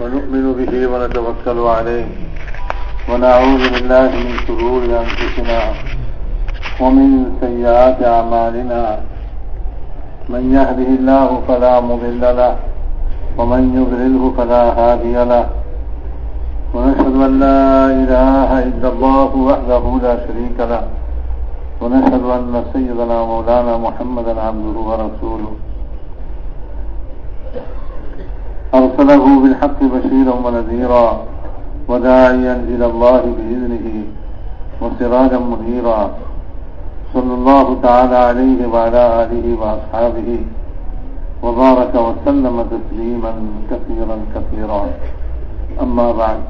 ونؤمن به ونتوكل عليه ونعوذ بالله من شرور أنفسنا ومن سيئات أعمالنا. من يهده الله فلا مضل له ومن يضلله فلا هادي له. ونشهد أن لا إله إلا الله وحده لا شريك له. ونشهد أن سيدنا مولانا محمدا عبده ورسوله. أرسله بالحق بشيرا ونذيرا وداعيا إلى الله بإذنه وسراجا منيرا. صلى الله تعالى عليه وعلى آله وأصحابه وبارك وسلم تسليما كثيرا كثيرا. أما بعد.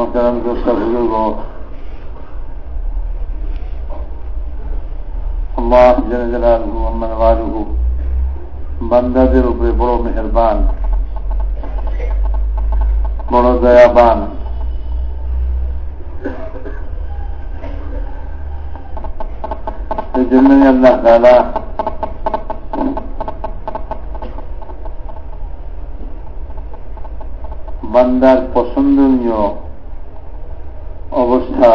মোহতারাম দোস্তা বুজুর্গ আল্লাহ জেনে জালালহু আম্মান ওয়ালুহু বান্দাদের উপরে বড় মেহরবান বড় দয়াবান এই জন্যই আল্লাহ তালা বান্দার পছন্দনীয় অবস্থা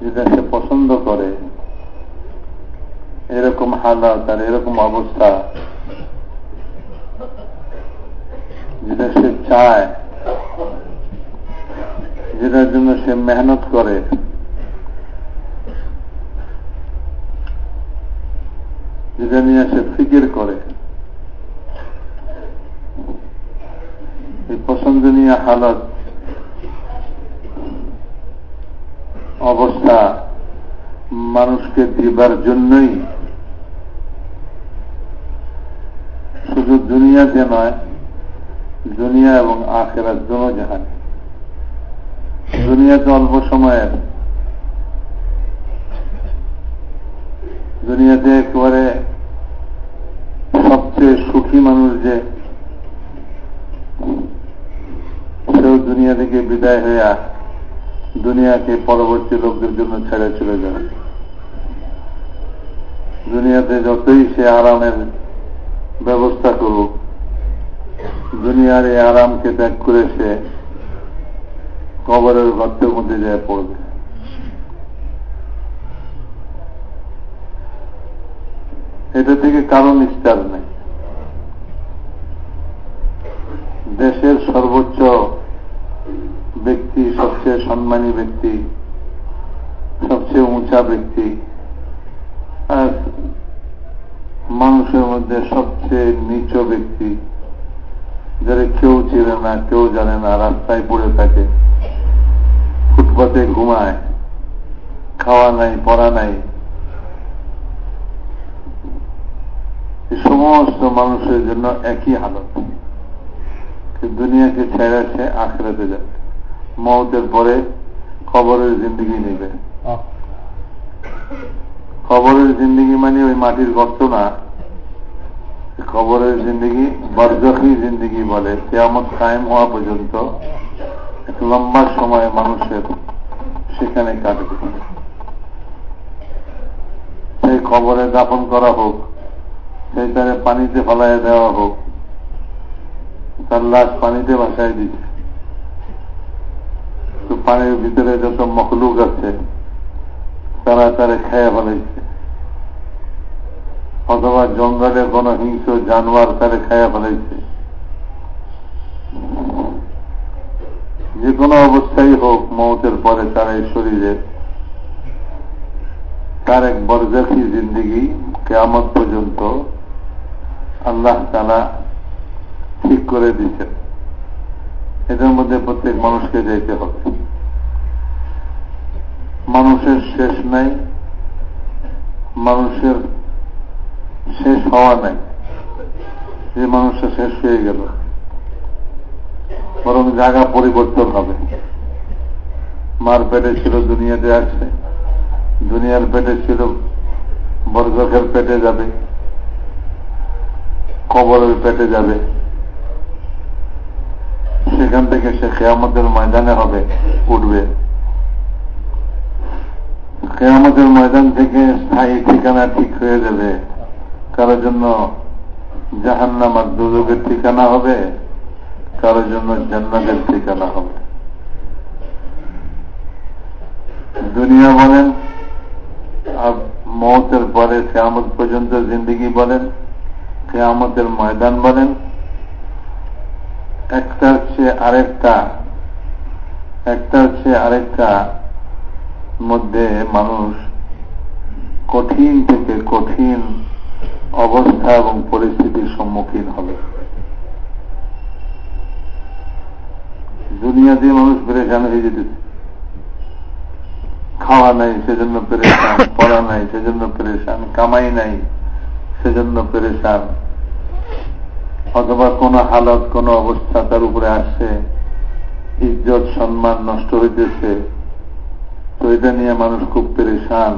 যেটা সে পছন্দ করে, এরকম হালাত আর এরকম অবস্থা যেটা সে চায় যেটার জন্য সে মেহনত করে। যেটা নিয়ে সে ফিকির করে। এই পছন্দনীয় হালত অবস্থা মানুষকে দিবার জন্যই। শুধু দুনিয়াতে নয়, দুনিয়া এবং আখেরার দোনো জাহান। দুনিয়াতে অল্প সময়ের। দুনিয়াতে একেবারে সবচেয়ে সুখী মানুষ যে, সেও দুনিয়া থেকে বিদায় হইয়া দুনিয়াকে পরবর্তী লোকদের জন্য ছেড়ে চলে যাবে। দুনিয়াতে যতই সে আরামের ব্যবস্থা করুক, দুনিয়ার এই আরামকে ত্যাগ করে সে কবরের গর্তের মধ্যে যায় পড়বে। এটা থেকে কারণ নিস্তার নেই। দেশের সর্বোচ্চ ব্যক্তি, সবচেয়ে সম্মানী ব্যক্তি, সবচেয়ে উঁচা ব্যক্তি, আর মানুষের মধ্যে সবচেয়ে নিচ ব্যক্তি, যারা কেউ চিনে না, কেউ জানে না, রাস্তায় পড়ে থাকে, ফুটপাতে ঘুমায়, খাওয়া নাই, পড়া নাই। সমস্ত মানুষের জন্য একই হালত। দুনিয়াকে ছেড়ে সে আখড়াতে যাবে মৌতের পরে খবরের জিন্দগি নেবে। খবরের জিন্দগি মানে ওই মাটির গর্ত না। খবরের জিন্দগি বরজখি জিন্দগি বলে। কেয়ামত কায়েম হওয়া পর্যন্ত এক লম্বা সময় মানুষের সেখানে কাটবে। সেই খবরে দাপন করা হোক সেই তারে পানিতে ফেলাইয়া দেওয়া হোক তার লাশ পানিতে ভাসায় দিচ্ছে পানির ভিতরে যত মখলুক আছে, তারা তারে খেয়ে ফেলাইছে অথবা জঙ্গলে কোন হিংস্র জানোয়ার তারে খেয়ে ফেলাইছে যে কোনো অবস্থায় হোক, মৌতের পরে তার এই শরীরে তার এক বরজাখি জিন্দিগি কেয়ামত পর্যন্ত আল্লাহ তালা ঠিক করে দিচ্ছেন এটার মধ্যে প্রত্যেক মানুষকে যেতে হবে। মানুষের শেষ নাই, মানুষের শেষ হওয়া নাই। যে মানুষটা শেষ হয়ে গেল, বরং জায়গা পরিবর্তন হবে। মার পেটে ছিল দুনিয়াতে আসছে, দুনিয়ার পেটে ছিল বর্গকের পেটে যাবে, কবরের পেটে যাবে। সেখান থেকে সে কেয়ামতের ময়দানে হবে, উঠবে। কেয়ামতের ময়দান থেকে স্থায়ী ঠিকানা ঠিক হয়ে যাবে। কারোর জন্য জাহান্নাম আর দুযোগের ঠিকানা হবে কারোর জন্য জান্নাতের ঠিকানা হবে। দুনিয়া বলেন, আর মৌতের পরে কেয়ামত পর্যন্ত জিন্দগি বলেন, কেয়ামতের ময়দান বলেন, একটার চেয়ে আরেকটা, একটার চেয়ে আরেকটা মধ্যে মানুষ কঠিন থেকে কঠিন অবস্থা এবং পরিস্থিতির সম্মুখীন হবে। দুনিয়াতে মানুষ পেরেশান হয়ে যেতেছে খাওয়া নাই সেজন্য পেরেশান পড়া নাই সেজন্য পেরেশান কামাই নাই সেজন্য পেরেশান। অথবা কোন হালত কোন অবস্থা তার উপরে আসছে ইজ্জত সম্মান নষ্ট হইতেছে। তো এটা নিয়ে মানুষ খুব পেরেশান।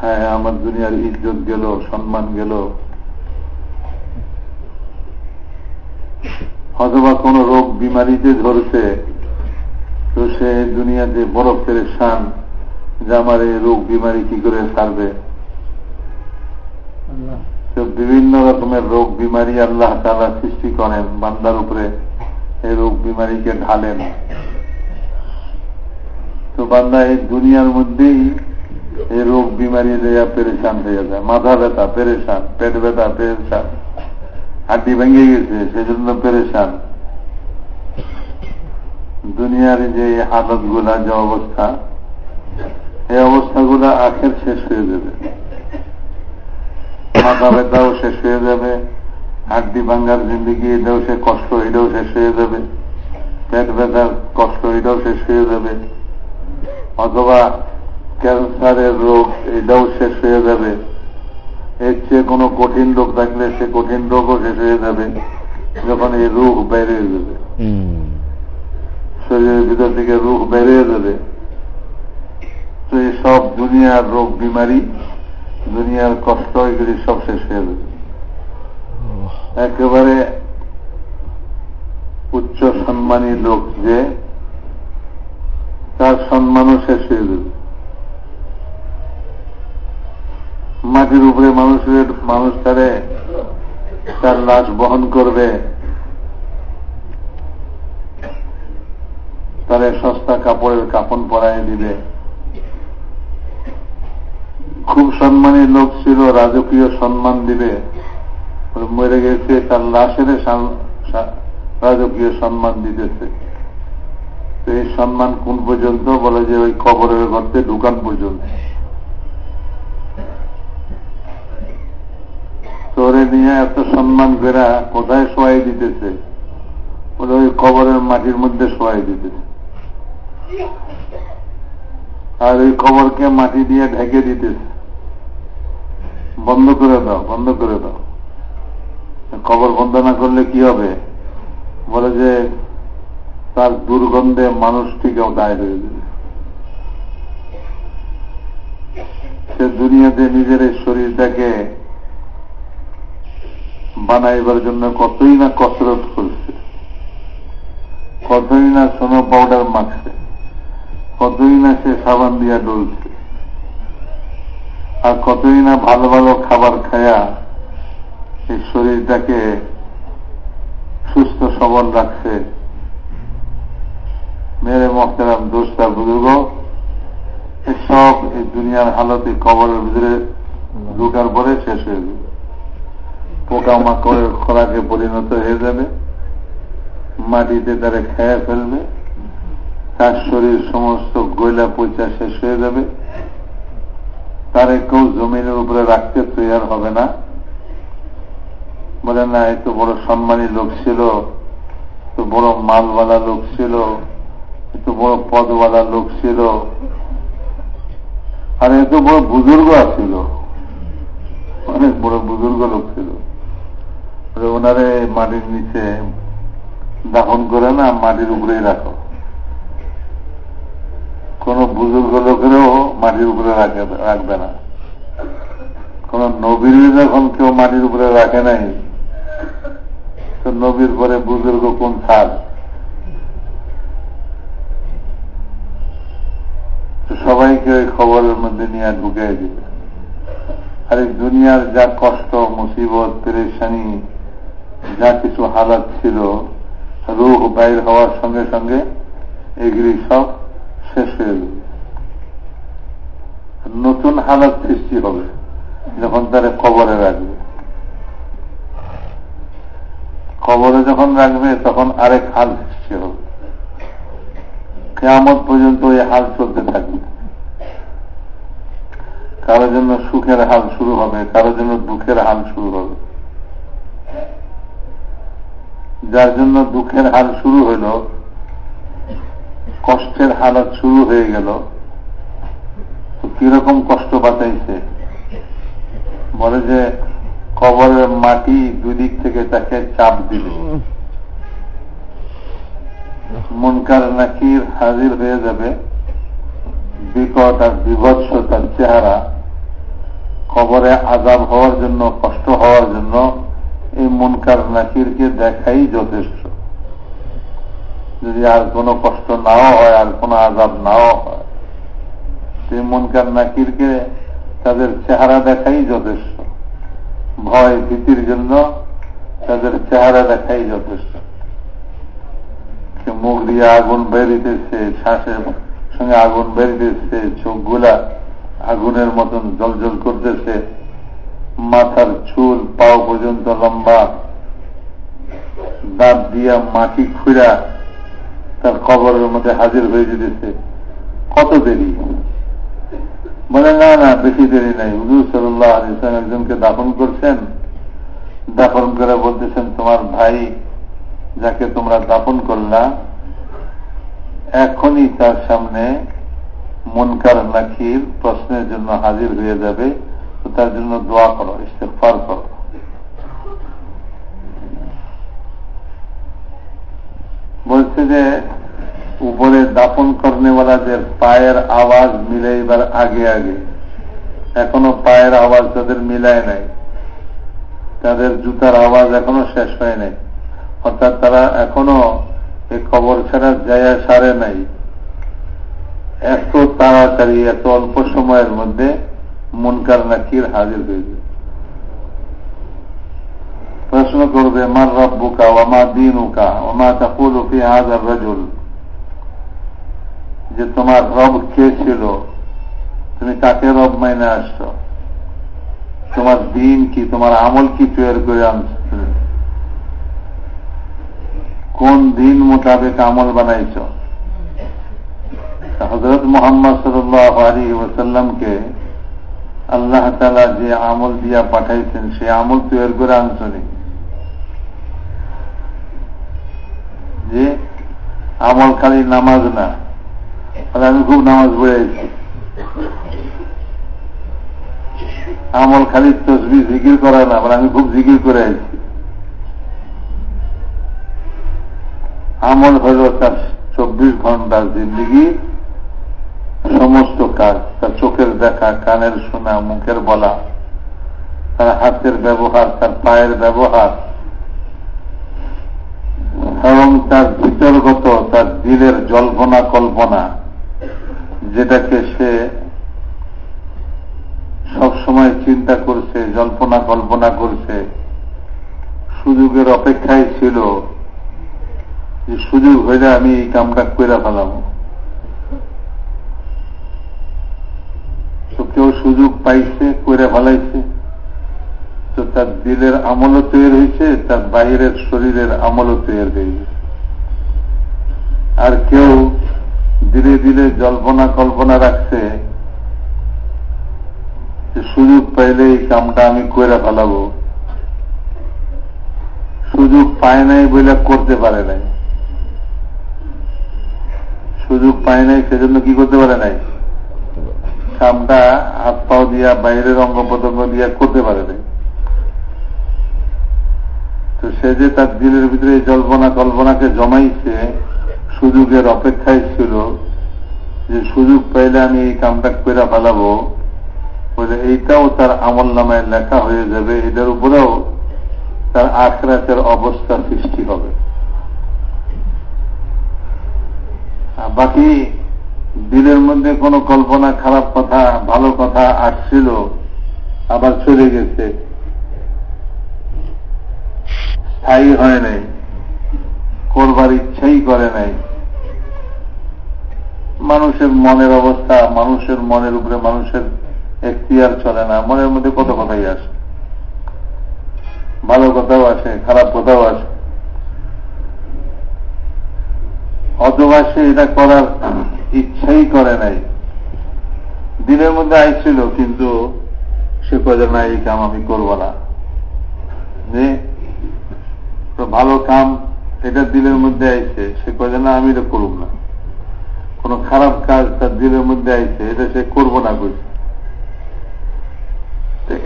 হ্যাঁ আমার দুনিয়ার ইজ্জত গেল সম্মান গেল। অথবা কোন রোগ বিমারিতে ধরছে তো সে দুনিয়াতে বড় পেরেশান যে আমার এই রোগ বিমারি কি করে সারবে? তো বিভিন্ন রকমের রোগ বিমারি আল্লাহ তালা সৃষ্টি করেন বান্দার উপরে। এই রোগ বিমারিকে ঢালেন। তো বান্দা এই দুনিয়ার মধ্যেই এই রোগ বিমারি দেয়া পেরেশান হয়ে যায় মাথা ব্যথা, পেরেশান, পেট ব্যথা, পেরেশান, হাড্ডি ভেঙে গেছে, সেজন্য পেরেশান। দুনিয়ার যে হালতগুলা যে অবস্থা, এই অবস্থাগুলো আখের শেষ হয়ে যাবে। মাথা ব্যথাও শেষ হয়ে যাবে, হাড্ডি ভাঙ্গার জিন্দিগি, এটাও সে কষ্ট, এটাও শেষ হয়ে যাবে। পেট ব্যথার কষ্ট, এটাও শেষ হয়ে যাবে। অথবা ক্যান্সারের রোগ এটাও শেষ হয়ে যাবে। এর চেয়ে কোনো কঠিন রোগ থাকলে সে কঠিন রোগও শেষ হয়ে যাবে যখন এই রোগ বেড়ে যাবে। শরীরের ভিতর থেকে রোগ বেড়ে যাবে। তো এই সব দুনিয়ার রোগ বিমারি দুনিয়ার কষ্ট এগুলি সব শেষ হয়ে যাবে। একেবারে উচ্চ সম্মানী লোক যে তার সম্মানও শেষ হয়ে যাবে মাটির উপরে মানুষের, মানুষ তারে তার লাশ বহন করবে। তারে সস্তা কাপড়ের কাপন পরায় দিবে। খুব সম্মানী লোক ছিল, রাজকীয় সম্মান দিবে। মরে গেছে, তার লাশের রাজকীয় সম্মান দিতেছে। এই সম্মান কোন পর্যন্ত? বলে যে ওই কবরের গর্তে ঢুকান পর্যন্ত। তোরে নিয়ে এত সম্মান বেড়া কোথায় শোয়াই দিতেছে? বলে ওই কবরের মাটির মধ্যে শোয়াই দিতেছে। আর ওই কবরকে মাটি দিয়ে ঢেকে দিতেছে। বন্ধ করে দাও, বন্ধ করে দাও। কবর বন্ধ না করলে কি হবে? বলে যে তার দুর্গন্ধে মানুষটিকেও দায় হয়ে যাবে সে দুনিয়াতে নিজের এই শরীরটাকে বানাইবার জন্য কতই না কসরত করছে। কতই না সোনো পাউডার মাখছে। কতই না সে সাবান দিয়া ডলছে। আর কতই না ভালো ভালো খাবার খায়া এই শরীরটাকে সুস্থ সবল রাখছে। মেরে মহতারাম দোষটা বুজুর্গ। সব এই দুনিয়ার হালতে কবরের ভিতরে ঢুকার পরে শেষ হয়ে যাবে। পোকামাকড়ের খোরাকে পরিণত হয়ে যাবে। মাটিতে তারা খেয়ে ফেলবে। তার শরীর সমস্ত গয়লা পচা শেষ হয়ে যাবে। তারে কেউ জমিনের উপরে রাখতে তৈরি হবে না। বলে, না, এত বড় সম্মানী লোক ছিল। তো বড় মালওয়ালা লোক ছিল। এত বড় পদওয়ালা লোক ছিল। আর এত বড় বুজুর্গ আছিল। অনেক বড় বুজুর্গ লোক ছিল। ওনারে মাটির নিচে দাফন করে না, মাটির উপরেই রাখো। কোন বুজুর্গ লোকেরও মাটির উপরে রাখবে না। কোন নবীর যখন কেউ মাটির উপরে রাখে নাই, তো নবীর পরে বুজুর্গ কোন ছাড় সবাইকে ওই খবরের মধ্যে নিয়ে ঢুকে দিবে। আর এই দুনিয়ার যা কষ্ট, মুসিবত, পেরেশানি, যা কিছু হালাত ছিল রোগ বাইর হওয়ার সঙ্গে সঙ্গে এগুলি সব শেষ হয়ে যাবে। নতুন হালাত সৃষ্টি হবে, যখন তারা কবরে রাখবে। কবরে যখন রাখবে, তখন আরেক হাল সৃষ্টি হবে। কেমন পর্যন্ত এই হাল চলতে থাকবে। কারোর জন্য সুখের হাল শুরু হবে কারোর জন্য দুঃখের হাল শুরু হবে। যার জন্য দুঃখের হাল শুরু হইল, কষ্টের হালাত শুরু হয়ে গেল, তো কীরকম কষ্ট বাঁচাইছে? বলে যে কবরের মাটি দুদিক থেকে তাকে চাপ দিল মনকার নাকির হাজির হয়ে যাবে। বিকট আর বিভৎস তার চেহারা। কবরে আজাব হওয়ার জন্য, কষ্ট হওয়ার জন্য এই মনকার নাকিরকে দেখাই যথেষ্ট। যদি আর কোনো কষ্ট নাও হয়, আর কোনো আজাব নাও হয়, সেই মনকার নাকিরকে তাদের চেহারা দেখাই যথেষ্ট। ভয় ভীতির জন্য তাদের চেহারা দেখাই যথেষ্ট। মুখ দিয়ে আগুন বেরিতেছে, শ্বাসের সঙ্গে আগুন বেরিতেছে, চোখগুলা আগুনের মতন জল করতেছে, মাথার চুল পাও পর্যন্ত লম্বা, দাঁত দিয়া মাটি খুঁড়া তার কবরের মধ্যে হাজির হয়ে যেতেছে। কত দেরি? বলে, না না, বেশি দেরি নাই। হুজুর সাল্লাহ আলিসাম একজনকে দাফন করছেন। দাফন করে বলতেছেন, তোমার ভাই যাকে তোমরা দাফন করলা, এখনই তার সামনে মনকার নাকির প্রশ্নের জন্য হাজির হয়ে যাবে। তো তার জন্য দোয়া করো ইস্তেফার করো। বলছে যে, উপরে দাফন করেওয়ালাদের পায়ের আওয়াজ মিলাইবার আগে আগে। এখনও পায়ের আওয়াজ তাদের মিলায় নাই। তাদের জুতার আওয়াজ এখনও শেষ হয় নাই। অর্থাৎ তারা এখনও খবর ছাড়া যায় সারে নাই। এত তাড়াতাড়ি, এত অল্প সময়ের মধ্যে মনকার নাকির হাজির হয়ে যাবে প্রশ্ন করবে, মার রব্বুকা ওমা দিন উকা ওমা তাকুল ফি হাজার রাজুল? যে তোমার রব কে ছিল? তুমি কাকে রব মাইনে আসছ? তোমার দিন কি, তোমার আমল কি তৈরি করে আনছ? কোন দিন মোতাবেক আমল বানাইছ? হজরত মোহাম্মদ সাল্লাহ আলী ওসাল্লামকে আল্লাহ তালা যে আমল দিয়া পাঠাইছেন, সে আমল তৈরি করে আনছনি যে আমল খালি নামাজ না আমি খুব নামাজ পড়েছি আমল খালি তসবি জিকির করা না আমি খুব জিকির করে আছি আমল হল তার চব্বিশ ঘণ্টার জিন্দিগি। সমস্ত কাজ, তার চোখের দেখা, কানের শোনা, মুখের বলা, তার হাতের ব্যবহার, তার পায়ের ব্যবহার, এবং তার ভিতরগত, তার দিলের জল্পনা কল্পনা, যেটাকে সে সবসময় চিন্তা করছে, জল্পনা কল্পনা করছে। সুযোগের অপেক্ষায় ছিল। যে সুযোগ হইলে আমি এই কামটা করে ফেলাম। তো কেউ সুযোগ পাইছে করে ফেলাইছে। তো তার দিলের আমলও তৈরি হয়েছে তার বাহিরের শরীরের আমলও তৈরি হয়েছে আর কেউ ধীরে ধীরে জল্পনা কল্পনা রাখছে যে সুযোগ পাইলে এই কামটা আমি করে ফেলাবো। সুযোগ পায় নাই বলে করতে পারে নাই। সুযোগ পায় নাই, সেজন্য কি করতে পারে নাই? কামটা হাত পাও দিয়া, বাইরের অঙ্গ প্রত্যঙ্গ দিয়া করতে পারে নাই। তো সে যে তার দিলের ভিতরে জল্পনা কল্পনাকে জমাইছে, সুযোগের অপেক্ষায় ছিল যে সুযোগ পাইলে আমি এই কামটা করে ফেলাবো, বলে এইটাও তার আমল নামায় লেখা হয়ে যাবে, এটার উপরেও তার আখরাতের অবস্থা সৃষ্টি হবে। বাকি দিলের মধ্যে কোনো কল্পনা, খারাপ কথা, ভালো কথা আসছিল, আবার চলে গেছে। স্থায়ী হয় নাই, করবার ইচ্ছাই করে নাই। মানুষের মনের অবস্থা, মানুষের মনের উপরে মানুষের এখতিয়ার চলে না, মনের মধ্যে কত কথাই আসে। ভালো কথাও আসে, খারাপ কথাও আসে। অথবা সে এটা করার ইচ্ছাই করে নাই। দিনের মধ্যে আইছিল, কিন্তু সে কয়ে না, এই কাম আমি করব না। ভালো কাম এটা দিলের মধ্যে আইছে, সে কয়ে না, আমি এটা করব না। কোন খারাপ কাজ তার দিলের মধ্যে আইছে, এটা সে করব না করছে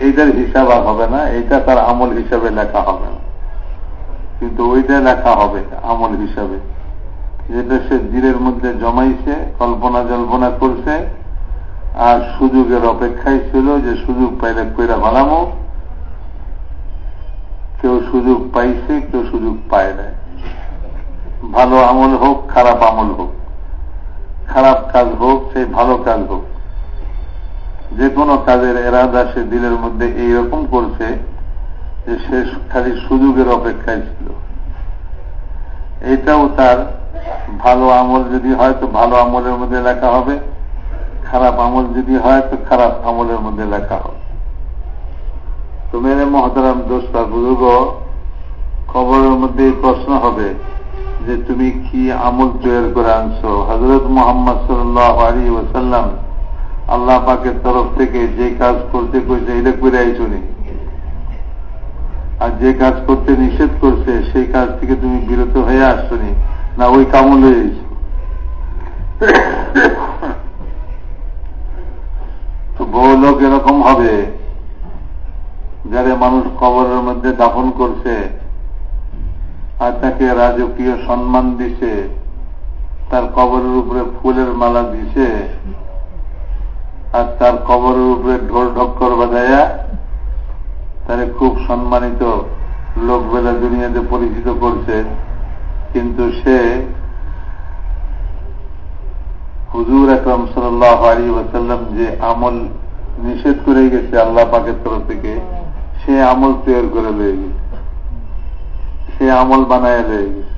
এইটার হিসাব আর হবে না এটা তার আমল হিসাবে লেখা হবে না। কিন্তু ওইটা লেখা হবে, আমল হিসাবে। যেটা সে দিলের মধ্যে জমাইছে, কল্পনা জল্পনা করছে, আর সুযোগের অপেক্ষায় ছিল যে সুযোগ পাইলে কইরা বানামো কেউ সুযোগ পাইছে, কেউ সুযোগ পায় নাই। ভালো আমল হোক, খারাপ আমল হোক, খারাপ কাজ হোক সেই ভালো কাজ হোক, যে কোনো কাজের এরাদা সে দিলের মধ্যে এইরকম করছে যে সে খালি সুযোগের অপেক্ষায় ছিল। এটাও তার ভালো আমল যদি হয় তো ভালো আমলের মধ্যে লেখা হবে। খারাপ আমল যদি হয় তো খারাপ আমলের মধ্যে লেখা হবে। তো মেরে মহতারাম দোস্তা, বুজুর্গ, খবরের মধ্যে প্রশ্ন হবে যে তুমি কি আমল তৈরি করে আনছো? হজরত মোহাম্মদ সাল্লাহ আলী ওসাল্লাম আল্লাহ পাকের তরফ থেকে যে কাজ করতে কইছে এটা করে আইসুনি আর যে কাজ করতে নিষেধ করছে, সেই কাজ থেকে তুমি বিরত হয়ে আসছনি না, ওই কামল হয়ে তো বহু লোক এরকম হবে, যারা মানুষ কবরের মধ্যে দাফন করছে আর তাকে রাজকীয় সম্মান দিছে, তার কবরের উপরে ফুলের মালা দিছে, আর তার কবরের উপরে ঢোল ঢক্কর বাজায়া তারে খুব সম্মানিত লোক বেলা দুনিয়াতে পরিচিত করছে। কিন্তু সে হুজুর আকরম সাল্লাহ আলী ওসাল্লাম যে আমল নিষেধ করে গেছে আল্লাহ পাকের তরফ থেকে, সে আমল তৈরি করে লয়ে গেছে। সে আমল বানায় লয়ে গেছে।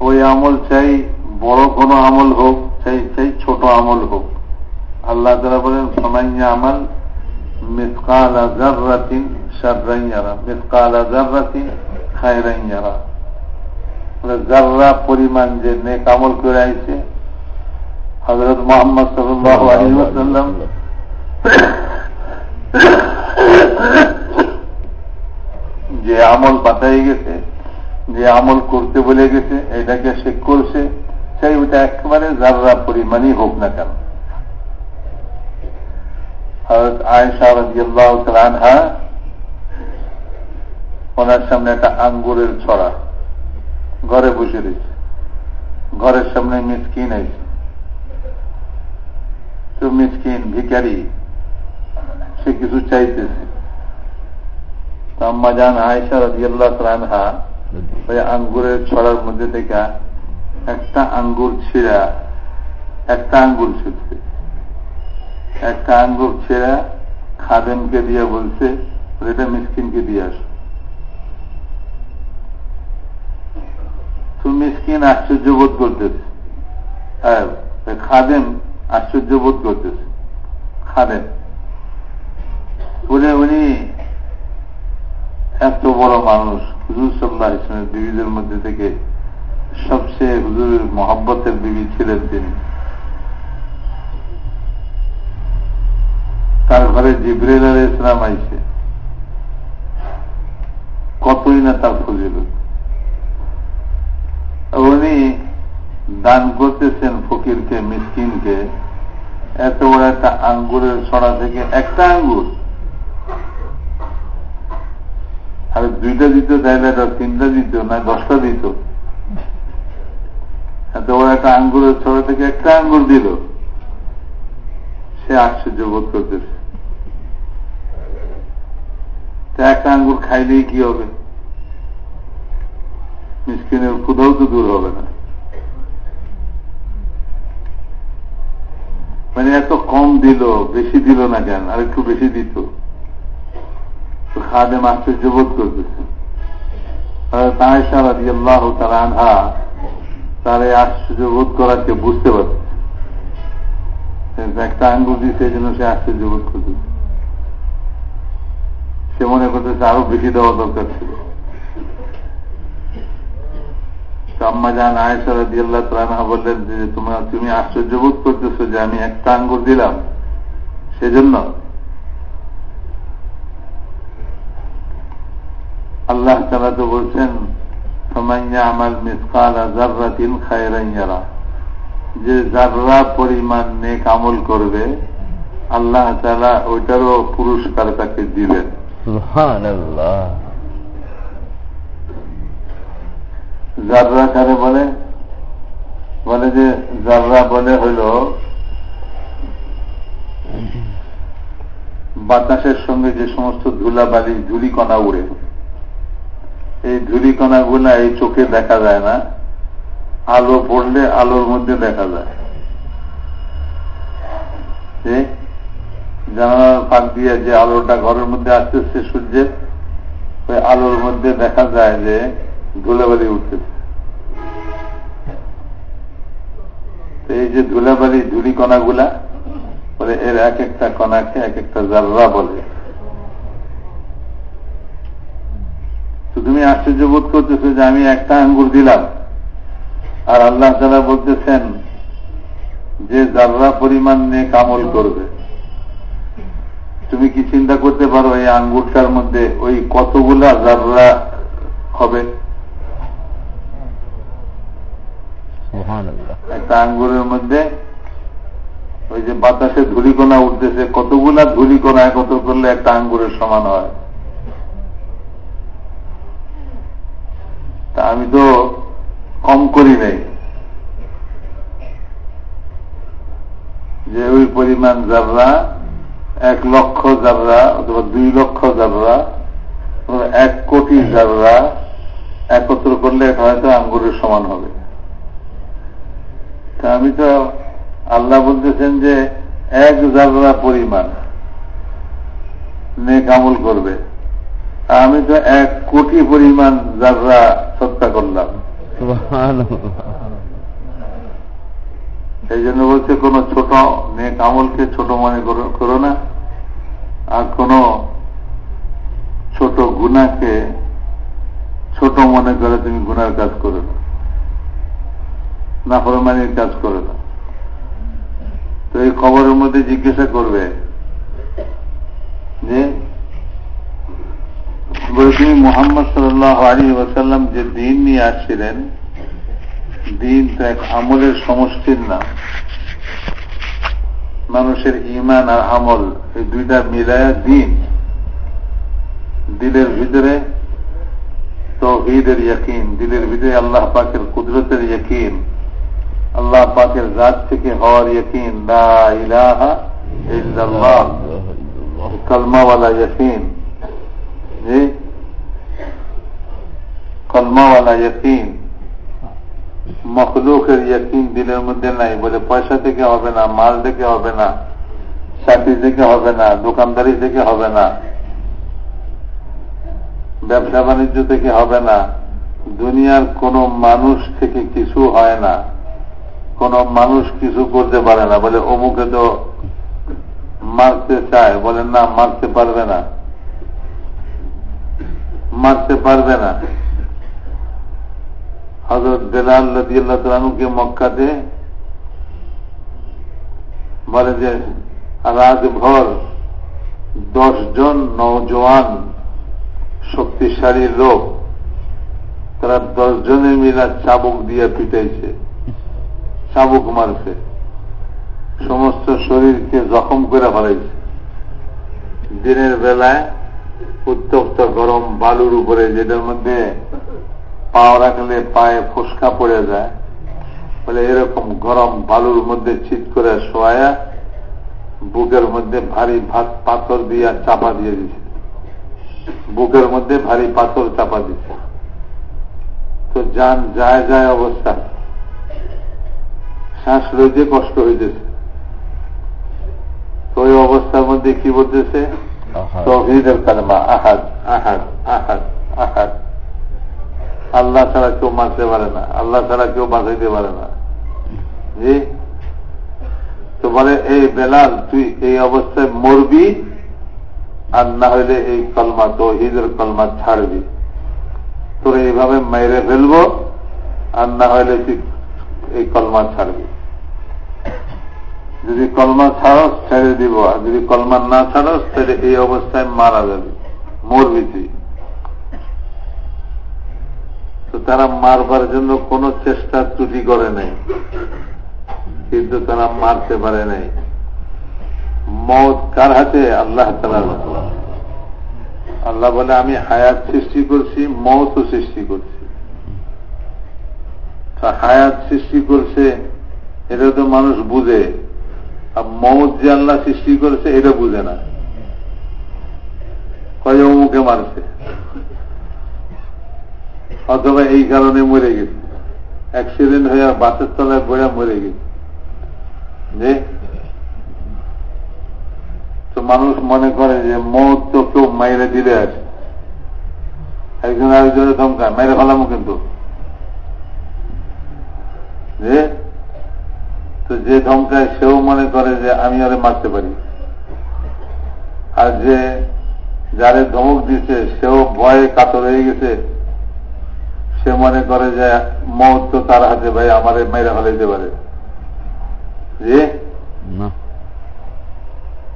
ওই আমল চাই বড় কোন আমল হোক, চাই চাই ছোট আমল হোক। আল্লাহ তারা বলেন সমাইয়া আমাল মিসকাল জার্রাতিন সার্রাইয়ারা মিসকাল জার্রাতিন খায়রাইয়ারা জার্রা পরিমাণ যে নেক আমল করে আইছে হজরত মোহাম্মদ সাল্লাহ আলী ওসাল্লাম যে আমল বাতাই গেছে, যে আমল করতে বলে গেছে, এটাকে সে করছে চাই ওটা একেবারে যাররা পরিমাণই হোক না কেন। আয়সা রাজিয়াল্লাহ আনহা, ওনার সামনে একটা আঙ্গুরের ছড়া ঘরে বসে রয়েছে। ঘরের সামনে মিসকিন আছে। তো মিসকিন ভিকারি সে কিছু চাইতেছে। আম্মা জান আয়সা রাজিয়াল্লাহ আনহা ওই আঙ্গুরের ছড়ার মধ্যে থেকে একটা আঙ্গুর ছিঁড়া, একটা আঙ্গুর ছিঁড়ছে একটা আঙ্গুর ছেঁড়া খাদেমকে দিয়ে বলছে এটা মিসকিনকে দিয়ে আস। তো মিসকিন আশ্চর্য বোধ করতেছে হ্যাঁ আশ্চর্য বোধ করতেছে। খাদেম? বলে উনি এত বড় মানুষ, হুজুর সাল্লাহ ইসলামের বিবিদের মধ্যে থেকে সবচেয়ে হুজুরের মহাব্বতের বিবি ছিলেন তিনি। তার ঘরে জিব্রেল আল ইসলাম আইছে। কতই না তার ফজিল উনি দান করতেছেন ফকিরকে, মিসকিনকে। এত বড় একটা আঙ্গুরের ছড়া থেকে একটা আঙ্গুর। আর দুইটা দিত তাইলে তিনটা দিত, না দশটা দিত? এত বড় একটা আঙ্গুরের ছড়া থেকে একটা আঙ্গুর দিল। সে আশ্চর্য বোধ করতেছে। একটা আঙ্গুর খাইলেই কি হবে? মিসকিনের ক্ষুধাও তো দূর হবে না। মানে এত কম দিল, বেশি দিল না কেন? আর একটু বেশি দিত। তো খাদেম আশ্চর্য বোধ করতেছে। তাহলে আল্লাহ তারা আনহা তার এই আশ্চর্য বোধ করাকে বুঝতে পারছে একটা আঙ্গুল দিচ্ছে এই জন্য সে আশ্চর্য বোধ করতেছে। সে মনে করতেছে আরও বেশি দেওয়া দরকার ছিল। আম্মা জান আয়সা দিয়ে আল্লাহ বললেন যে, তোমার, তুমি আশ্চর্য বোধ করতেছো যে আমি একটা আঙ্গুর দিলাম। সেজন্য আল্লাহ তালা তো বলছেন আমাল মিসকাল জার্রাতিন খায়রাইয়ারা যে জাররা পরিমাণ নেক আমল করবে, আল্লাহ তালা ওইটারও পুরস্কার তাকে দিবেন। জাররা কারে বলে? বলে যে জাররা বলে হইল বাতাসের সঙ্গে যে সমস্ত ধুলা বালি ধুলিকণা উড়ে। এই ধুলিকণা গুলা এই চোখে দেখা যায় না। আলো পড়লে আলোর মধ্যে দেখা যায়। জানালার ফাঁক দিয়ে যে আলোটা ঘরের মধ্যে আসতেছে সূর্যের, ওই আলোর মধ্যে দেখা যায় যে ধুলাবালি উঠতেছে। এই যে ধুলাবালি, ধুলি কণাগুলা, বলে এর এক একটা কণাকে এক একটা জাররা বলে। তো তুমি আশ্চর্য বোধ করতেছো যে আমি একটা আঙ্গুর দিলাম, আর আল্লাহ তালা বলতেছেন, যে জাররা পরিমাণ নিয়ে কামল করবে। তুমি কি চিন্তা করতে পারো এই আঙ্গুরটার মধ্যে ওই কতগুলা জাররা হবে? একটা আঙ্গুরের মধ্যে ওই যে বাতাসে ধুলিকোনা উঠতেছে কতগুলা ধুলিকোনা একত্র করলে একটা আঙ্গুরের সমান হয়? তা আমি তো কম করি নাই। যে ওই পরিমাণ জাররা এক লক্ষ জাররা অথবা দুই লক্ষ জাররা এক কোটি জাররা একত্র করলে হয়তো আঙ্গুরের সমান হবে। আমি তো আল্লাহ বলতেছেন যে এক জাররা পরিমাণ নেক আমল করবে। আমি তো এক কোটি পরিমাণ জাররা সত্তা করলাম। এই জন্য বলছে, কোন ছোট নেক আমলকে ছোট মনে করো না। আর কোন ছোট গুণাকে ছোট মনে করে তুমি গুনার কাজ করো না। নাফরমানির কাজ করে না। তো এই খবরের মধ্যে জিজ্ঞাসা করবে যে তুমি মোহাম্মদ সাল্লাহ আলী ওয়াসাল্লাম যে দিন নিয়ে আসছিলেন দিন তো এক আমলের সমষ্টির নাম। মানুষের ইমান আর আমল এই দুইটা মিলায় দিন। দিলের ভিতরে তৌহিদের ইয়কিন, দিলের ভিতরে আল্লাহ পাকের কুদরতের ইয়কিন, আল্লাহ পাকের জাত থেকে হওয়ার ইয়কিন কলমাওয়ালা ইয়কিন। কলমাওয়ালা ইয়কিন। মখলুকের ইয়কিন দিলের মধ্যে নাই। বলে পয়সা থেকে হবে না, মাল থেকে হবে না চাকরি থেকে হবে না, দোকানদারি থেকে হবে না, ব্যবসা বাণিজ্য থেকে হবে না, দুনিয়ার কোন মানুষ থেকে কিছু হয় না, কোন মানুষ কিছু করতে পারে না। বলে অমুকে তো মারতে চায়, বলে না, মারতে পারবে না, মারতে পারবে না। হজরত বেলাল লদিয়াল্লাহ তালুকে মক্কাতে বলে যে, রাতভর দশ জন নৌজওয়ান শক্তিশালী লোক, তারা দশ জনে মিলা চাবুক দিয়ে পিটাইছে। চাবুক মারছে। সমস্ত শরীরকে জখম করে ফেলাইছে। দিনের বেলায় উত্তপ্ত গরম বালুর উপরে, যেটার মধ্যে পা রাখলে পায়ে ফুসকা পড়ে যায়। বলে এরকম গরম বালুর মধ্যে চিত করে শোয়া বুকের মধ্যে ভারী ভাত পাথর দিয়া চাপা দিয়ে দিছে। বুকের মধ্যে ভারী পাথর চাপা দিছে। তো যান যায় যায় অবস্থা। শ্বাস রয়েছে কষ্ট হইতেছে। তো ওই অবস্থার মধ্যে কি বলতেছে? তহিদের কালমা আহাদ আহাদ আহাদ আহাদ। আল্লাহ ছাড়া কেউ মারতে পারে না। আল্লাহ ছাড়া কেউ বাঁচাইতে পারে না। জি? তো বলে, এই বেলাল, তুই এই অবস্থায় মরবি আর না হইলে এই কলমা, তহিদের কলমা ছাড়বি। তোর এইভাবে মেরে ফেলব আর না হইলে তুই এই কলমা ছাড়বি। যদি কলমা ছাড়স, ছেড়ে দিব। আর যদি কলমা না ছাড়স, তাহলে এই অবস্থায় মারা যাবে। মরবি তুই। তো তারা মারবার জন্য কোনো চেষ্টা ত্রুটি করে নাই। কিন্তু তারা মারতে পারে নাই। মত কার হাতে? আল্লাহ তালার আল্লাহ বলে, আমি হায়াত সৃষ্টি করছি মতও সৃষ্টি করছি। হায়াত সৃষ্টি করছে, এটা তো মানুষ বুঝে। আর মৌত যে আল্লাহ সৃষ্টি করেছে, এটা বুঝে না। কয় অমুকে মারছে? অথবা এই কারণে মরে গেছে। অ্যাক্সিডেন্ট হয়ে বাসের তলায় বইয়া মরে গেছে। যে তো মানুষ মনে করে যে মৌত তো কেউ মাইরে দিলে আছে একজন আরেকজনের ধমকায় মেরে ফেলামো কিন্তু। যে তো যে ধমকায় সেও মনে করে যে, আমি আরে মারতে পারি। আর যে যারে ধমক দিছে, সেও ভয়ে কাতর হয়ে গেছে। সে মনে করে যে মত তো তার হাতে ভাই আমারে মেরে ফেলাইতে পারে।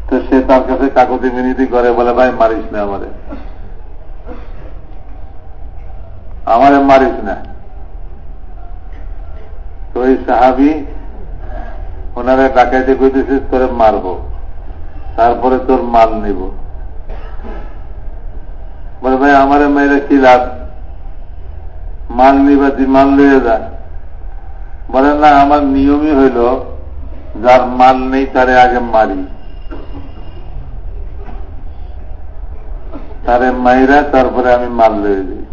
তো সে তার কাছে কাকতি মিনিতি করে বলে ভাই মারিস না আমারে। আমারে মারিস না। তো ওই সাহাবি ওনারা ডাকাইতে কইতেছে তোরে মারব তারপরে তোর মাল নিব। বলে ভাই আমারে মেয়েরা কি লাভ? মাল তুই মাল লইয়ে যায়। বলে, না, আমার নিয়মই হইল, যার মাল নেই, তারে আগে মারি। তারে মাইরা তারপরে আমি মাল লয়ে দিই।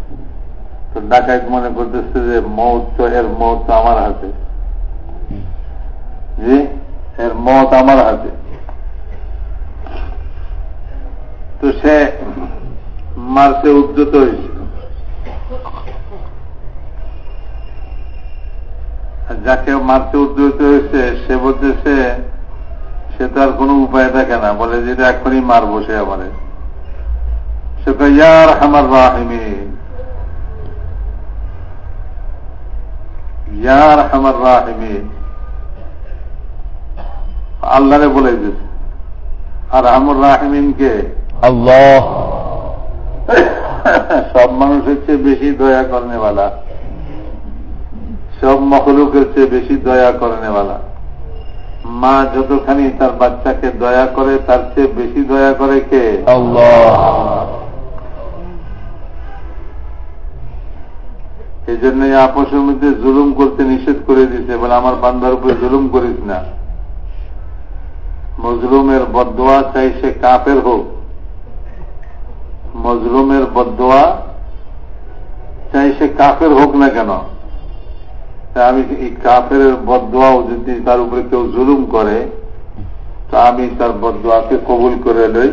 তো ডাকাইত মনে করতেছে যে, মৌত তো, এর মৌত তো আমার হাতে। জি? এর মত আমার হাতে। তো সে মারতে উদ্যত হয়েছে যাকে মারতে উদ্যত হয়েছে সে বলতেছে সে তো আর কোনো উপায় থাকে না। বলে যে এখনই মারবো সে আমারে। সে ইয়ার আমার রাহিমি ইয়ার আমার রাহিমি আল্লাহরে বলে দিয়েছে আর আমর রাহিমিনকে আল্লাহ। সব মানুষের চেয়ে বেশি দয়া করেনেওয়ালা সব মখলুকের চেয়ে বেশি দয়া করেনেওয়ালা মা যতখানি তার বাচ্চাকে দয়া করে, তার চেয়ে বেশি দয়া করে কে? এই জন্য আপসের মধ্যে জুলুম করতে নিষেধ করে দিতে বলে আমার বান্ধার উপরে জুলুম করিস না। মজলুমের বদোয়া চাই সে কাপের হোক। মজলুমের বদোয়া চাই সে কাপের হোক না কেন? আমি এই কাফের বদোয়াও যদি তার উপরে কেউ জুলুম করে, তা আমি তার বদোয়াকে কবুল করে লই।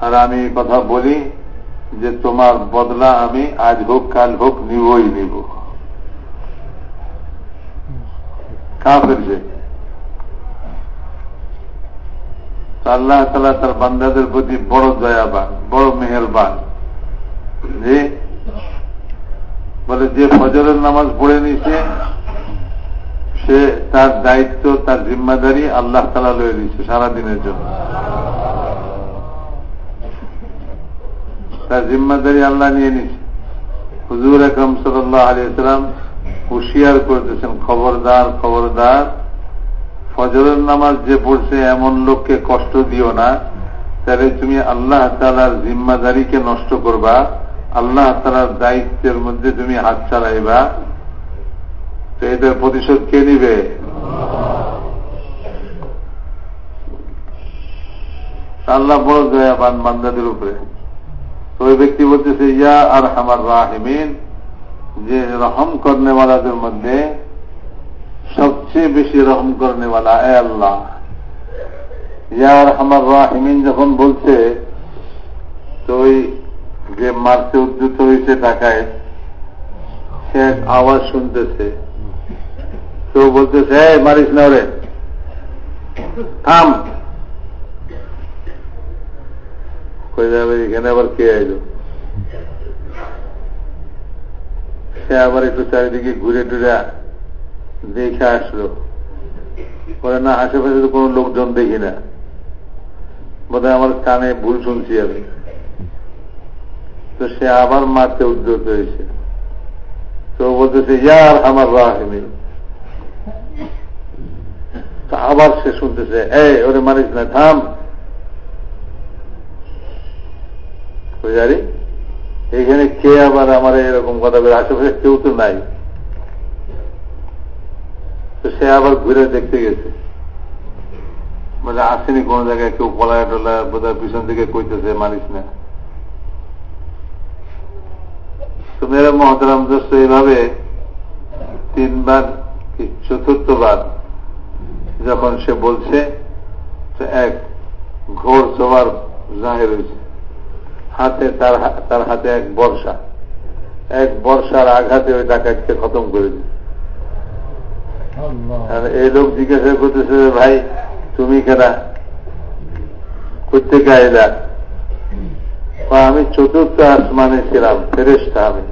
আর আমি কথা বলি যে তোমার বদলা আমি আজ হোক, কাল হোক, নিবই নিব। কাফের যে। আল্লাহ তালা তার বান্দাদের প্রতি বড় দয়াবান, বড় মেহরবান। যে বলে যে ফজরের নামাজ পড়ে নিছে, সে তার দায়িত্ব, তার জিম্মাদারি আল্লাহ তালা লয়ে দিচ্ছে সারাদিনের জন্য। তার জিম্মাদারি আল্লাহ নিয়ে নিচ্ছে হুজুর আকরম সাল্লাহ আলিয়াল্লাম হুশিয়ার করতেছেন খবরদার খবরদার, ফজরের নামাজ যে পড়ছে এমন লোককে কষ্ট দিও না, তাহলে তুমি আল্লাহ তালার জিম্মাদারিকে নষ্ট করবা। আল্লাহ তালার দায়িত্বের মধ্যে তুমি হাত চালাইবা, তো এটার প্রতিশোধ কে নিবে? আল্লাহ বড় দয়াবান বান্দাদের উপরে। তো ওই ব্যক্তি বলতেছে, ইয়া আর হামার রাহিমিন, যে রহম করনেওয়ালাদের মধ্যে সবচেয়ে বেশি রহম করনেওয়ালা, এ আল্লাহ। ইয়া আর আমার রাহিমিন যখন বলছে, তো ওই যে মারতে উদ্যুত হয়েছে ঢাকায়, সে এক আওয়াজ শুনতেছে। তো বলতেছে হ্যাঁ মারিস না রে থাম। যাবে, এখানে আবার কে আইলো? সে আবার একটু চারিদিকে ঘুরে টুরে দেখে আসলো। বলে, না, আশেপাশে তো কোনো লোকজন দেখি না। বোধ আমার কানে ভুল শুনছি আমি। তো সে আবার মারতে উদ্যোগ হয়েছে। তো বলতেছে ইয়ার আমার রাহিমি তো আবার সে শুনতেছে, এই, ওরে মারিস না, থাম। এখানে কে আবার আমার এরকম কথা বলে? আশেপাশে কেউ তো নাই। তো সে আবার ঘুরে দেখতে গেছে। মানে আসেনি কোন জায়গায়, কেউ পলায় টলায় বোধহয় পিছন থেকে কইতেছে মানিস না। তো মেরে মহতরাম দোস্ত এইভাবে তিনবার কি চতুর্থবার যখন সে বলছে তো এক ঘোর সবার জাহের হয়েছে। হাতে তার তার হাতে এক বর্ষা। এক বর্ষার আঘাতে ওই ডাকাতকে খতম করে দিচ্ছে আর এই লোক জিজ্ঞাসা করতেছে ভাই তুমি কেনা কোথেকে আইলা? আমি চতুর্থ আসমানে ছিলাম ফেরেস্তা আমি।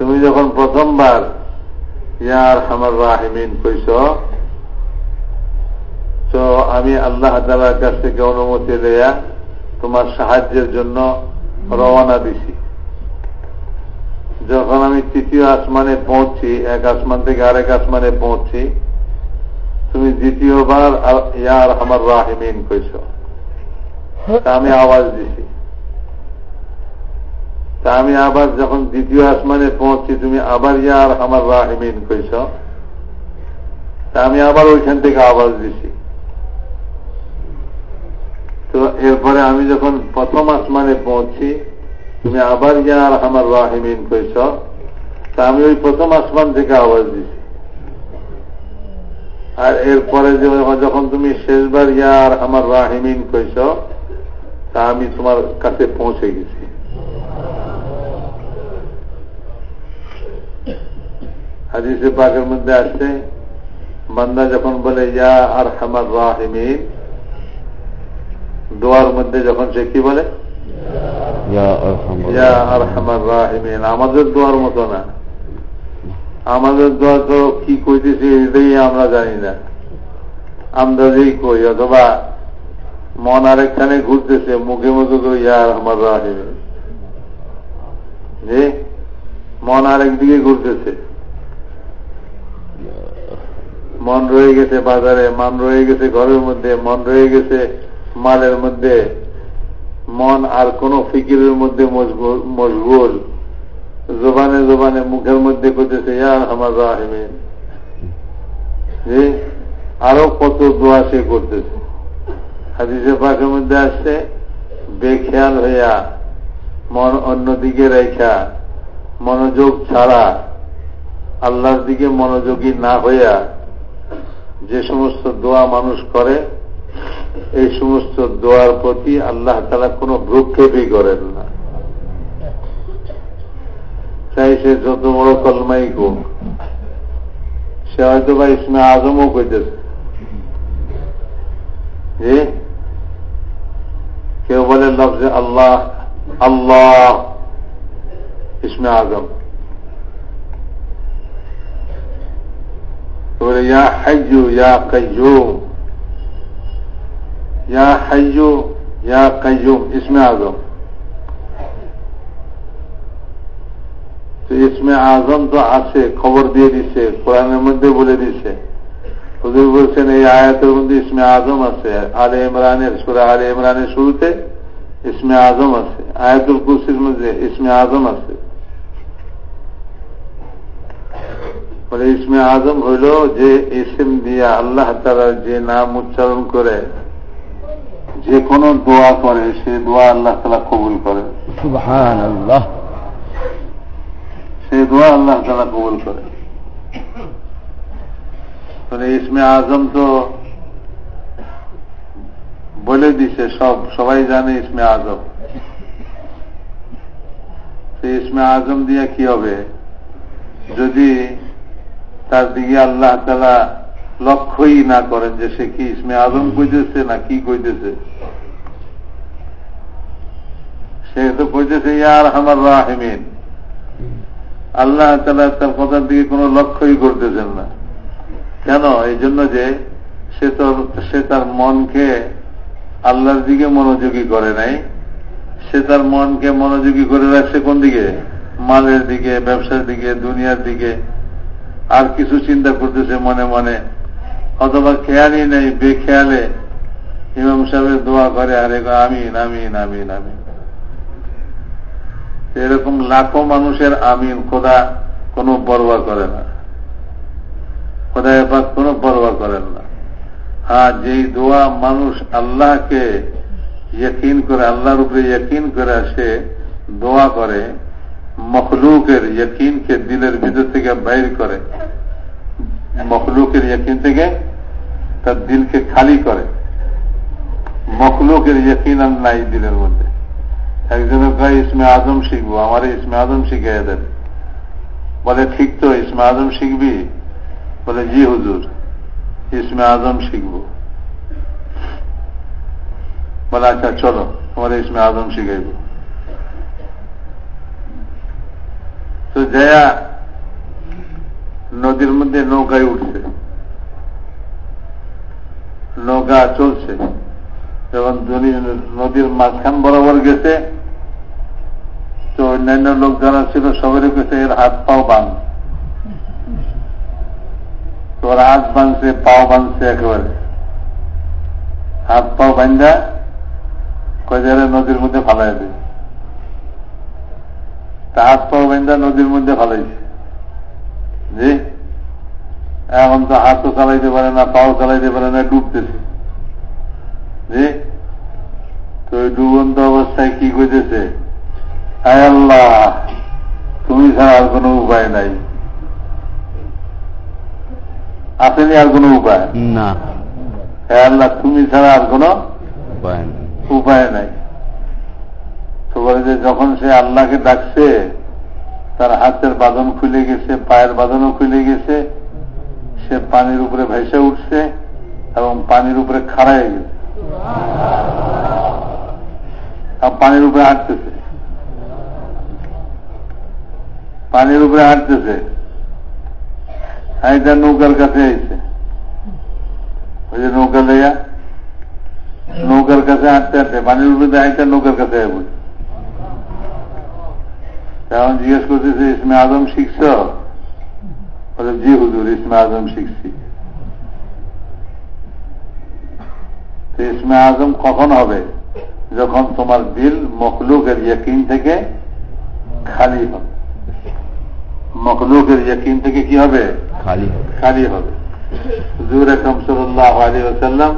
তুমি যখন প্রথমবার ইয়ার হামার রাহিমিন কইস তো আমি আল্লাহ তালার কাছ থেকে অনুমতি দেয়া তোমার সাহায্যের জন্য রওনা দিছি। যখন আমি তৃতীয় আসমানে পৌঁছি, এক আসমান থেকে আরেক আসমানে পৌঁছি, তুমি দ্বিতীয়বার ইয়ার আমার রাহিমিন কইস আমি আওয়াজ দিছি। তা আমি আবার যখন দ্বিতীয় আসমানে পৌঁছি তুমি আবার ইয়ার আমার রাহিমিন কইস তা আমি আবার ওইখান থেকে আওয়াজ দিছি। তো এরপরে আমি যখন প্রথম আসমানে পৌঁছি তুমি আবার ইয়ার আমার রাহিমিন কইস তা আমি ওই প্রথম আসমান থেকে আওয়াজ দিছি। আর এরপরে যখন তুমি শেষবার ইয়ার আমার রাহিমিন কইস তা আমি তোমার কাছে পৌঁছে গেছি। হাদিসে পাকের মধ্যে আসছে বান্দা যখন বলে ইয়া আর হামার রাহিমিন দোয়ার মধ্যে যখন সে কি বলে? ইয়া আর হামার রাহিমিন আমাদের দোয়ার মতো না। আমাদের দোয়া তো কি কইতেছি এটাই আমরা জানি না। আন্দাজেই কই অথবা মন আরেকখানে ঘুরতেছে মুখে মুখে কই ইয়ার আমার রাহিমিন যে মন আরেক দিকে ঘুরতেছে। মন রয়ে গেছে বাজারে, মন রয়ে গেছে ঘরের মধ্যে, মন রয়ে গেছে মালের মধ্যে। মন আর কোন ফিকিরের মধ্যে মশগুল জোবানে জোবানে মুখের মধ্যে করতেছে ইয়ার আমার রাহিমিন। আরও কত দোয়া সে করতেছে। হাদিসে পাকের মধ্যে আসছে, বেখেয়াল হইয়া মন অন্যদিকে রেখা, মনোযোগ ছাড়া, আল্লাহর দিকে মনোযোগী না হইয়া যে সমস্ত দোয়া মানুষ করে, এই সমস্ত দোয়ার প্রতি আল্লাহ তালা কোনো ভ্রুক্ষেপই করেন না। চাই সে যত বড় কলমাই হোক, সে হয়তো বা ইসমে আজমও কইতেছে। যে কেউ বলে, লফজে আল্লাহ আল্লাহ, ইসমে আজম। বলে ইয়া হাইজু ইয়া কাইয়ুম ইয়া হাইজু ইয়া কাইয়ুম ইসমে আজম তো ইসমে আজম তো আছে খবর দিয়ে দিছে কোরআনের মধ্যে বলে দিছে হুজুর বলছেন এই আয়াতের মধ্যে ইসমে আজম আছে আলে ইমরানের সুরা আলে ইমরানের শুরুতে ইসমে আজম আছে আয়াতুল কুসির মধ্যে ইসমে আজম আছে মানে ইসমে আজম হইল যে এসএম দিয়ে আল্লাহ তারা যে নাম উচ্চারণ করে যে কোন দোয়া করে সে দোয়া আল্লাহ তালা কবুল করে। সে দোয়া আল্লাহ তালা কবুল করে। মানে ইসমে আজম তো বলে দিছে সব সবাই জানে ইসমে আজম। সে ইসমে আজম দিয়ে কি হবে? যদি তার দিকে আল্লাহ তালা লক্ষ্যই না করেন যে সে কি ইসমে আজম কইতেছে না কি কইতেছে। সে তো কইতেছে ইয়ার আমার রাহিমিন। আল্লাহ তালা তার কথার দিকে কোনো লক্ষ্যই করতেছেন না। কেন? এই জন্য যে সে তো, সে তার মনকে আল্লাহর দিকে মনোযোগী করে নাই। সে তার মনকে মনোযোগী করে রাখছে কোন দিকে? মালের দিকে, ব্যবসার দিকে, দুনিয়ার দিকে। আর কিছু চিন্তা করতেছে মনে মনে। অথবা খেয়ালই নেই, বেখেয়ালে। ইমাম সাহেবের দোয়া করে, আরে আমিন আমিন আমিন আমিন। এরকম লাখো মানুষের আমিন খোদা কোনো পরোয়া করে না। খোদা এবার কোনো পরোয়া করেন না। হ্যাঁ যেই দোয়া মানুষ আল্লাহকে ইয়কিন করে, আল্লাহর উপরে ইয়কিন করে সে দোয়া করে মখলুকের ইয়কিনকে দিলের ভিতর থেকে বাইর করে মখলুকের ইয়কিন থেকে তার দিলকে খালি করে মখলুকের ইয়কিন আর নাই দিলের মধ্যে একজনের কয় ইসমে আজম শিখব আমার ইসমে আজম শিখে দেন বলে ঠিক তো ইসমে আজম শিখবি বলে জি হুজুর ইসমে আজম শিখব বলে আচ্ছা চলো তোমার ইসমে আজম শিখাইব তো জয়া নদীর মধ্যে নৌকায় উঠছে। নৌকা চলছে। যখন নদীর মাঝখান বরাবর গেছে, তো অন্যান্য লোক যারা ছিল সবারই কাছে এর হাত পাও বান তোর হাত বাঁধছে, পাও বাঁধছে একেবারে। হাত পাও বান্ধা কয়জারে নদীর মধ্যে ফালাই দেবে তা হাত পাও নদীর মধ্যে ফালাইছে। জি? এখন তো হাতও চালাইতে পারে না পাও চালাইতে পারে না ডুবতেছে। জি? তো ডুবন্ত অবস্থায় কি করতেছে আল্লাহ তুমি ছাড়া আর কোনো উপায় নাই। আসেনি আর কোনো উপায়? না। হ্যাঁ আল্লাহ তুমি ছাড়া আর কোনো উপায় নেই। বলে যে যখন সে আল্লাহকে ডাকছে, তার হাতের বাঁধন খুলে গেছে, পায়ের বাঁধনও খুলে গেছে, সে পানির উপরে ভেসে উঠছে এবং পানির উপরে খাড়াই গেছে। পানির উপরে হাঁটতেছে। পানির উপরে হাঁটতেছে। হাইটা নৌকার কাছে আইছে। ওই যে নৌকা লইয়া নৌকার কাছে হাঁটতে হাঁটতে পানির উপরে হাইটা নৌকার কাছে আইব এখন জিজ্ঞেস করতেছে ইসমে আজম শিখছ বলে জি হুজুর ইসমে আজম শিখছি তো ইসমে আজম কখন হবে যখন তোমার দিল মখলুকের ইয়কিন থেকে খালি হবে মখলুকের ইয়কিন থেকে কি হবে খালি হবে। খালি হবে হুজুর আকরম সাল্লাহ আলী ওসাল্লাম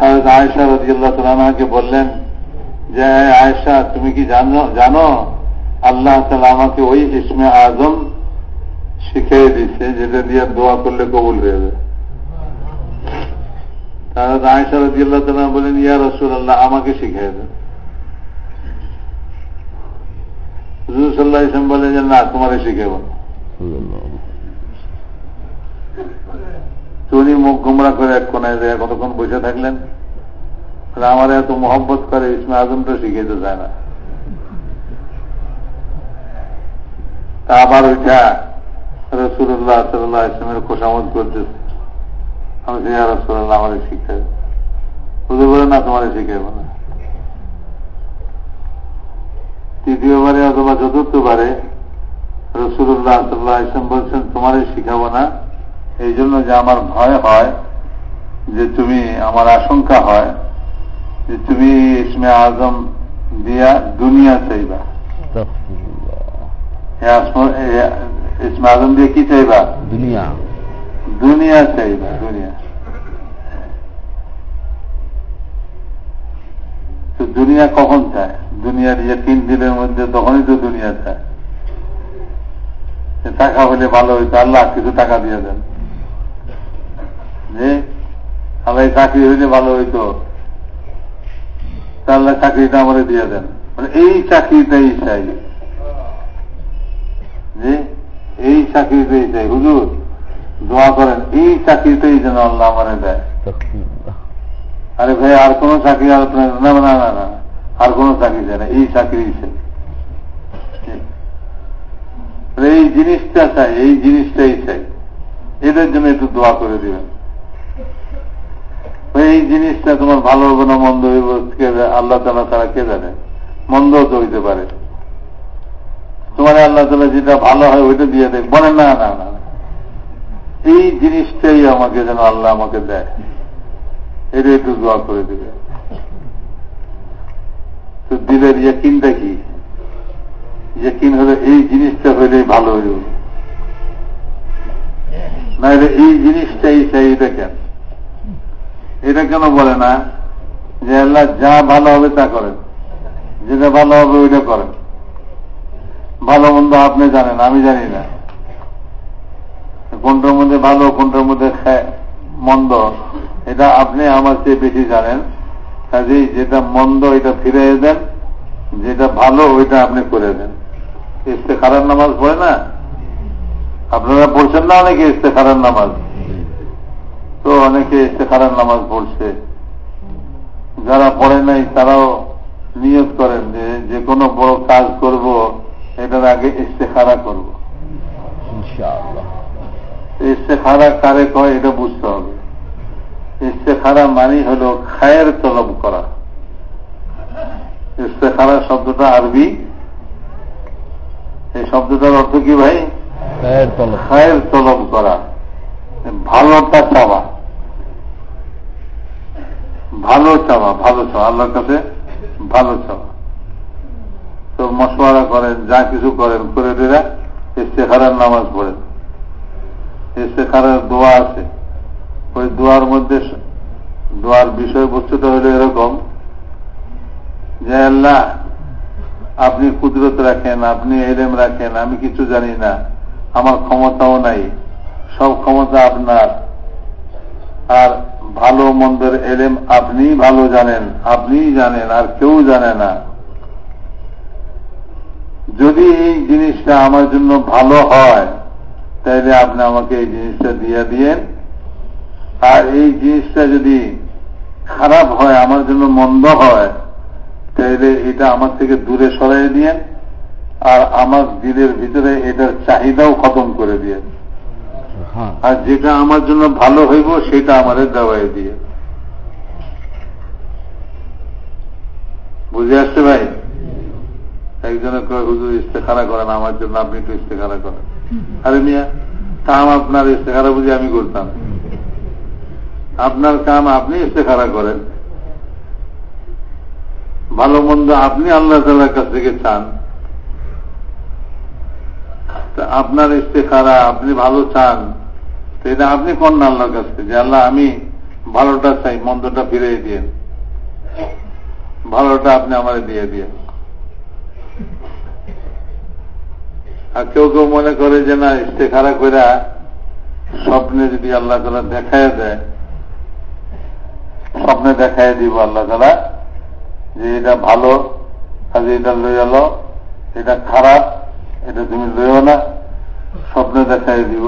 হযরত আয়েশা রাদিয়াল্লাহু তাআলা আনহাকে বললেন যে আয়েশা, তুমি কি জানো আল্লাহ তাআলা আমাকে ওই ইসমে আজম শিখিয়ে দিচ্ছে যেটা দিয়ে দোয়া করলে কবুল হয়ে যাবে। তাহলে আয়েশা রাদিয়াল্লাহু তাআলা বলেন, ইয়া রাসূলুল্লাহ, আমাকে শিখিয়ে দেন আলাইহি ওয়াসাল্লাম যে না, তোমারে শিখাবো। না তো উনি মুখ গুমরা করে এক কোনায় কতক্ষণ বসে থাকলেন? বলে, আমার এত মহব্বত করে ইসমে আজমটা শিখাইতে চায় না। তা আবার ওইটা রসুল্লাহ সাল্লাহ ইসলামের খোসামত করতেছে আমি সে রসুল্লাহ আমাদের শিক্ষা হুজুর বলে না তোমার শিখাইব না। তৃতীয়বারে অথবা চতুর্থবারে রসুল্লাহ সাল্লাহ ইসলাম বলছেন তোমারই শিখাবো না। এই জন্য যে আমার ভয় হয় যে তুমি আমার আশঙ্কা হয় যে তুমি ইসমে আজম দিয়া দুনিয়া চাইবা। ইসমে আজম দিয়ে কি চাইবা? দুনিয়া। দুনিয়া চাইবা দুনিয়া। তো দুনিয়া কখন চায়? দুনিয়ার ইয়ে তিন দিনের মধ্যে তখনই তো দুনিয়া চায়। টাকা হলে ভালো হইতো আল্লাহ কিছু টাকা দিয়ে দেন। যে আল্লাহ চাকরি হইলে ভালো হইতো তা আল্লাহ চাকরিটা আমার দিয়ে দেন। মানে এই চাকরিটাই চাই। যে এই চাকরিটাই চাই। হুজুর দোয়া করেন এই চাকরিটাই যেন আল্লাহ আমার দেয়। আরে ভাই আর কোন চাকরি আর না না না না আর কোন চাকরি চাই না এই চাকরি চাই। এই জিনিসটা চাই এই জিনিসটাই চাই। এদের জন্য একটু দোয়া করে দিবেন। এই জিনিসটা তোমার ভালো হবে না মন্দ হইব আল্লাহ তালা তারা কে জানে? মন্দ তো হইতে পারে। তোমার আল্লাহ তালা যেটা ভালো হয় ওইটা দিয়ে দেয়। বলে না না না এই জিনিসটাই আমাকে যেন আল্লাহ আমাকে দেয়। এটা একটু দোয়া করে দিবে। তো দিলের ইয়কিনটা কি? ইয়কিন হলে এই জিনিসটা হইলেই ভালো হইব না এই জিনিসটাই চাই এটা কেন? এটা কেন বলে না? যে আল্লাহ যা ভালো হবে তা করেন। যেটা ভালো হবে ওইটা করেন। ভালো মন্দ আপনি জানেন, আমি জানি না। কোনটার মধ্যে ভালো, কোনটার মধ্যে মন্দ, এটা আপনি আমার চেয়ে বেশি জানেন। কাজেই যেটা মন্দ এটা ফিরে দেন, যেটা ভালো ওইটা আপনি করে দেন। ইস্তেখারার নামাজ পড়ে না? আপনারা পড়ছেন না অনেকে ইস্তেখারার নামাজ? তো অনেকে ইস্তেখারার নামাজ পড়ছে। যারা পড়ে নাই তারাও নিয়ত করেন যে যে কোনো বড় কাজ করব এটার আগে ইস্তেখারা করব। ইস্তেখারা কারে কয় এটা বুঝতে হবে। ইস্তেখারা মানে হল খায়ের তলব করা। ইস্তেখারা শব্দটা আরবি। এই শব্দটার অর্থ কি ভাই? খায়ের তলব করা। ভালোটা চাওয়া। ভালো চাওয়া ভালো চাওয়া। আল্লাহর কাছে ভালো চাওয়া। তো মশওয়ারা করেন, যা কিছু করেন, করে দিলে ইস্তেখারার নামাজ পড়েন। ইস্তেখারার দোয়া আছে। ওই দোয়ার মধ্যে দোয়ার বিষয়বস্তুটা হলো এরকম যে, আল্লাহ, আপনি কুদরত রাখেন, আপনি এলেম রাখেন, আমি কিছু জানি না, আমার ক্ষমতাও নাই। সব ক্ষমতা আপনার। আর ভালো মন্দের এলেম আপনি ভালো জানেন, আপনিই জানেন, আর কেউ জানে না। যদি এই জিনিসটা আমার জন্য ভালো হয় তাহলে আপনি আমাকে এই জিনিসটা দিয়ে দিয়েন। আর এই জিনিসটা যদি খারাপ হয়, আমার জন্য মন্দ হয় তাহলে এটা আমার থেকে দূরে সরাই দিয়েন। আর আমার দিলের ভিতরে এটার চাহিদাও খতম করে দিয়ে হ্যাঁ আর যেটা আমার জন্য ভালো হইব, সেটা আমাদের দেওয়াই দিয়ে। বুঝে আসছে ভাই? একজনে কয়, হুজুর, ইস্তেখারা করেন, আমার জন্য আপনি একটু ইস্তেখারা করেন। আরে মিয়া, কাম আপনার ইস্তেখারা বুঝি আমি করতাম। আপনার কাম আপনি ইস্তেখারা করেন। ভালো মন্দ আপনি আল্লাহ তালার কাছ থেকে চান। আপনার ইস্তেখারা আপনি ভালো চান। তো এটা আপনি কোন আল্লাহর কাছে যে আল্লাহ আমি ভালোটা চাই, মন্দটা ফিরিয়ে দিয়ে ভালোটা আপনি আমার দিয়ে দিয়ে আর কেউ কেউ মনে করে যে না, ইস্তেখারা করে স্বপ্নে যদি আল্লাহ তালা দেখায় দেয়, স্বপ্নে দেখায় দিব আল্লাহ তালা যে এটা ভালো কাজে এটা লই এলো এটা খারাপ, এটা তুমি লইও না, স্বপ্নে দেখাই দিব।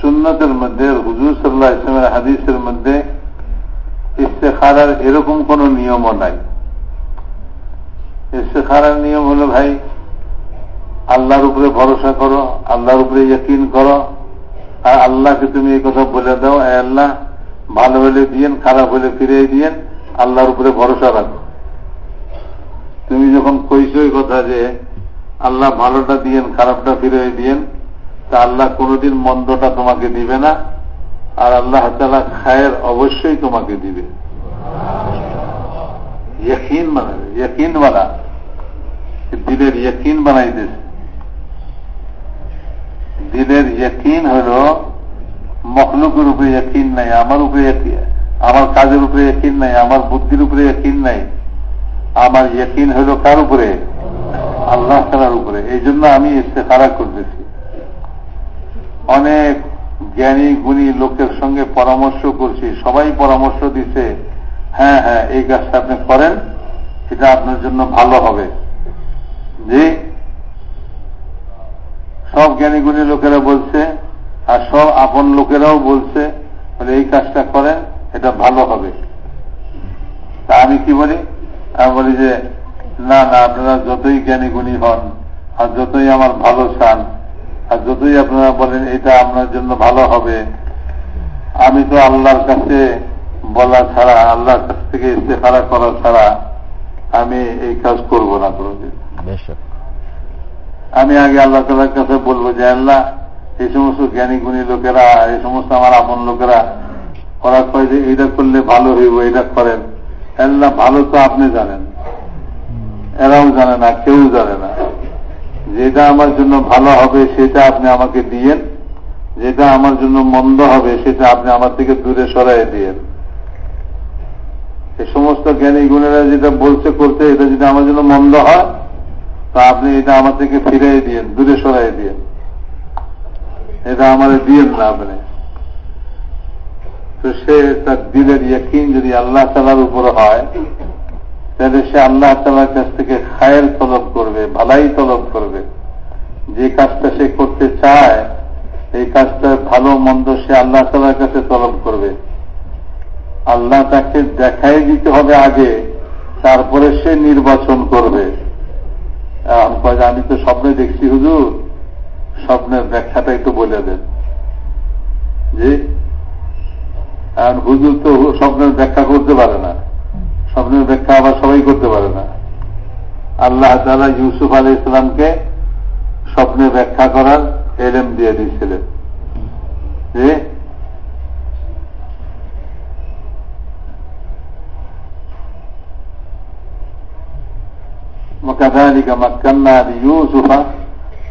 সুন্নতের মধ্যে, হুজুর সাল্লাহ ইসলামের হাদিসের মধ্যে ইস্তেখারার এরকম কোন নিয়মও নাই। ইস্তেখারার নিয়ম হলো, ভাই, আল্লাহর উপরে ভরসা করো, আল্লাহর উপরে ইয়কিন করো, আর আল্লাহকে তুমি এই কথা বলে দাও আল্লাহ, ভালো হলে দিয়েন, খারাপ হলে ফিরিয়ে দিয়েন, আল্লাহর উপরে ভরসা রাখো। তুমি যখন কইছো এই কথা যে, আল্লাহ ভালোটা দিয়েন, খারাপটা ফিরিয়ে দিয়েন তা আল্লাহ কোনোদিন মন্দটা তোমাকে দিবে না, আর আল্লাহ তালা খায়ের অবশ্যই তোমাকে দিবে। দিলের ইয়কিন বানাইতেছে। দিলের ইয়কিন হল মখলুকের উপরে ইয়কিন নাই, আমার উপরে আমার কাজের উপরে ইয়কিন নাই, আমার বুদ্ধির উপরে ইয়কিন নাই। আমার ইয়কিন হইল কার উপরে? আল্লাহ তালার উপরে। এই জন্য আমি ইস্তেফারা করতেছি। অনেক জ্ঞানী, গুণী লোকের সঙ্গে পরামর্শ করছি। সবাই পরামর্শ দিছে হ্যাঁ হ্যাঁ এই কাজটা আপনি করেন, এটা আপনার জন্য ভালো হবে। জি। সব জ্ঞানী, গুণী লোকেরা বলছে, আর সব আপন লোকেরাও বলছে বলে এই কাজটা করেন, এটা ভালো হবে। তা আমি কি বলি? আমি বলি যে, না না, আপনারা যতই জ্ঞানী, গুণী হন, আর যতই আমার ভালো চান আর যতই আপনারা বলেন এটা আপনার জন্য ভালো হবে আমি তো আল্লাহর কাছে বলা ছাড়া আল্লাহর কাছ থেকে ইস্তেফারা করা ছাড়া আমি এই কাজ করব না কোনোদিন। আমি আগে আল্লাহ তালার কাছে বলব যে আল্লাহ এই সমস্ত জ্ঞানী গুণী লোকেরা এই সমস্ত আমার আপন লোকেরা ওরা কয় যে এটা করলে ভালো হইব এটা করেন। আল্লাহ ভালো তো আপনি জানেন। এরাও জানে না কেউ জানে না। যেটা আমার জন্য ভালো হবে, সেটা আপনি আমাকে দিয়েন। যেটা আমার জন্য মন্দ হবে, সেটা আপনি আমার থেকে দূরে সরাই দিয়েন। এই সমস্ত জ্ঞানী গুণেরা যেটা বলছে করতে এটা যদি আমার জন্য মন্দ হয়, তা আপনি এটা আমার থেকে ফিরাই দিয়েন, দূরে সরাই দিয়েন। এটা আমার দিয়েন না আপনি। তো সে তার দিলের ইয়কিন যদি আল্লাহ তালার উপর হয় তাহলে সে আল্লাহ তালার কাছ থেকে খায়ের তলব করবে, ভালাই তলব করবে। যে কাজটা সে করতে চায়, এই কাজটা ভালো মন্দ সে আল্লাহ তালার কাছে তলব করবে। আল্লাহ তাকে দেখাই দিতে হবে আগে, তারপরে সে নির্বাচন করবে। আমি তো স্বপ্নে দেখছি হুজুর, স্বপ্নের ব্যাখ্যাটা একটু বলে দেন। জি হুজুর তো স্বপ্নের ব্যাখ্যা করতে পারে না। স্বপ্নের ব্যাখ্যা আবার সবাই করতে পারে না আল্লাহ তালা ইউসুফ আলী ইসলামকে স্বপ্নে ব্যাখ্যা করার এলেম দিয়ে দিয়েছিলেন যে وكذلك مكنا ليوسف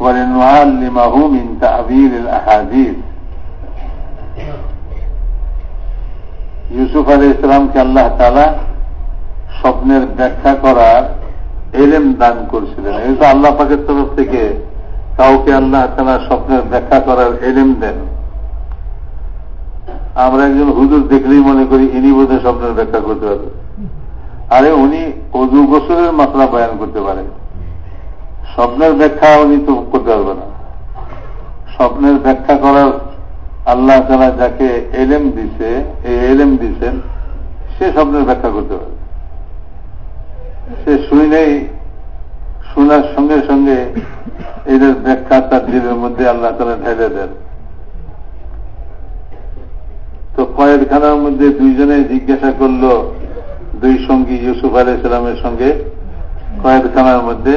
ولنعلمه من تعبير الأحاديث ইউসুফ আলী ইসলামকে আল্লাহ তালা স্বপ্নের ব্যাখ্যা করার এলেম দান করছিলেন। এই তো আল্লাহ পাকের তরফ থেকে কাউকে আল্লাহ তালা স্বপ্নের ব্যাখ্যা করার এলেম দেন। আমরা একজন হুজুর দেখলেই মনে করি ইনি বোধহয় স্বপ্নের ব্যাখ্যা করতে পারবে। আরে উনি অজু গোসলের মাত্রা বয়ান করতে পারেন। স্বপ্নের ব্যাখ্যা উনি তো করতে পারবে না। স্বপ্নের ব্যাখ্যা করার আল্লাহ তালা যাকে এলেম দিছে, এই এলেম দিছেন, সে স্বপ্নের ব্যাখ্যা করতে পারে সে শুনেই, শোনার সঙ্গে সঙ্গে এদের ব্যাখ্যা তার দিলের মধ্যে আল্লাহ তালা ঢেলে দেন। তো কয়েকখানার মধ্যে দুইজনে জিজ্ঞাসা করল, দুই সঙ্গী ইউসুফ আলী ইসলামের সঙ্গে, কয়েকখানার মধ্যে।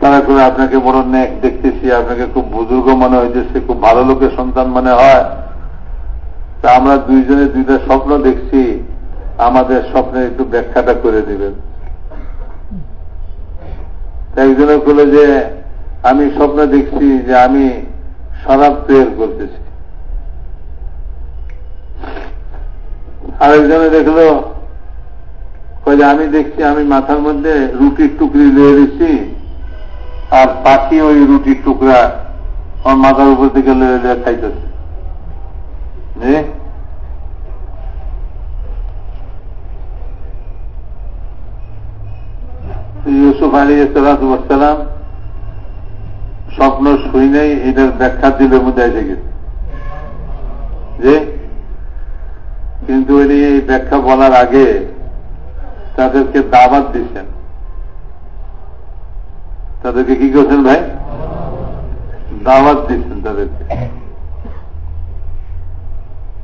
তারা করে, আপনাকে বড় নেক দেখতেছি, আপনাকে খুব বুজুর্গ মনে হইতেছে, খুব ভালো লোকের সন্তান মনে হয়। তা আমরা দুইজনে দুইটা স্বপ্ন দেখছি আমাদের স্বপ্নে একটু ব্যাখ্যাটা করে দিবেন। একজনে বলে যে, আমি স্বপ্ন দেখছি যে আমি শরাব তৈরি করতেছি। আরেকজনে দেখল যে আমি দেখছি, আমি মাথার মধ্যে রুটির টুকরি লিয়ে দিচ্ছি, আর পাখি ওই রুটির টুকরা আমার মাথার উপর থেকে লিয়ে লিয়ে খাইতেছে ইউসুফ আলী সালাম স্বপ্ন শুই নেই, এটার ব্যাখ্যা দিলের মধ্যে এসে গেছে। যে, কিন্তু উনি এই ব্যাখ্যা বলার আগে তাদেরকে দাবাত দিচ্ছেন। তাদেরকে কি করছেন ভাই? দাওয়াত দিচ্ছেন তাদেরকে।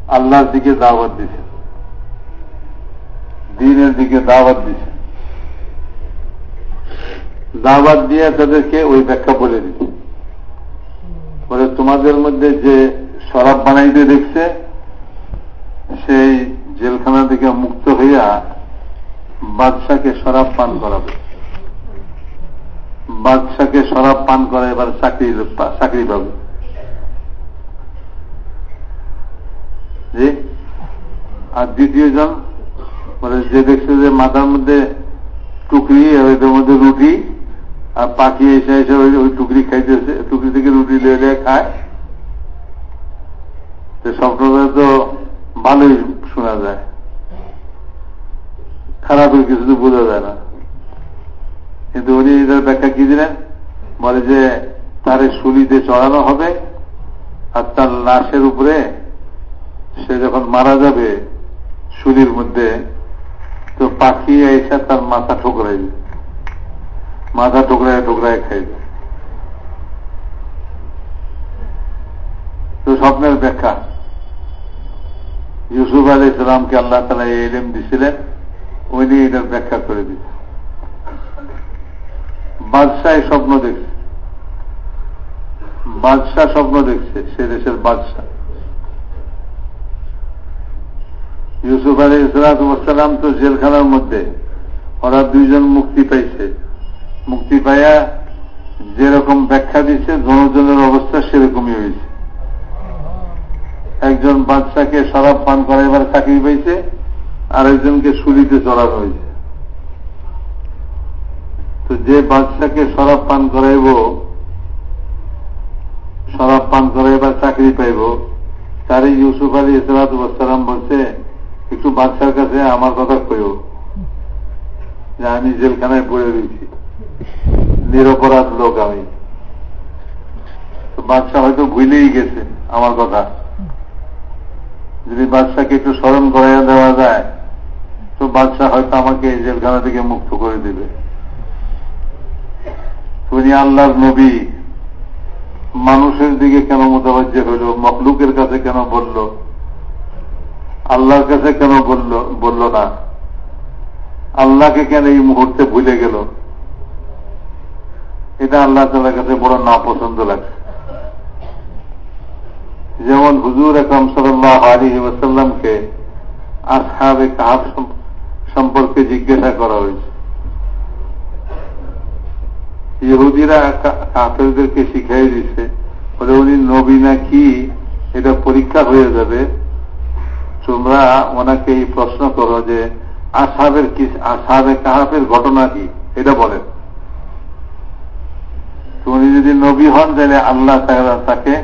আল্লাহর দিকে দাওয়াত দিচ্ছেন। দিনের দিকে দাওয়াত দিচ্ছেন। দাওয়াত দিয়ে তাদেরকে ওই ব্যাখ্যা বলে দিচ্ছে। বলে তোমাদের মধ্যে যে শরাব বানাইতে দেখছে, সেই জেলখানা থেকে মুক্ত হইয়া বাদশাকে শরাব পান করাবে। বাদশাকে শরাব পান করা এবার চাকরি চাকরি পাবে। আর দ্বিতীয় জন মানে যে দেখছে যে মাথার মধ্যে টুকরি আর মধ্যে রুটি আর পাখি এসে এসে ওই টুকরি খাইতেছে, টুকরি থেকে রুটি দিয়ে খায়। তো তো ভালোই শোনা যায়। খারাপের কিছু তো বোঝা যায় না। কিন্তু উনি এটার ব্যাখ্যা কি দিলেন? বলে যে, তার শুলিতে চড়ানো হবে, আর তার লাশের উপরে সে যখন মারা যাবে শুলির মধ্যে, তো পাখি এসে তার মাথা ঠোকরাইবে। মাথা ঠোকরায় ঠোকরায় খাইবে তো স্বপ্নের ব্যাখ্যা। ইউসুফ আলী ইসলামকে আল্লাহ তালা এলেম দিছিলেন, উনি এটার ব্যাখ্যা করে দিচ্ছেন বাদশাহ স্বপ্ন দেখছে। বাদশাহ স্বপ্ন দেখছে, সে দেশের বাদশাহ। ইউসুফ আলী ইসলাতাম তো জেলখানার মধ্যে, ওরা দুইজন মুক্তি পাইছে। মুক্তি পাইয়া যেরকম ব্যাখ্যা দিচ্ছে জনজনের অবস্থা সেরকমই হয়েছে একজন বাদশাকে শরাব পান করাইবার চাকরি পাইছে আর একজনকে সুলিতে চড়ানো হয়েছে তো যে বাদশাকে শরাব পান করাইব শরাব পান করাইবার চাকরি পাইব, তারই ইউসুফ আলী ইসলাতাম বলছে, একটু বাচ্চার কাছে আমার কথা কইও যে আমি জেলখানায় পড়ে রয়েছি। নিরপরাধ লোক আমি। বাদশাহ হয়তো ভুলেই গেছে আমার কথা। যদি বাদশাকে একটু স্মরণ করাইয়া দেওয়া যায়, তো বাদশাহ হয়তো আমাকে এই জেলখানা থেকে মুক্ত করে দিবে। উনি আল্লাহর নবী, মানুষের দিকে কেন মোতাবাজ্য হইল, মখলুকের কাছে কেন বলল, আল্লাহর কাছে কেন বলল বলল না? আল্লাহকে কেন এই মুহূর্তে ভুলে গেল? এটা আল্লাহ তালার কাছে বড় না পছন্দ লাগছে। যেমন হুজুর একরম সাল্লাহ আলী ওয়াসাল্লামকে আসহাবে কাহাব সম্পর্কে জিজ্ঞাসা করা হয়েছে। ইহুদিরা কাফেরদেরকে শিখাই দিছে বলে উনি নবী না কি এটা পরীক্ষা হয়ে যাবে। তোমরা ওনাকে এই প্রশ্ন করো যে আসাবের কি আসাবে কাহাফের ঘটনা কি? এটা বলেন। উনি যদি নবী হন, তাহলে আল্লাহ তাকে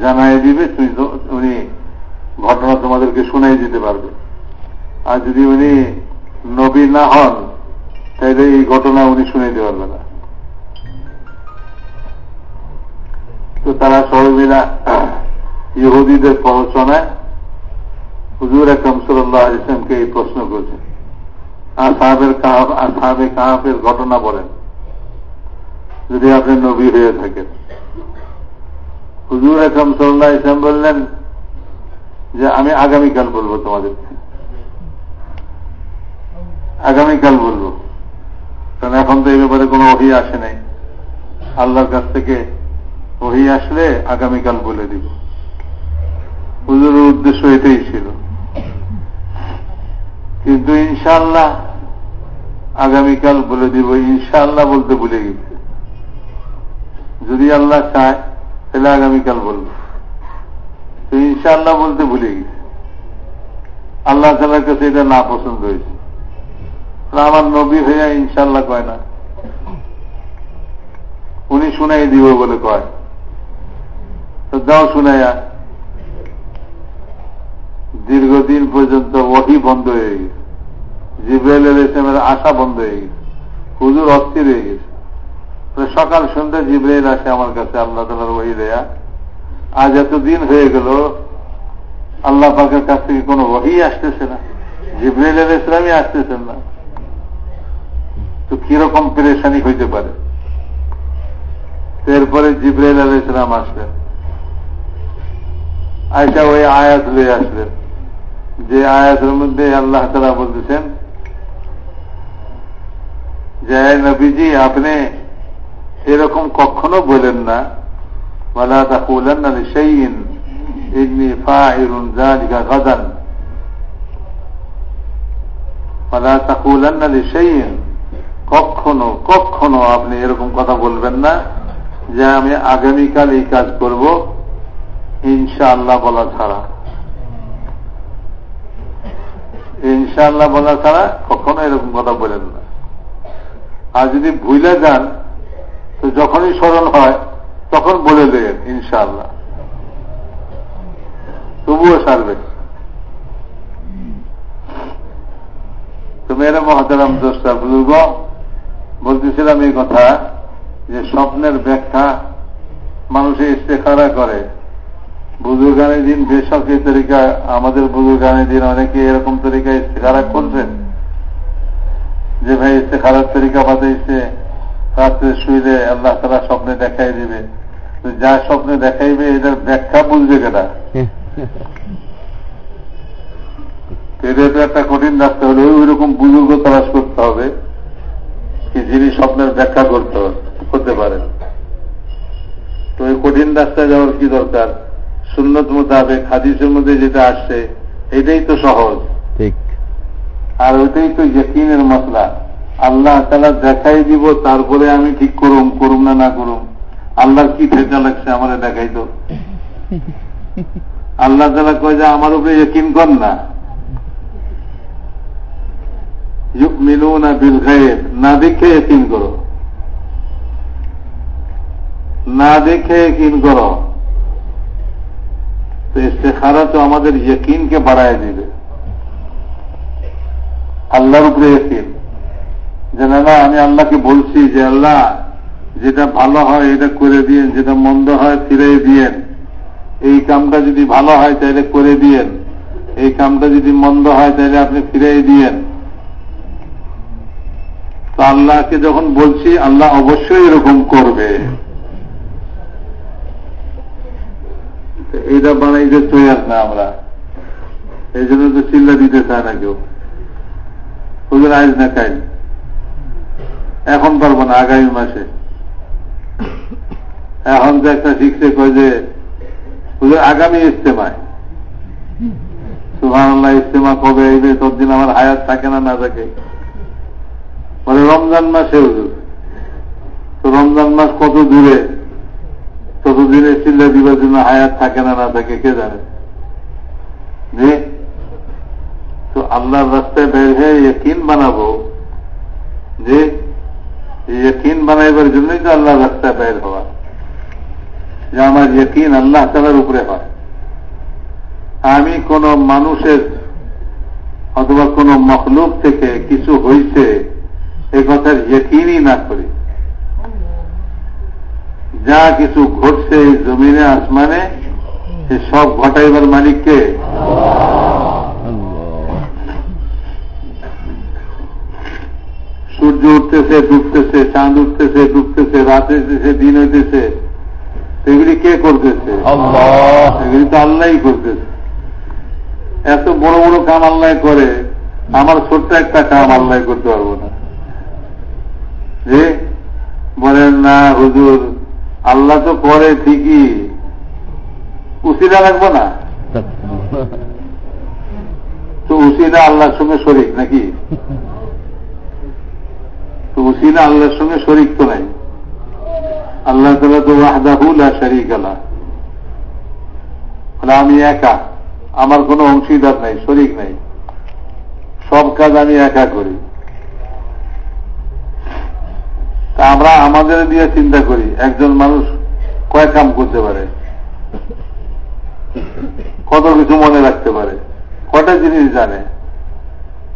জানাই দিবে তুমি উনি ঘটনা তোমাদেরকে শুনাই দিতে পারবে। আর যদি উনি নবী না হন, তাহলে এই ঘটনা উনি শুনাইতে পারবে না। তো তারা সবাই ইহুদিদের প্ররোচনায় হুজুর আকরম সাল্লাহ ইসলামকে এই প্রশ্ন করছেন। আসাহের কাহাব আসাবে কাহাবের ঘটনা বলেন। যদি আপনি নবী হয়ে থাকেন। হুজুর আকরম সাল্লাহ ইসলাম বললেন যে, আমি আগামীকাল বলব তোমাদেরকে। আগামীকাল বলব। কারণ এখন তো এই ব্যাপারে কোনো অহি আসে নাই। আল্লাহর কাছ থেকে ওহি আসলে আগামীকাল বলে দিব। হুজুরের উদ্দেশ্য এটাই ছিল। কিন্তু ইনশাল্লাহ আগামীকাল বলে দিব। ইনশাল্লাহ বলতে ভুলে গেছে। যদি আল্লাহ চায়, তাহলে আগামীকাল বলব। তো ইনশাল্লাহ বলতে ভুলে গেছে। আল্লাহ তালার কাছে এটা না পছন্দ হয়েছে। আমার নবী হইয়া ইনশাল্লাহ কয় না। উনি শুনাই দিব বলে কয়। তো দাও শুনাইয়া। দীর্ঘদিন পর্যন্ত ওহি বন্ধ হয়ে গেছে। জিব্রাইল ইসলামের আশা বন্ধ হয়ে গেছে। হুজুর অস্থির হয়ে গেছে। সকাল সন্ধ্যা জিব্রাইল আসে আমার কাছে, আল্লাহ তালার ওহি দেয়া। আজ এত দিন হয়ে গেল, আল্লাহ পাকের কাছ থেকে কোনো ওহি আসতেছে না। জিব্রাইল ইসলামই আসতেছেন না। তো কীরকম পেরেশানি হইতে পারে? এরপরে জিব্রাইল আল ইসলাম আসলেন। আয়সা ওই আয়াত লয়ে আসলেন, যে আয়াতের মধ্যে আল্লাহ তালা বলতেছেন, যে নবীজি, আপনি এরকম কখনো বলেন না না সেই ইগনি ফাইরুন জালিকা গাদান। বলা তা না সেই কখনো কখনো আপনি এরকম কথা বলবেন না যে আমি আগামীকাল এই কাজ করব ইনশা আল্লাহ বলা ছাড়া। ইনশাআল্লাহ বলা ছাড়া কখনো এরকম কথা বলেন না। আর যদি ভুলে যান তো যখনই স্মরণ হয়, তখন বলে দেবেন ইনশাআল্লাহ। তবুও সারবে। তো মেয়েরা মহাতারাম দোষটা বুজুর্গ বলতেছিলাম এই কথা যে স্বপ্নের ব্যাখ্যা মানুষে ইস্তেখারা করে। বুজুর্গানের দিন বেশক তরিকা, আমাদের বুজুর্গানের দিন অনেকে এরকম তরিকা ইস্তেখারা করছেন। যে ভাই ইস্তেখারার তরিকা বাতাইছে রাত্রে শুইলে আল্লাহ তারা স্বপ্নে দেখাই দিবে। যা স্বপ্নে দেখাইবে এটার ব্যাখ্যা বুঝবে কেটা এটা তো একটা কঠিন রাস্তা হলে ওই রকম বুজুর্গ তালাশ করতে হবে কি যিনি স্বপ্নের ব্যাখ্যা করতে করতে পারেন। তো এই কঠিন রাস্তায় যাওয়ার কি দরকার? সুন্নত মোতাবেক হাদিসের মধ্যে যেটা আসছে এটাই তো সহজ। ঠিক। আর ওইটাই তো ইয়কিনের মশলা আল্লাহ তালা দেখাই দিব, তারপরে আমি ঠিক করুম করুম না না করুম। আল্লাহর কি ঠেকা লাগছে আমার দেখাই তো। আল্লাহ তালা কয় যে, আমার উপরে ইয়কিন কর না। মিলু না বিল গায়েব, না দেখে ইয়কিন করো। না দেখে ইয়কিন করো। তো ইস্তেখারা তো আমাদের ইয়কিনকে বাড়ায় দিবে। আল্লাহর উপরে ইয়কিন। যে না না আমি আল্লাহকে বলছি যে আল্লাহ, যেটা ভালো হয় এটা করে দিয়েন, যেটা মন্দ হয় ফিরে দিয়েন। এই কামটা যদি ভালো হয় তাহলে করে দিয়েন। এই কামটা যদি মন্দ হয় তাহলে আপনি ফিরে দিয়েন। তো আল্লাহকে যখন বলছি, আল্লাহ অবশ্যই এরকম করবে। এইটা বানাইতে তৈরি না আমরা। এই জন্য তো চিল্লা দিতে চায় না কেউ। ওদের আইজ না খাই এখন পারব না, আগামী মাসে। এখন তো একটা শিখছে, কয় যে আগামী ইস্তেমায় সুহান আল্লাহ ইস্তেমা কবে আইবে, ততদিন আমার হায়াত থাকে না না থাকে। মানে রমজান মাসে হুজুর। তো রমজান মাস কত দূরে? ততদিনে চিল্লা দিবার জন্য হায়াত থাকে না না থাকে, কে জানে? যে তো আল্লাহর রাস্তায় বের হয়ে ইয়কিন বানাবো, যে ইয়কিন বানাইবার জন্যই তো আল্লাহর রাস্তায় বের হওয়া যে আমার ইয়কিন আল্লাহ তালার উপরে হয় আমি কোন মানুষের অথবা কোন মখলুক থেকে কিছু হইছে এ কথার ইয়কিনই না করি যা কিছু ঘটছে জমিনে আসমানে সব ঘটাইবার মালিককে সূর্য উঠতেছে ডুবতেছে চাঁদ উঠতেছে ডুবতেছে রাত এসেছে দিন হইতেছে। এগুলি কে করতেছে? আল্লাহ। এগুলি তো আল্লাহ করতেছে। এত বড় বড় কাম আল্লাহ করে আমার ছোট্ট একটা কাম আল্লাহ করতে পারব না। যে? বলেন না হুজুর আল্লাহ তো করে ঠিকই। উসিলা রাখব না? তো উসিলা আল্লাহর সঙ্গে শরিক নাকি? তো উসিলা আল্লাহর সঙ্গে শরিক তো নাই। আল্লাহ তালা তো ওয়াহদাহুল শরিক আল্লাহ আমি একা, আমার কোনো অংশীদার নাই, শরিক নাই। সব কাজ আমি একা করি। তা আমরা আমাদের দিয়ে চিন্তা করি, একজন মানুষ কয় কাম করতে পারে? কত কিছু মনে রাখতে পারে? কটা জিনিস জানে?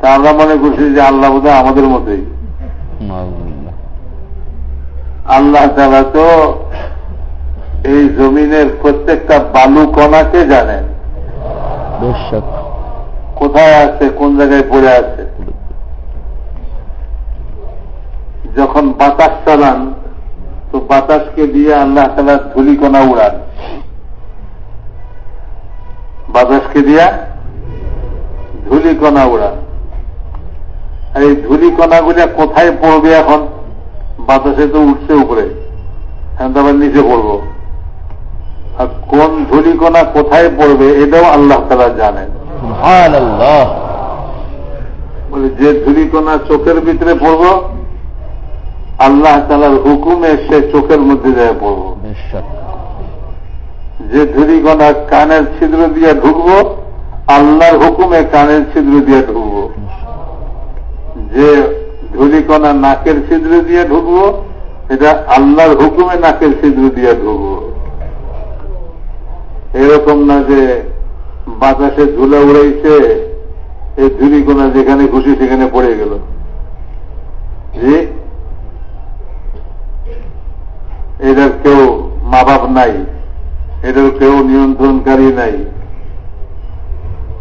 তা আমরা মনে করছি যে আল্লাহ বোধহয় আমাদের মতোই। আল্লাহ তালা তো এই জমিনের প্রত্যেকটা বালু কণাকে জানেন। কোথায় আছে কোন জায়গায় পড়ে আছে? যখন বাতাস চালান তো বাতাসকে দিয়ে আল্লাহ তালা ধুলিকণা উড়ান। বাতাসকে দিয়া ধুলিকণা উড়ান। আর এই ধুলিকণাগুলা কোথায় পড়বে এখন? বাতাসে তো উঠছে উপরে। আবার নিচে পড়ব। আর কোন ধুলিকণা কোথায় পড়বে এটাও আল্লাহ তালা জানেন। বলে যে ধুলিকণা চোখের ভিতরে পড়ব আল্লাহ তালার হুকুমে সে চোখের মধ্যে যায় পড়ব। যে ধুলিকণা কানের ছিদ্র দিয়ে ঢুকবো আল্লাহর হুকুমে কানের ছিদ্র দিয়ে ঢুকবো। যে ধুলিকণা নাকের ছিদ্র দিয়ে ঢুকবো, এটা আল্লাহর হুকুমে নাকের ছিদ্র দিয়ে ঢুকবো। এরকম না যে বাতাসে ধুলা উড়াইছে, এই ধুলিকণা যেখানে খুশি সেখানে পড়ে গেল। এটার কেউ মা বাপ নাই, এটার কেউ নিয়ন্ত্রণকারী নাই।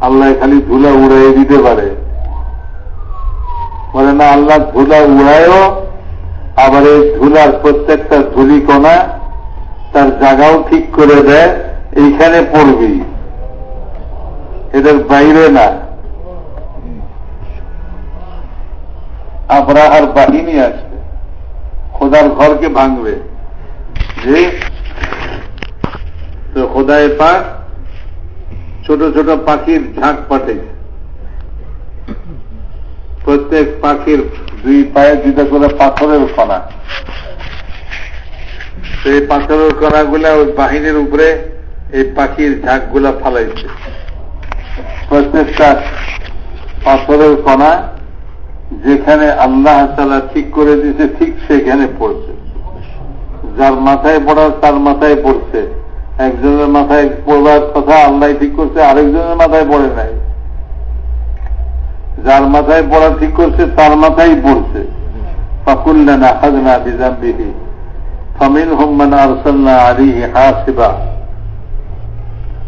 আল্লাহ খালি ধুলা উড়াই দিতে পারে। বলে, না, আল্লাহ ধুলা উড়ায়ও, আবার এই ধুলার প্রত্যেকটা ধুলিকণা তার জায়গাও ঠিক করে দেয়, এইখানে পড়বি। এদের বাইরে না। আবরাহার বাহিনী আসবে। খোদার ঘরকে ভাঙবে। যে তো খোদায় পাক, ছোট ছোট পাখির ঝাঁক পাঠাইছে প্রত্যেক পাখির দুই পায়ে দুইটা করে পাথরের কণা। সেই পাথরের কণাগুলা ওই বাহিনীর উপরে এই পাখির ঝাঁকগুলা ফালাইছে। প্রত্যেকটা পাথরের কণা যেখানে আল্লাহ তালা ঠিক করে দিয়েছে, ঠিক সেখানে পড়ছে। যার মাথায় পড়ার তার মাথায় পড়ছে। একজনের মাথায় পড়বার কথা আল্লাহ ঠিক করছে, আরেকজনের মাথায় পড়ে নাই। যার মাথায় পড়া ঠিক করছে তার মাথায় পড়ছে ফাকুল্লানা হাজনা বিজাম্বিহি ফমিন হোম্মান আরসাল্লা আলিহি হাসিবা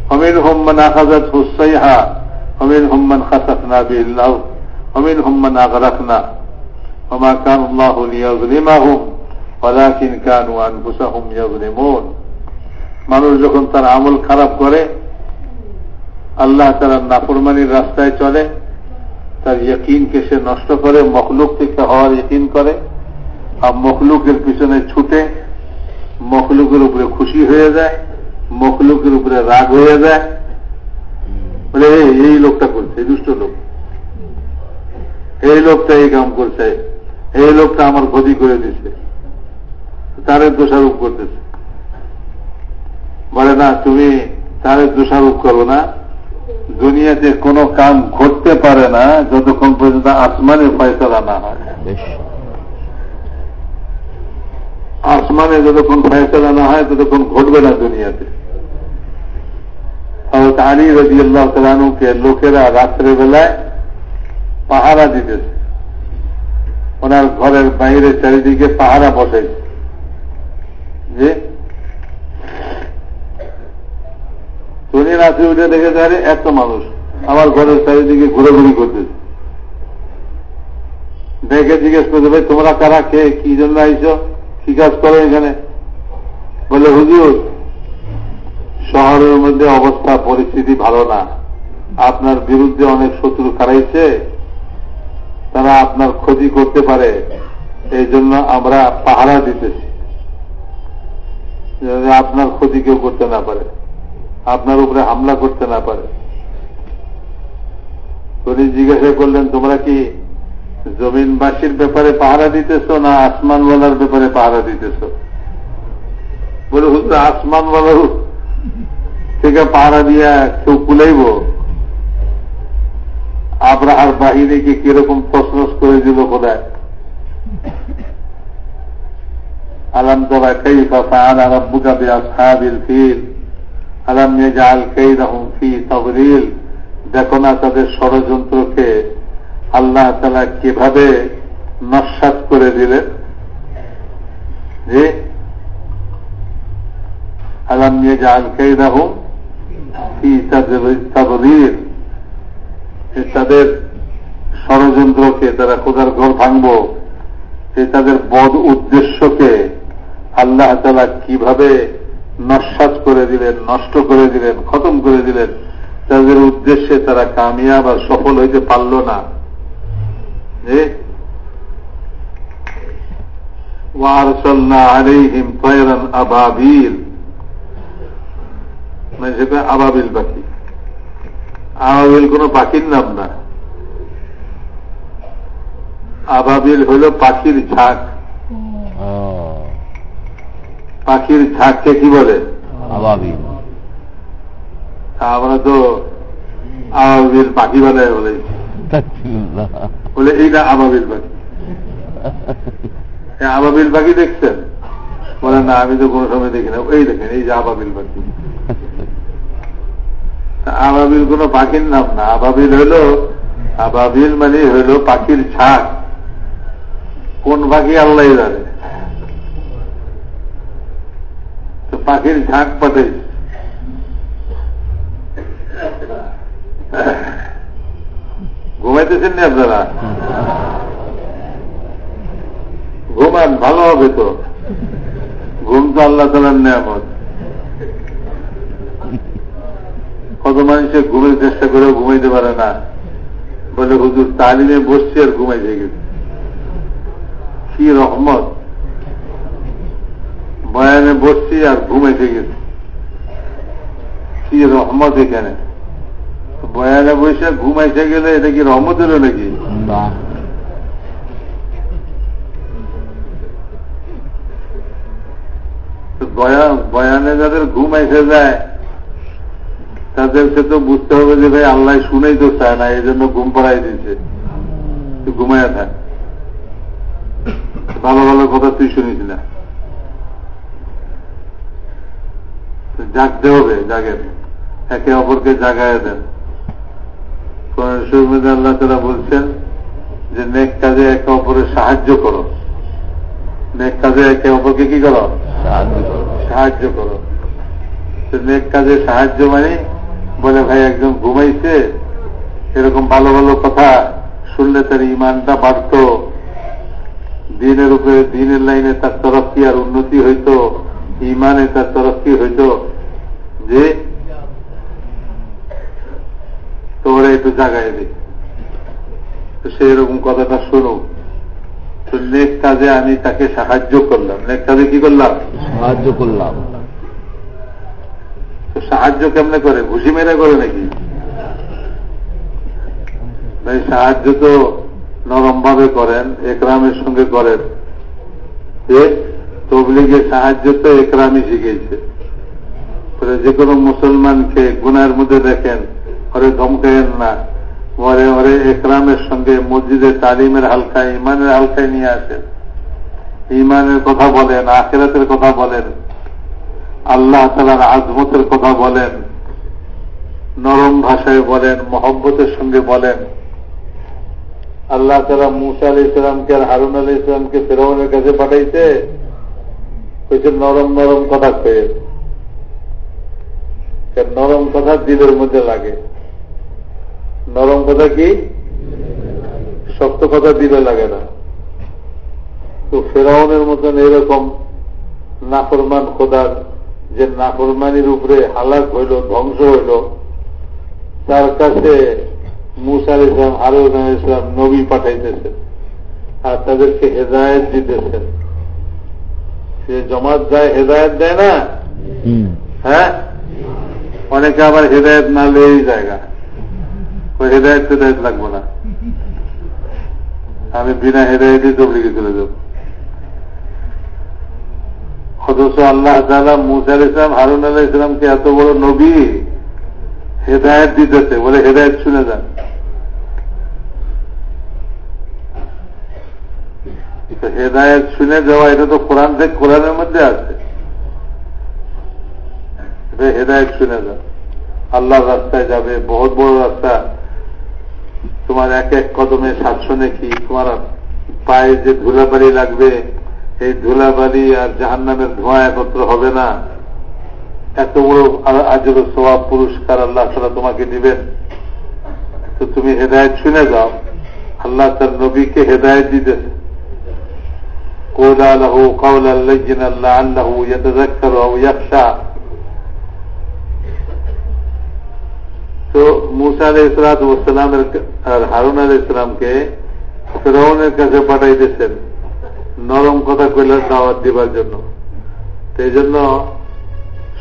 ফমিন হোম্মান আখাজাত হুসাইহা ফমিন হোম্মান খাসাফনা বিল্লাহ ফমিন হোম্মান আগরাফনা وما كان الله ليظلمهم ولكن كانوا أنفسهم يظلمون মানুষ যখন তার আমল খারাপ করে আল্লাহ তারা নাফরমানির রাস্তায় চলে তার ইয়কিনকে সে নষ্ট করে, মখলুক থেকে হওয়ার ইয়কিন করে, আর মখলুকের পিছনে ছুটে মখলুকের উপরে খুশি হয়ে যায়, মখলুকের উপরে রাগ হয়ে যায়। বলে, এই লোকটা করছে দুষ্ট লোক। এই লোকটা এই কাম করছে, এই লোকটা আমার ক্ষতি করে দিচ্ছে তারে দোষারোপ করতেছে। বলে, না, তুমি তারে দোষারোপ করো না দুনিয়াতে কোনো কাম ঘটতে পারে না যতক্ষণ পর্যন্ত আসমানের ফয়সলা না হয়। আসমানে যতক্ষণ ফয়সলা না হয় ততক্ষণ ঘটবে না দুনিয়াতে। আলী রাজি আল্লাহ তালানুকে লোকেরা রাত্রে বেলায় পাহারা দিতেছে। ওনার ঘরের বাইরে চারিদিকে পাহারা বসাইছে। যে উনি নাচে উঠে দেখে যায় এত মানুষ আমার ঘরের চারিদিকে ঘুরাঘুরি করতেছে। দেখে জিজ্ঞেস করতে ভাই, তোমরা কারা? খেয়ে কি জন্য আইছ? কি কাজ করো এখানে? বলে হুজুর, শহরের মধ্যে অবস্থা, পরিস্থিতি ভালো না। আপনার বিরুদ্ধে অনেক শত্রু খারাইছে তারা আপনার ক্ষতি করতে পারে। এই জন্য আমরা পাহারা দিতেছি। আপনার ক্ষতি কেউ করতে না পারে। আপনার উপরে হামলা করতে না পারে। উনি জিজ্ঞাসা করলেন, তোমরা কি জমিনবাসীর ব্যাপারে পাহারা দিতেছ না আসমানওয়ালার ব্যাপারে পাহারা দিতেছ? বলে, হুজুর আসমানওয়ালার থেকে পাহারা দিয়া কেউ কুলাইব? আব্রাহার বাহিনীকে কীরকম তসনস করে দিল কোথায় আলম তরা কাইফা ফাআলা রাব্বুকা বিআসহাবিল ফিল। আলম ইয়াজআল কাইদাহুম ফি তাদলিল দেখো না তাদের ষড়যন্ত্রকে আল্লাহ তালা কীভাবে নস্বাত করে দিলেন? যে আলম ইয়াজআল কাইদাহুম ফি তাদলিল তাদের ষড়যন্ত্রকে, তারা খোদার ঘর ভাঙব যে তাদের বদ উদ্দেশ্যকে আল্লাহ তালা কীভাবে নস্বাত করে দিলেন, নষ্ট করে দিলেন, খতম করে দিলেন। তাদের উদ্দেশ্যে তারা কামিয়াব আর সফল হইতে পারল না। আবাবিল। মানে আবাবিল পাখি আবাবিল কোন পাখির নাম না। আবাবিল হইল পাখির ঝাঁক। পাখির ঝাঁককে কি বলে? আমরা তো আবাবিল পাখি বানায় বলে। বলে এইটা আবাবিল পাখি। আবাবিল পাখি দেখছেন? বলে না আমি তো কোনো সময় দেখি না। এই দেখেন এই যে আবাবিল পাখি। আবাবিল কোন পাখির নাম না। আবাবিল হইল আবাবিল মানে হইল পাখির ছাক কোন পাখি আল্লাহ জানে তো পাখির ঝাঁক পাঠাইছে ঘুমাইতেছেন না আপনারা? ঘুমান, ভালো হবে তো। ঘুম তো আল্লাহ তালার নিয়ামত। কত মানুষে ঘুমের চেষ্টা করেও ঘুমাইতে পারে না। বলে, হুজুর, তালিমে বসছি আর ঘুমাইতে গেছে। কি রহমত! বয়ানে বসছি আর ঘুমাইতে গেছে। কি রহমত এখানে? বয়ানে বসে ঘুমাইতে গেলে এটা কি রহমত হলো নাকি বয়ানে যাদের ঘুম এসে যায় তাদেরকে তো বুঝতে হবে যে ভাই আল্লাহ শুনেই তো চায় না এই জন্য ঘুম পাড়াই দিচ্ছে তুই ঘুমাইয়া থাক। ভালো ভালো কথা তুই শুনিস না তো জাগতে হবে জাগেন একে অপরকে জাগায় দেন। কোরআন আল্লাহ তারা বলছেন যে নেক কাজে একে অপরের সাহায্য করো। নেক কাজে একে অপরকে কি করো? সাহায্য করো। সাহায্য করো। তো নেক কাজে সাহায্য মানে বলে ভাই একজন ঘুমাইছে এরকম ভালো ভালো কথা শুনলে তার ইমানটা বাড়ত। দিনের উপরে দিনের লাইনে তার তরফ কি আর উন্নতি হইত। ইমানে তার তরফকি হইত যে তোরা একটু জাগায় দি। তো সেই রকম কথাটা শুনুক তো নেক কাজে আমি তাকে সাহায্য করলাম। নেক কাজে কি করলাম? সাহায্য করলাম। তো সাহায্য কেমনে করে? ঘুষি মেরে করে নাকি? ভাই সাহায্য তো নরম ভাবে করেন একরামের সঙ্গে করেন। তবলিগের সাহায্য তো একরামই শিখেছে বলে যে কোনো মুসলমানকে গুনার মধ্যে দেখেন, ওরে ধমকাইয়েন না। ওরে ওরে একরামের সঙ্গে মসজিদে তালিমের হালকায়, ইমানের হালকায় নিয়ে আসেন। ইমানের কথা বলেন, আখেরাতের কথা বলেন, আল্লাহ তালার আজমতের কথা বলেন, নরম ভাষায় বলেন, মহব্বতের সঙ্গে বলেন। আল্লাহ তালা মুসা আলি ইসলামকে আর হারুন আলী ইসলামকে ফেরাউনের কাছে পাঠাইছে। কইছে নরম নরম কথা কয়ে। নরম কথা দিলের মধ্যে লাগে। নরম কথা কি? শক্ত কথা দিলে লাগে না। তো ফেরাউনের মতন এরকম নাফরমান খোদার যে নাফরমানির উপরে হালাক হইল, ধ্বংস হইল, তার কাছে মুসার ইসলাম আলাইহিস ইসলাম নবী পাঠাইতেছেন আর তাদেরকে হেদায়ত দিতেছেন। সে জমাত যায় হেদায়ত দেয় না? হ্যাঁ? অনেকে আবার হেদায়ত না লেই জায়গা। ওই হেদায়ত হেদায়ত লাগবো না। আমি বিনা হেদায়তই তবলিগে চলে যাব। অথচ আল্লাহ তালা মুসার ইসলাম হারুন আল্লাহ ইসলামকে এত বড় নবী? হেদায়ত দিতেছে বলে হেদায়ত শুনে যান। তো হেদায়ত শুনে যাওয়া, এটা তো কোরআন থেকে, কোরআনের মধ্যে আছে। এটা হেদায়ত শুনে যাও। আল্লাহর রাস্তায় যাবে, বহুত বড় রাস্তা। তোমার এক এক কদমে সাতশো নাকি, তোমার পায়ে যে ধুলাবালি লাগবে, এই ধুলাবালি আর জাহান্নামের ধোঁয়া একত্র হবে না। এত বড় আজর সোয়াব পুরস্কার আল্লাহ তারা তোমাকে দিবেন। তো তুমি হেদায়ত শুনে যাও। আল্লাহ তার নবীকে হেদায়ত দিতেছে। قولا له قولا لينا لعله يتذكر او يخشى তো মুসা আলহ ইসলামের আর হারুন আলহ ইসলামকে ফেরাউনের কাছে পাঠাইতেছেন নরম কথা কইলে দাওয়াত দিবার জন্য তো এই জন্য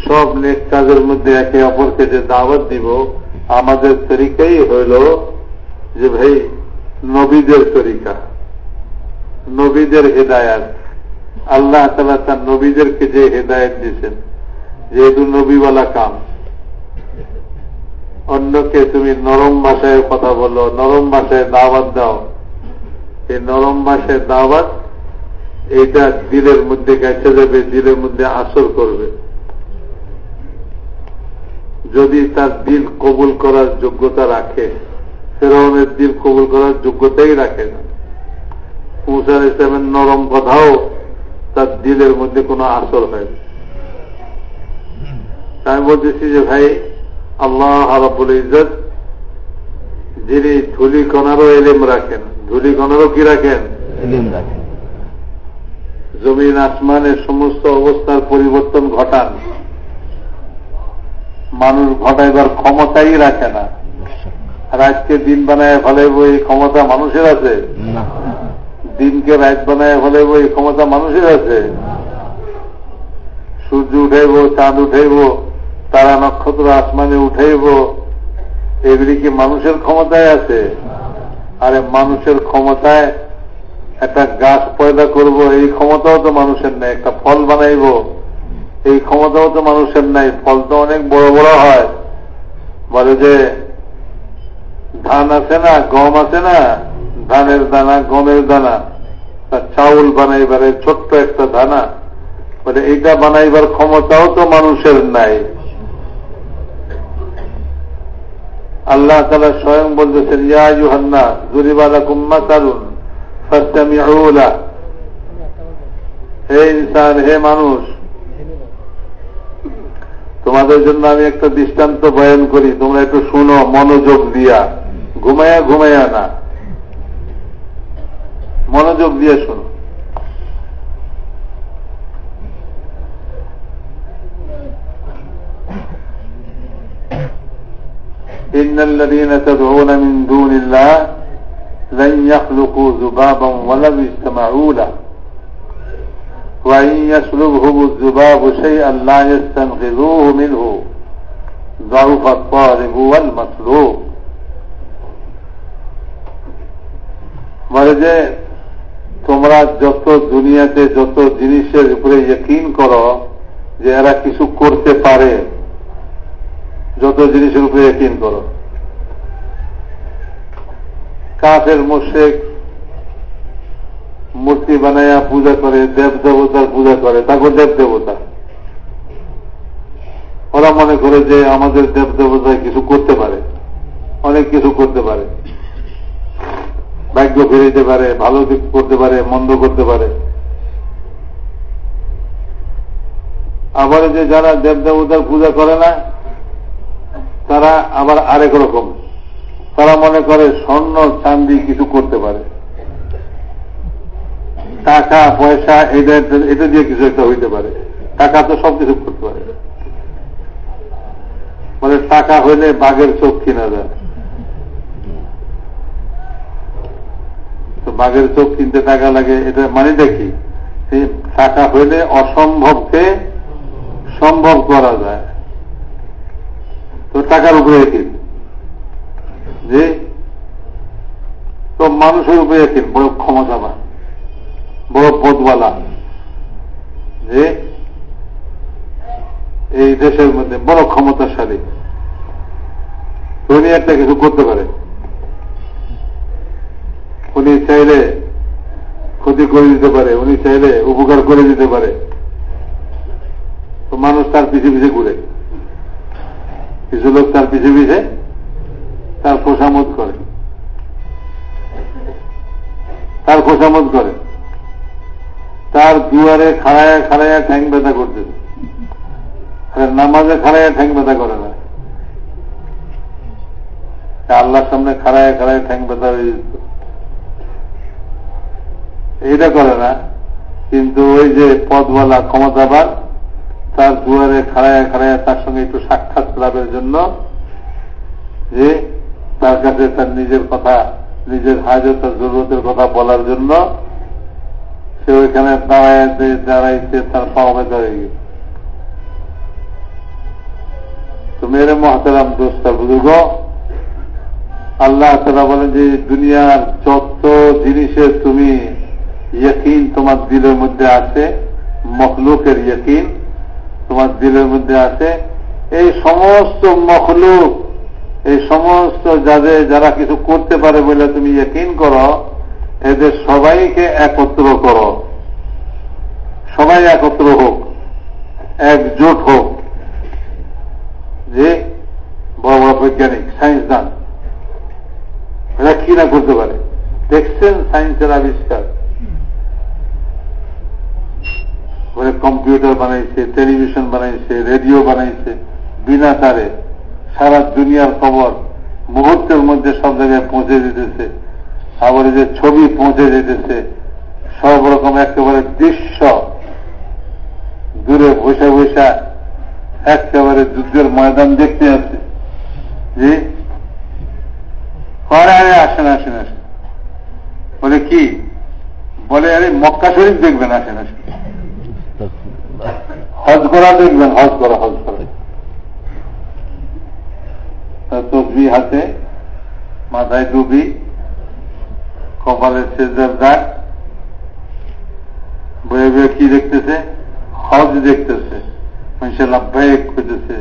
সব নেক কাজের মধ্যে একে অপরকে যে দাওয়াত দিব আমাদের তরিকাই হইল যে ভাই নবীদের তরিকা নবীদের হেদায়াত। আল্লাহ তালা তার নবীদেরকে যে হেদায়ত দিয়েছেন, যেহেতু নবীওয়ালা কাম। অন্যকে তুমি নরম ভাষায় কথা বলো, নরম ভাষায় দাওয়াত দাও। এই নরম ভাষায় দাওয়াত এটা দিলের মধ্যে গেছে যাবে, দিলের মধ্যে আসর করবে। যদি তার দিল কবুল করার যোগ্যতা রাখে, ফেরাউনের দিল কবুল করার যোগ্যতাই রাখে না। মুসার ইসলামের নরম কথাও তার দিলের মধ্যে কোনো আসর হয় আমি বলতেছি যে ভাই আল্লাহ আরবুল ইজত যিনি ধুলি কণারও এলেম রাখেন ধুলি কণারও কি রাখেন। জমিন আসমানের সমস্ত অবস্থার পরিবর্তন ঘটান। মানুষ ঘটাইবার ক্ষমতাই রাখে না। আর আজকে দিন বানায় ফেলাইব এই ক্ষমতা মানুষের আছে? না। দিনকে রাত বানায় ফেলাইব এই ক্ষমতা মানুষের আছে। সূর্য উঠাইব, চাঁদ উঠাইব, তারা নক্ষত্র আসমানে উঠাইব, এগুলি কি মানুষের ক্ষমতায় আছে? আরে মানুষের ক্ষমতায় একটা গাছ পয়দা করব, এই ক্ষমতাও তো মানুষের নেই, একটা ফল বানাইব, এই ক্ষমতাও তো মানুষের নাই, ফল তো অনেক বড় বড় হয়। বলে যে ধান আছে না, গম আছে না ধানের দানা, গমের দানা তার চাউল বানাইবার ছোট্ট একটা দানা। বলে, এইটা বানাইবার ক্ষমতাও তো মানুষের নাই। আল্লাহ তালা স্বয়ং বলতেছেন, ইয়া ইউহান্না জুরিবালা কুম্মা তারুন ফাস্তামিউলা। হে ইনসান, হে মানুষ, তোমাদের জন্য আমি একটা দৃষ্টান্ত বয়ান করি। তোমরা একটু শুনো, মনোযোগ দিয়া। ঘুমায়া ঘুমায়া না। মনোযোগ দিয়ে শোনো إن الذين تدعون من دون الله لن يخلقوا ذبابا ولو اجتمعوا له وإن يسلبهم الذباب شيئا لا يستنقذوه منه ضعف الطالب والمطلوب বলে যে তোমরা যত দুনিয়াতে যত জিনিসের উপরে ইয়কিন করো যে এরা কিছু করতে পারে, যত জিনিসের উপরে ইয়কিন করো। কাফের মোশেক মূর্তি বানাইয়া পূজা করে, দেব দেবতার পূজা করে তাকে দেব দেবতা। ওরা মনে করে যে আমাদের দেব দেবতায় কিছু করতে পারে, অনেক কিছু করতে পারে। ভাগ্য ফিরিতে পারে, ভালো দিক করতে পারে, মন্দ করতে পারে। আবার যে যারা দেব দেবতার পূজা করে না, তারা আবার আরেক রকম। তারা মনে করে স্বর্ণ, চান্দি কিছু করতে পারে। টাকা, পয়সা, এটা এটা দিয়ে কিছু একটা হইতে পারে। টাকা তো সব কিছু করতে পারে। মানে টাকা হইলে বাঘের চোখ কিনা যায়। বাঘের চোখ কিনতে টাকা লাগে, এটা মানে দেখি টাকা হইলে অসম্ভবকে সম্ভব করা যায়। তো টাকার উপরে কিন যে তো মানুষের উপরে কিন বড় ক্ষমতাবান, বড় পদওয়ালা। যে এই দেশের মধ্যে বড় ক্ষমতাশালী। উনি একটা কিছু করতে পারে। উনি চাইলে ক্ষতি করে দিতে পারে, উনি চাইলে উপকার করে দিতে পারে। তো মানুষ তার পিছে পিছে ঘুরে। কিছু লোক তার পিছে পিছে তার খোসামত করে। তার খোসামত করে। তার দুয়ারে খাড়ায়া খাড়ায়া ঠ্যাং ব্যথা করতে নামাজে খাড়ায়া ঠ্যাং ব্যথা করে না। আল্লাহর সামনে খাড়ায় খাড়ায় ঠ্যাং ব্যথা হয়ে এইটা করে না। কিন্তু ওই যে পদওয়ালা ক্ষমতাবান, তার দুয়ারে খাড়ায় খাড়ায় তার সঙ্গে একটু সাক্ষাৎ লাভের জন্য, যে তার কাছে তার নিজের কথা, নিজের হাজত তার জরুরতের কথা বলার জন্য, সে ওইখানে দাঁড়াইতে দাঁড়াইতে তার পাওয়া হয়ে গেছে। তো মেরে মহাতারাম দোষটা বুঝুগ আল্লাহ তারা বলেন যে দুনিয়ার যত জিনিসের তুমি ইয়কিন তোমার দিলের মধ্যে আছে মখলুকের ইয়কিন তোমার দিলের মধ্যে আছে এই সমস্ত মখলুক, এই সমস্ত যাদের যারা কিছু করতে পারে বলে তুমি ইয়কিন করো, এদের সবাইকে একত্র করো। সবাই একত্র হোক, একজোট হোক। যে বড় বড় বৈজ্ঞানিক, সায়েন্সদান, এরা কি না করতে পারে? দেখছেন সায়েন্সের আবিষ্কার। ওরা কম্পিউটার বানাইছে, টেলিভিশন বানাইছে, রেডিও বানাইছে, বিনা তারে সারা দুনিয়ার খবর মুহূর্তের মধ্যে সব জায়গায় পৌঁছে দিতেছে। আবার যে ছবি পৌঁছে যেতেছে সব রকম একেবারে দৃশ্য। দূরে বসে বসে একেবারে যুদ্ধের ময়দান দেখতে আছে জি? করে আরে, আসেন আসেন আসেন। বলে কি? বলে, আরে, মক্কা শরীফ দেখবেন, আসেন আসেন। হজ করা দেখবেন, হজ করা হজ করা। তসবি হাতে, মাথায় ডুবি কপালের সেজার দাগ, বয়ে বয়ে কি দেখতেছে? হজ দেখতেছে। মানুষের লাভবাহিক করতেছে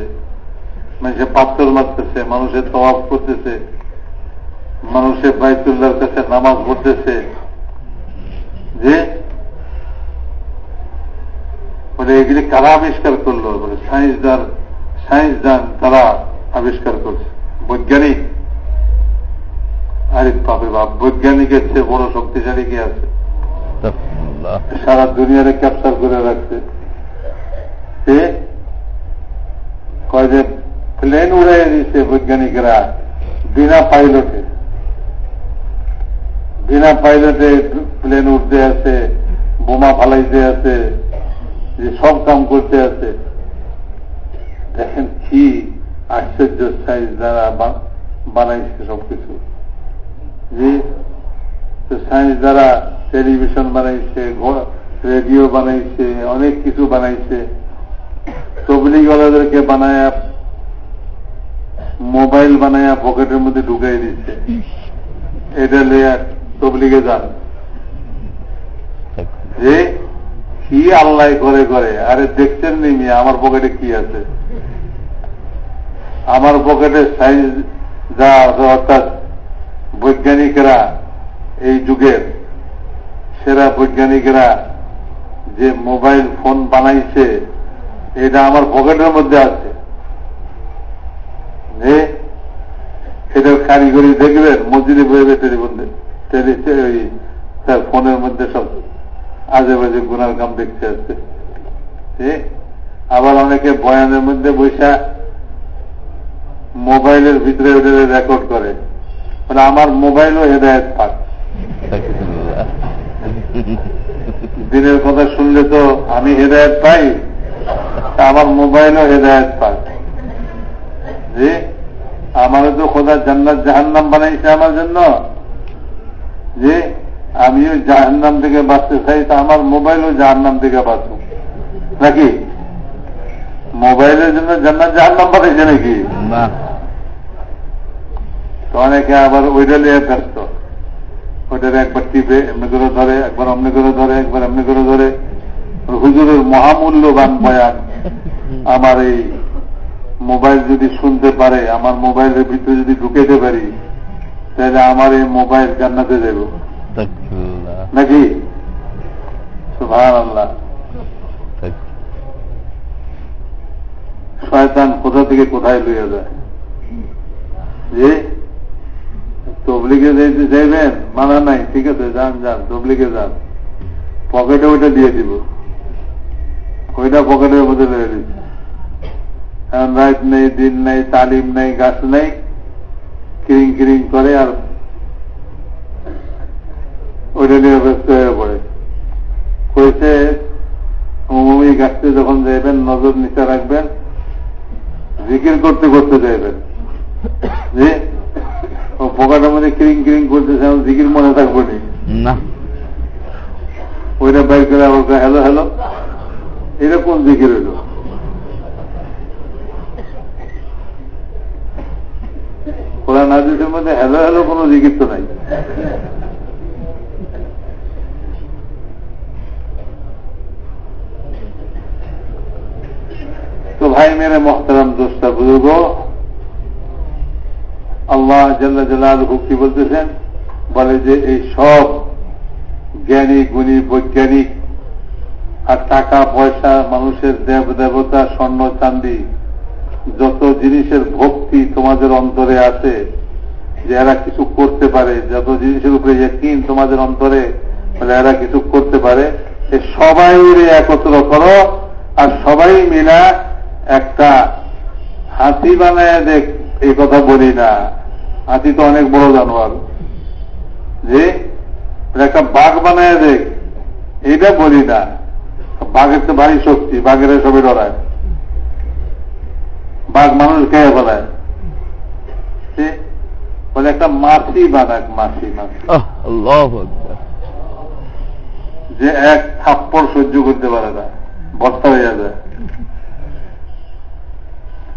মানুষের পাথর মারতেছে মানুষের তওয়াফ করতেছে মানুষের বাইতুল্লাহর কাছে নামাজ পড়তেছে। যে বলে এগুলি কারা আবিষ্কার করল? বলে সায়েন্সদান সায়েন্সদান তারা আবিষ্কার করছে। বৈজ্ঞানিক। আরে বাপরে বাপ বৈজ্ঞানিকের চেয়ে বড় শক্তিশালী কি আছে? সারা দুনিয়ারে ক্যাপচার করে রাখছে। সে কয় যে প্লেন উড়াই দিচ্ছে বৈজ্ঞানিকরা বিনা পাইলটে। বিনা পাইলটে প্লেন উঠতে আছে বোমা ফালাইতে আছে। যে সব কাম করতে আছে, দেখেন কি আশ্চর্য সাইজ দ্বারা বানাইছে সবকিছু। যে সায়েন্স দ্বারা টেলিভিশন বানাইছে রেডিও বানাইছে, অনেক কিছু বানাইছে। তবলিগলাদেরকে বানায়া মোবাইল বানায়া পকেটের মধ্যে ঢুকাই দিচ্ছে এটা লেয়া তবলিগে যান। যে কি আল্লাহ করে করে আরে দেখছেন নিমি আমার পকেটে কি আছে? আমার পকেটে সাইন্স যা আছে, অর্থাৎ বৈজ্ঞানিকরা এই যুগের সেরা বৈজ্ঞানিকরা যে মোবাইল ফোন বানাইছে, এটা আমার পকেটের মধ্যে আছে। যে এটার কারিগরি দেখবেন, মসজিদে বয়ে বললে ফোনের মধ্যে সব। আজে বাজে গুনার কাম দেখতে আসছে। আবার অনেকে বয়ানের মধ্যে বৈশা মোবাইলের ভিতরে ওটা রেকর্ড করে। মানে আমার মোবাইলও হেদায়ত পাক। দিনের কথা শুনলে তো আমি হেদায়ত পাই আমার মোবাইলও হেদায়ত পাই যে আমারও তো খোদা জান্নাত জাহান্নাম বানাইছে আমার জন্য। যে আমিও জাহান্নাম থেকে বাঁচতে চাই তা আমার মোবাইলও জাহান্নাম থেকে বাঁচুক। নাকি? মোবাইলের জন্য জান্নাত জাহান্নাম বানাইছে নাকি? তো অনেকে আবার ওইটা নিয়ে ব্যস্ত। ওইটার একবার টিপে এমনি করে ধরে একবার অমনি করে ধরে একবার এমনি করে ধরে। হুজুরের মহামূল্যবান বয়ান আমার এই মোবাইল যদি শুনতে পারে আমার মোবাইলের ভিতরে যদি ঢুকেতে পারি তাহলে আমার এই মোবাইল জান্নাতে দেব। নাকি? সুভান আল্লাহ শয়তান কোথা থেকে কোথায় লইয়া যায়? যে তবলিগে যাইতে চাইবেন? মানা নাই ঠিক আছে যান যান তবলিগে যান। পকেটে ওইটা দিয়ে দিব। ওইটা পকেটের মধ্যে লয়ে দিচ্ছে রাত নেই দিন নেই তালিম নেই গাছ নেই কিরিং কিরিং করে আর ওইটা নিয়ে ব্যস্ত হয়ে পড়ে। কইছে অমুমি গাছতে যখন যাইবেন নজর নিচে রাখবেন জিকির করতে করতে যাইবেন যে ও পোকাটার মধ্যে ক্রিং ক্রিং করতেছে আমার জিকির মনে থাকব না। ওইটা বাইর করে আবার হ্যালো হ্যালো। এটা কোন জিকির হইল। কোরআন হাদিসের মধ্যে হ্যালো হ্যালো কোনো জিকির তো নাই তো ভাই মেরে মোহতারাম দোস্তা বুজুর্গ আল্লাহ জাল্লা জালাল কি বলতেছেন বলে যে এই সব জ্ঞানী গুণী বৈজ্ঞানিক আর টাকা পয়সা মানুষের দেব দেবতা স্বর্ণ চান্দি যত জিনিসের ভক্তি তোমাদের অন্তরে আছে যে এরা কিছু করতে পারে যত জিনিসের উপরে ইয়কিন তোমাদের অন্তরে বলে এরা কিছু করতে পারে সবাই একত্র করো আর সবাই মিলা একটা হাতি বানায় দেখ এই কথা বলি না। হাতি তো অনেক বড় জানোয়ার। যে একটা বাঘ বানায় দেখ এইটা বলি না। বাঘের তো ভারী শক্তি বাঘের সবই ডরায়। বাঘ মানুষ খেয়ে ফেলায়। বলে একটা মাছি বানাক আল্লাহু আকবার। যে এক থাপ্পড় সহ্য করতে পারে না বস্তা হয়ে যায়।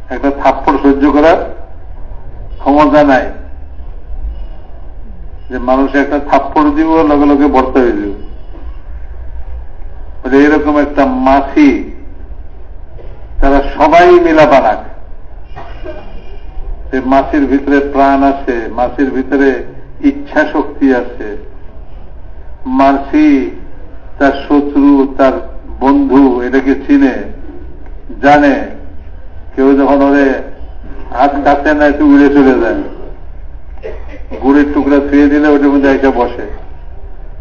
একটা থাপ্পড় সহ্য করার ক্ষমতা নাই। যে মানুষ একটা থাপ্পড় দিব, লগে লগে বর্তা হয়ে যাব। এরকম একটা মাছি তারা সবাই মিলা বানাক। মাছির ভিতরে প্রাণ আছে, মাছির ভিতরে ইচ্ছা শক্তি আছে। মাছি তার শত্রু, তার বন্ধু, এটাকে চিনে, জানে কেউ যখন ওরে হাত কাছে না একটু উড়ে চলে যায়। গুড়ের টুকরা ছুঁয়ে দিলে ওটার মধ্যে একটা বসে।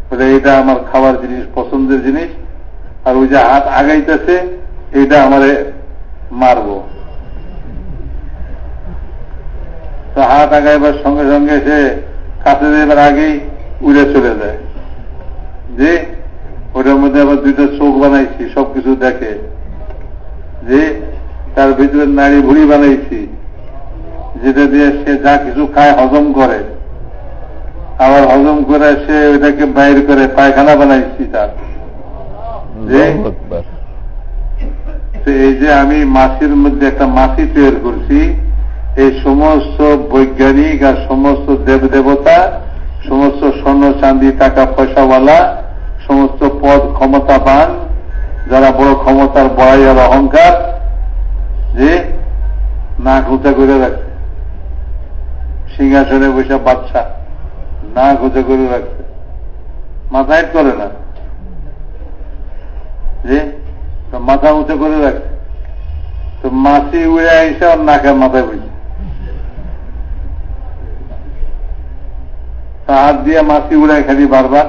বলে এটা আমার খাবার জিনিস, পছন্দের জিনিস। আর ওই যে হাত আগাইতেছে এটা আমারে মারবো। তো হাত আগাইবার সঙ্গে সঙ্গে সে কাছে দেবার আগেই উড়ে চলে যায়। যে ওটার মধ্যে আবার দুইটা চোখ বানাইছি, সবকিছু দেখে। যে তার ভিতরে নাড়ি ভুড়ি বানাইছি যেটা দিয়ে সে যা কিছু খায় হজম করে। আবার হজম করে সে ওইটাকে বাইর করে পায়খানা বানাইছি তার। এই যে আমি মাছির মধ্যে একটা মাছি তৈরি করছি এই সমস্ত বৈজ্ঞানিক আর সমস্ত দেব দেবতা সমস্ত স্বর্ণ চান্দি টাকা পয়সাওয়ালা সমস্ত পদ ক্ষমতাবান যারা বড় ক্ষমতার বড়াই আর অহংকার যে না ঘুচা করে রাখছে সিংহাসনে বসে বাচ্চা না ঘুচা করে রাখছে মাথায় করে না। যে মাথা উঁচু করে রাখছে তো মাছি উড়ে আইসে আর নাকের মাথায় বসে। তা হাত দিয়ে মাছি উড়ায় খালি বারবার,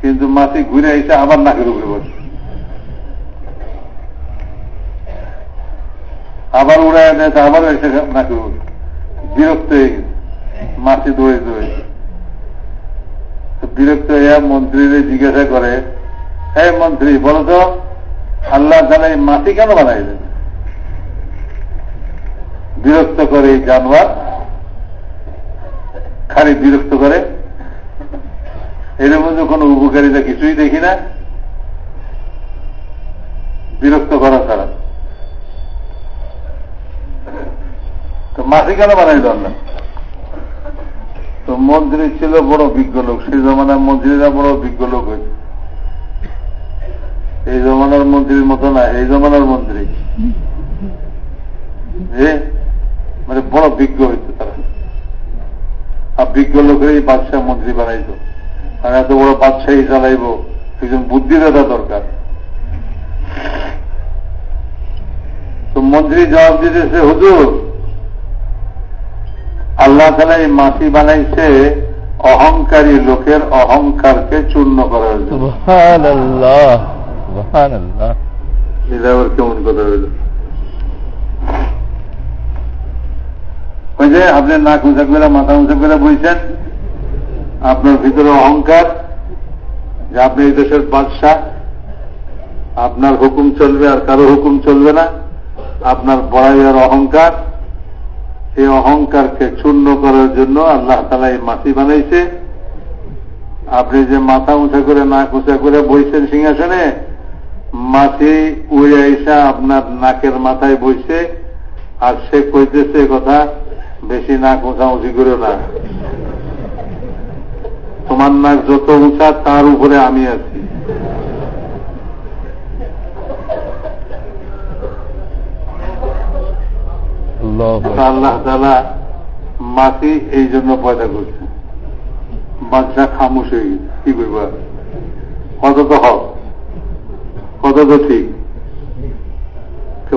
কিন্তু মাছি ঘুরে আইসে আবার নাকের উপরে বসে। আবার উড়ায় দেয় আবার এসে উপরে বিরক্ত হয়ে গেছে মাছি দৌড়ে দৌড়ে বিরক্ত হয়ে মন্ত্রীদের জিজ্ঞাসা করে হ্যাঁ মন্ত্রী বলো তো আল্লাহ এই মাটি কেন বানাইলেন? বিরক্ত করে এই জানোয়ার, খালি বিরক্ত করে এর মধ্যে কোনো উপকারিতা কিছুই দেখি না। বিরক্ত করা ছাড়া। মাটি কেন বানাইল আল্লাহ তো মন্ত্রী ছিল বড় বিজ্ঞ লোক, সেই জমানার মন্ত্রীরা বড় বিজ্ঞ লোক হয়েছে। এই জমানার মন্ত্রীর মতো না, এই জমানার মন্ত্রী মানে বড় বিজ্ঞ হইতো তারা। আর বিজ্ঞ লোকেরই বাদশাহ মন্ত্রী বানাইত। আর এত বড় বাদশাহী চালাইব একজন বুদ্ধিদাতা দরকার। তো মন্ত্রী জবাব দিতেছে, হুজুর আল্লাহ তালা এই মাটি বানাইছে অহংকারী লোকের অহংকারকে চূর্ণ করার জন্য। কেমন কথা হইল? ওই যে আপনি নাক উঁচা করে মাথা উঁচা করে বলছেন আপনার ভিতরে অহংকার যে আপনি এই দেশের বাদশাহ আপনার হুকুম চলবে আর কারও হুকুম চলবে না আপনার বড়াই আর অহংকার এই অহংকারকে চূর্ণ করার জন্য আল্লাহ তালা এই মাটি বানাইছে। আপনি যে মাথা উঁচা করে, নাক উঁচা করে বইছেন সিংহাসনে, মাটি উড়ে আইসা আপনার নাকের মাথায় বইছে আর সে কইতেছে কথা, বেশি নাক উঁচা উঁচি করে না। তোমার নাক যত উঁচা, তার উপরে আমি আছি। আল্লাহু তালা মাটি এই জন্য পয়দা করছে। বাচ্চা খামুশ হয়ে গেছে। কি করব? কত তো হক। কত তো ঠিক।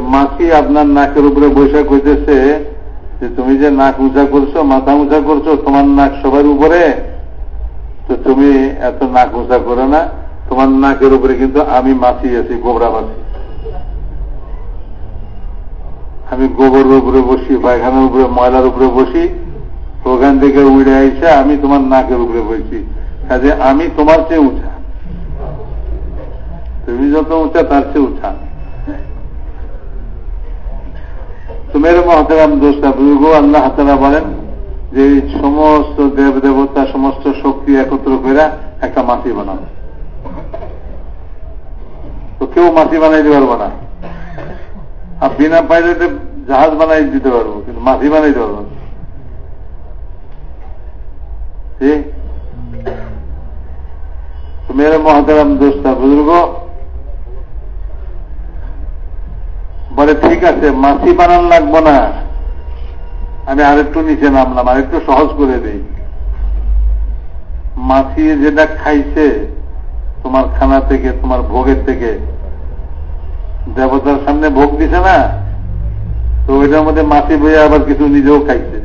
মাছি আপনার নাকের উপরে বৈশাখ হইতেছে যে, তুমি যে নাক উঁচা করছ, মাথা উঁচা করছ, তোমার নাক সবার উপরে? তো তুমি এত নাক উঁচা করো না। তোমার নাকের উপরে কিন্তু আমি মাছি আছি গোবরা মাছি। আমি গোবরের উপরে বসি, পায়খানার উপরে, ময়লার উপরে বসি, ওখান থেকে উড়ে আইসা আমি তোমার নাকের উপরে বসি। কাজে আমি তোমার চেয়ে উঁচা। তুমি যত উঁচা, তার চেয়ে উঁচা। তুমি মহতারাম দোষটা বুঝব আল্লাহ তারা বলেন যে সমস্ত দেব দেবতা সমস্ত শক্তি একত্র করে একটা মাটি বানাবে তো কেউ মাটি বানাই দিতে পারব না। আর বিনা পাইলটে জাহাজ বানাই দিতে পারব, কিন্তু মাটি বানাই দিতে পারব মেরে মহাতারাম দোষটা বুজুর্গ। বলে, ঠিক আছে মাছি বানান লাগবো না। আমি আরেকটু নিচে নামলাম, আরেকটু সহজ করে দিই। মাছি যেটা খাইছে, তোমার খানা থেকে, তোমার ভোগের থেকে দেবতার সামনে ভোগ দিছে না, তো ওইটার মধ্যে মাছি বইয়ে আবার কিছু নিজেও খাইছে।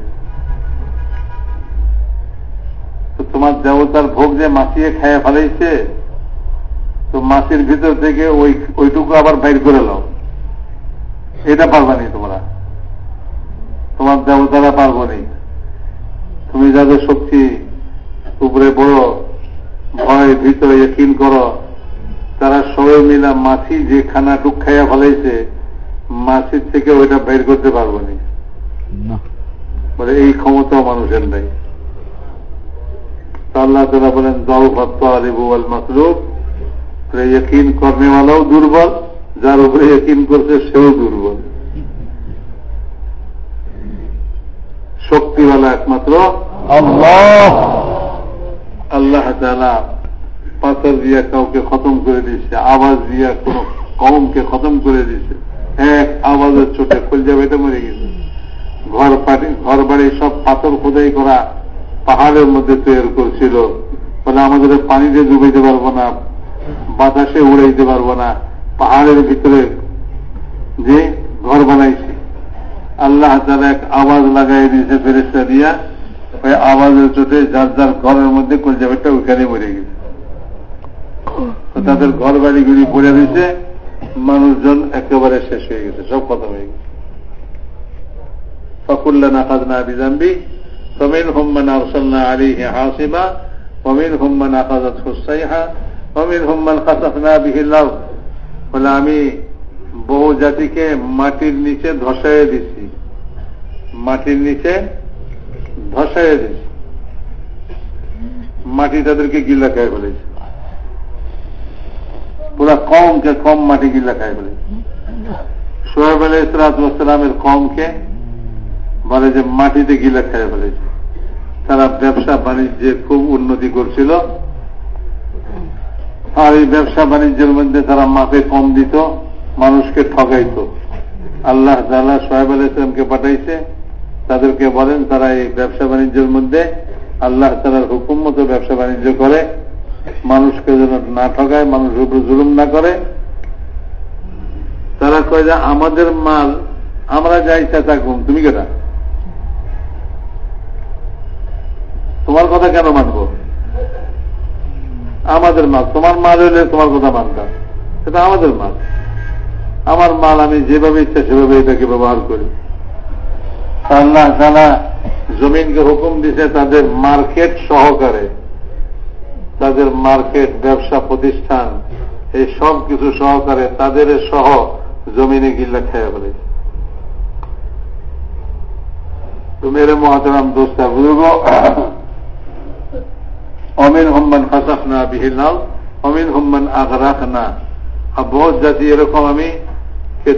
তো তোমার দেবতার ভোগ যে মাছিয়ে খাইয়ে ফেলাইছে, তো মাছির ভিতর থেকে ওই, ওইটুকু আবার বাইর করে নাও। এটা পারবা নি তোমরা? তোমার দেবতারা পারব নি? তুমি যাদের শক্তি উপরে বড় ভয় ভিতরে ইয়কিন করো তারা সবাই মিলা মাছি যে খানা টুক খাইয়া ফেলাইছে মাছির থেকে ওইটা বের করতে পারব নি। বলে এই ক্ষমতাও মানুষের নেই। আল্লাহ তালা বলেন দল আলিবু আল মাসরুফ ইয়কিন কর্নেওয়ালাও দুর্বল যার উপরে ইয়কিন করছে সেও দুর্বল। শক্তিওয়ালা একমাত্র আল্লাহ। তালা পাথর দিয়া কাউকে খতম করে দিয়েছে, আওয়াজ দিয়া কোন কমকে খতম করে দিয়েছে, এক আওয়াজের চোটে কলজা বেটে মরে গেছে। ঘর পাটি ঘর বাড়ি সব পাথর খোদাই করা পাহাড়ের মধ্যে তৈরি করছিল। বলে আমাদের পানিতে ডুবাইতে পারব না, বাতাসে উড়াইতে পারব না, পাহাড়ের ভিতরে যে ঘর বানাইছে। আল্লাহ তারা এক আওয়াজ লাগাই দিয়েছে ফেরেস্তা দিয়া, ওই আওয়াজের চোটে যার যার ঘরের মধ্যে কলজাবেটটা ওইখানে মরে গেছে। তাদের ঘর বাড়িগুলি পড়ে দিয়েছে মানুষজন একেবারে শেষ হয়ে গেছে, সব কথা হয়ে গেছে। ফকুল্লা নাকাজ না বিজাম্বি তমিন হোম্মান আরসাল্লা আলিহে হাসিমা অমিন হোম্মান আকাজাত হুসাইহা অমিন হোম্মান খাসাফনা বিহিল্লাহ বলে, আমি বহু জাতিকে মাটির নিচে ধসাইয়ে দিছি। মাটির নিচে ধসাইয়ে দিছি। মাটি তাদেরকে গিল্লা খায় ফেলেছে। পুরা কমকে কম মাটি গিল্লা খায় ফেলেছে সোহেব আলী ইসরাতামের কমকে বলে যে মাটিতে গিলা খায় ফেলেছে তারা ব্যবসা বাণিজ্যে খুব উন্নতি করছিল। আর এই ব্যবসা বাণিজ্যের মধ্যে তারা মাপে কম দিত, মানুষকে ঠকাইত আল্লাহ তালা সোহেব আল ইসলামকে পাঠাইছে। তাদেরকে বলেন, তারা এই ব্যবসা বাণিজ্যের মধ্যে আল্লাহ তালার হুকুম মতো ব্যবসা বাণিজ্য করে। মানুষকে যেন না ঠকায় মানুষের উপর জুলুম না করে। তারা কয় যে, আমাদের মাল, আমরা যা ইচ্ছা থাকুন তুমি কেটা? তোমার কথা কেন মানব? আমাদের মাল, তোমার মাল হইলে তোমার কথা মানতাম। সেটা আমাদের মাল। আমার মাল আমি যেভাবে ইচ্ছা সেভাবে এটাকে ব্যবহার করি। আল্লাহ তালা জমিনকে হুকুম দিছে তাদের মার্কেট সহকারে। তাদের মার্কেট, ব্যবসা প্রতিষ্ঠান, এই সব কিছু সহকারে তাদের সহ জমিনে গিল্লা খেয়ে ফেলেছে তো মেরে মহাতারাম দোস্তা বুঝব? অমিন হোম্মান ফাসাফ না বিহিলাল অমিন হোম্মান আগরাক না আর বহুত জাতি এরকম আমি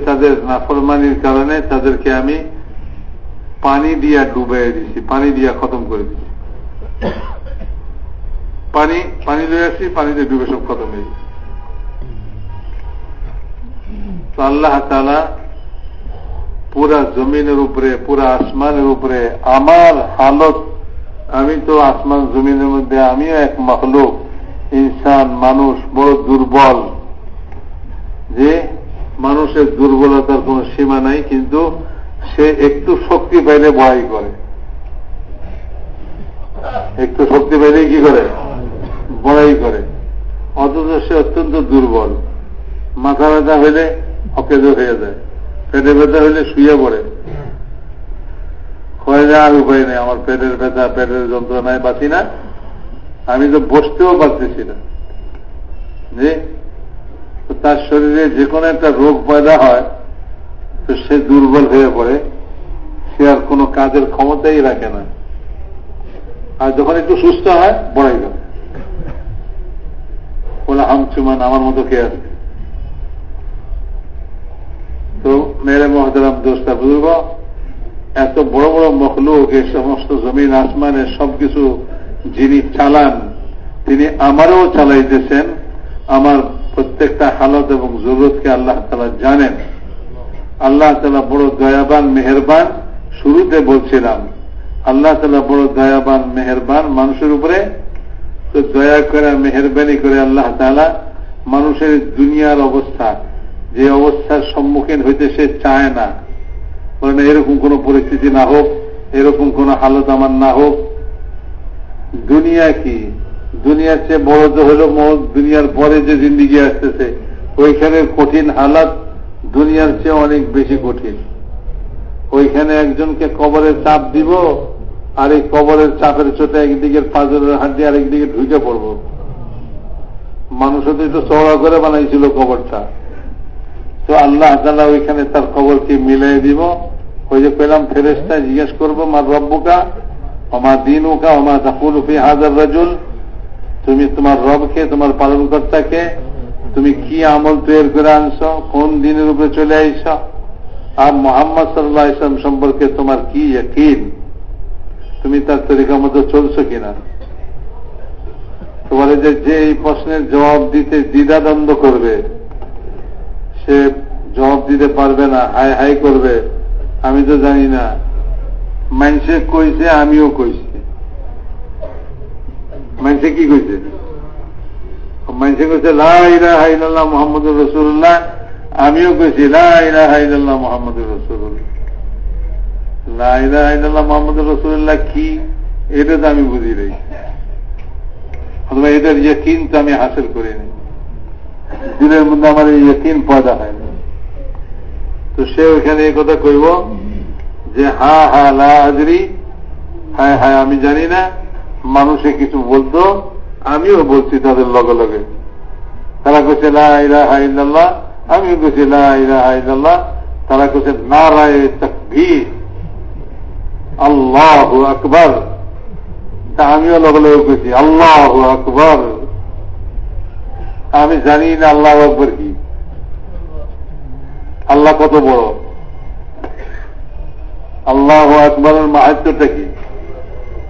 তাদের নাফরমানির কারণে তাদেরকে আমি পানি দিয়া ডুবাই দিছি, পানি দিয়া খতম করে দিছি। পানি পানি লয়ে আসছি পানিতে ডুবে সব খতম হয়ে আল্লাহ তালা পুরা জমিনের উপরে, পুরা আসমানের উপরে আমার হালত, আমি তো আসমান জমিনের মধ্যে, আমিও এক মখলুক, ইনসান, মানুষ, বড় দুর্বল। যে মানুষের দুর্বলতার কোন সীমা নাই, কিন্তু সে একটু শক্তি পাইলে বড়াই করে। একটু শক্তি পাইলে কি করে? বড়াই করে। অথচ সে অত্যন্ত দুর্বল। মাথা ব্যথা হইলে অকেজ হয়ে যায়। পেটে ব্যথা হইলে শুয়ে পড়ে। হয়ে যায় আর উপায় নেই, আমার পেটের ব্যথা, পেটের যন্ত্রণায় বাঁচি না। আমি তো বসতেও পারতেছি না। যে তার শরীরে যে কোনো একটা রোগ পয়দা হয়, তো সে দুর্বল হয়ে পড়ে। সে আর কোনো কাজের ক্ষমতাই রাখে না। আর যখন একটু সুস্থ হয়, বড়াই করে। বলে হামচুমান আমার মতো কে আছে? তো মেরে মহতারাম দোস্তা বুঝব এত বড় বড় মখলুক, এই সমস্ত জমিন আসমানের সবকিছু যিনি চালান, তিনি আমারও চালাইতেছেন। আমার প্রত্যেকটা হালত এবং জরুরতকে আল্লাহ তালা জানেন। আল্লাহ তালা বড় দয়াবান, মেহরবান। শুরুতে বলছিলাম, আল্লাহ তালা বড় দয়াবান, মেহরবান মানুষের উপরে তো দয়া করে, মেহরবানি করে আল্লাহ তালা মানুষের দুনিয়ার অবস্থা, যে অবস্থার সম্মুখীন হইতে সে চায় না। বলেন, এরকম কোন পরিস্থিতি না হোক, এরকম কোন হালত আমার না হোক। দুনিয়া কি? দুনিয়ার চেয়ে বড় তো হলো দুনিয়ার পরে যে জিন্দিগি আসতেছে, ওইখানে কঠিন হালাত দুনিয়ার চেয়ে অনেক বেশি কঠিন। ওইখানে একজনকে কবরের চাপ দিব আর এই কবরের চাপের চোটে একদিকে পাঁচরের হাড্ডি আরেকদিকে ঢুকে পড়ব। মানুষ তো একটু চওড়া করে বানাইছিল কবরটা। তো আল্লাহ তালা ওইখানে তার কবরকে মিলাই দিব। ওই যে পেলাম ফেরেস্তা জিজ্ঞেস করব, মার রব্বুকা? আমার দিন ওকা আমার দাফুল ফি হাজার রাজুল? তুমি তোমার রবকে, তোমার পালনকর্তাকে, তুমি কি আমল তৈরি করে আনছ? কোন দিনের উপরে চলে আইস আর মোহাম্মদ সাল্লাহ ইসলাম সম্পর্কে তোমার কি ইয়কিন? তুমি তার তরিকা মতো চলছো কিনা? তোমার যে যে এই প্রশ্নের জবাব দিতে দ্বিধাদ্বন্দ্ব করবে, সে জবাব দিতে পারবে না, হাই হাই করবে, আমি তো জানি না। মানুষে কইছে, আমিও কইছি। মানুষে কি কইছে? মানুষে কইছে লাইলাহ মোহাম্মদ রসুল্লাহ আমিও কইছি লাইলাহ মোহাম্মদ রসুল্লাহ মোহাম্মদ রসুল্লাহ কি? এটা তো আমি বুঝি নেই। অথবা এটার ইয়কিন তো আমি হাসিল মধ্যে আমার এই ইয়কিন পয়দা তো সে ওইখানে এই কথা কইব যে, হা হা, লা হাজরি আমি জানি না, মানুষে কিছু বলতো, আমিও বলছি তাদের লগে লগে। তারা কইছে লাহ আমিও কইছি লাহ তারা কইছে, নারায় তকবীর। আল্লাহ আকবর। আমিও লগে লগে আল্লাহ আকবর। আমি জানি না আল্লাহ আকবর কি। আল্লাহ কত বড়। আল্লাহ আকবরের মাহাত্মটা কি?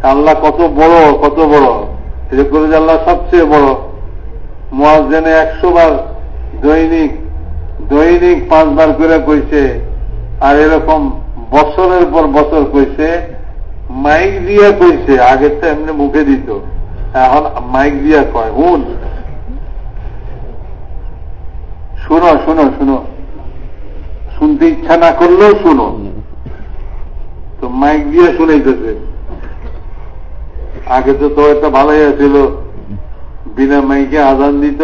আল্লাহ কত বড় কত বড়। এটা করে যে আল্লাহ সবচেয়ে বড়। মোয়াজেনে একশো বার দৈনিক দৈনিক পাঁচবার করে কইছে, আর এরকম বছরের পর বছর কইছে, মাইক দিয়া কইছে আগের তো এমনি মুখে দিত। এখন মাইক দিয়া কয়, হুন। শুনো শুনো শুনো। শুনতে ইচ্ছা না করলেও শুনো। তো মাইক দিয়ে শুনাইতেছে। আগে তো তো একটা ভালোই আছিল। বিনা মাইকে আজান দিত।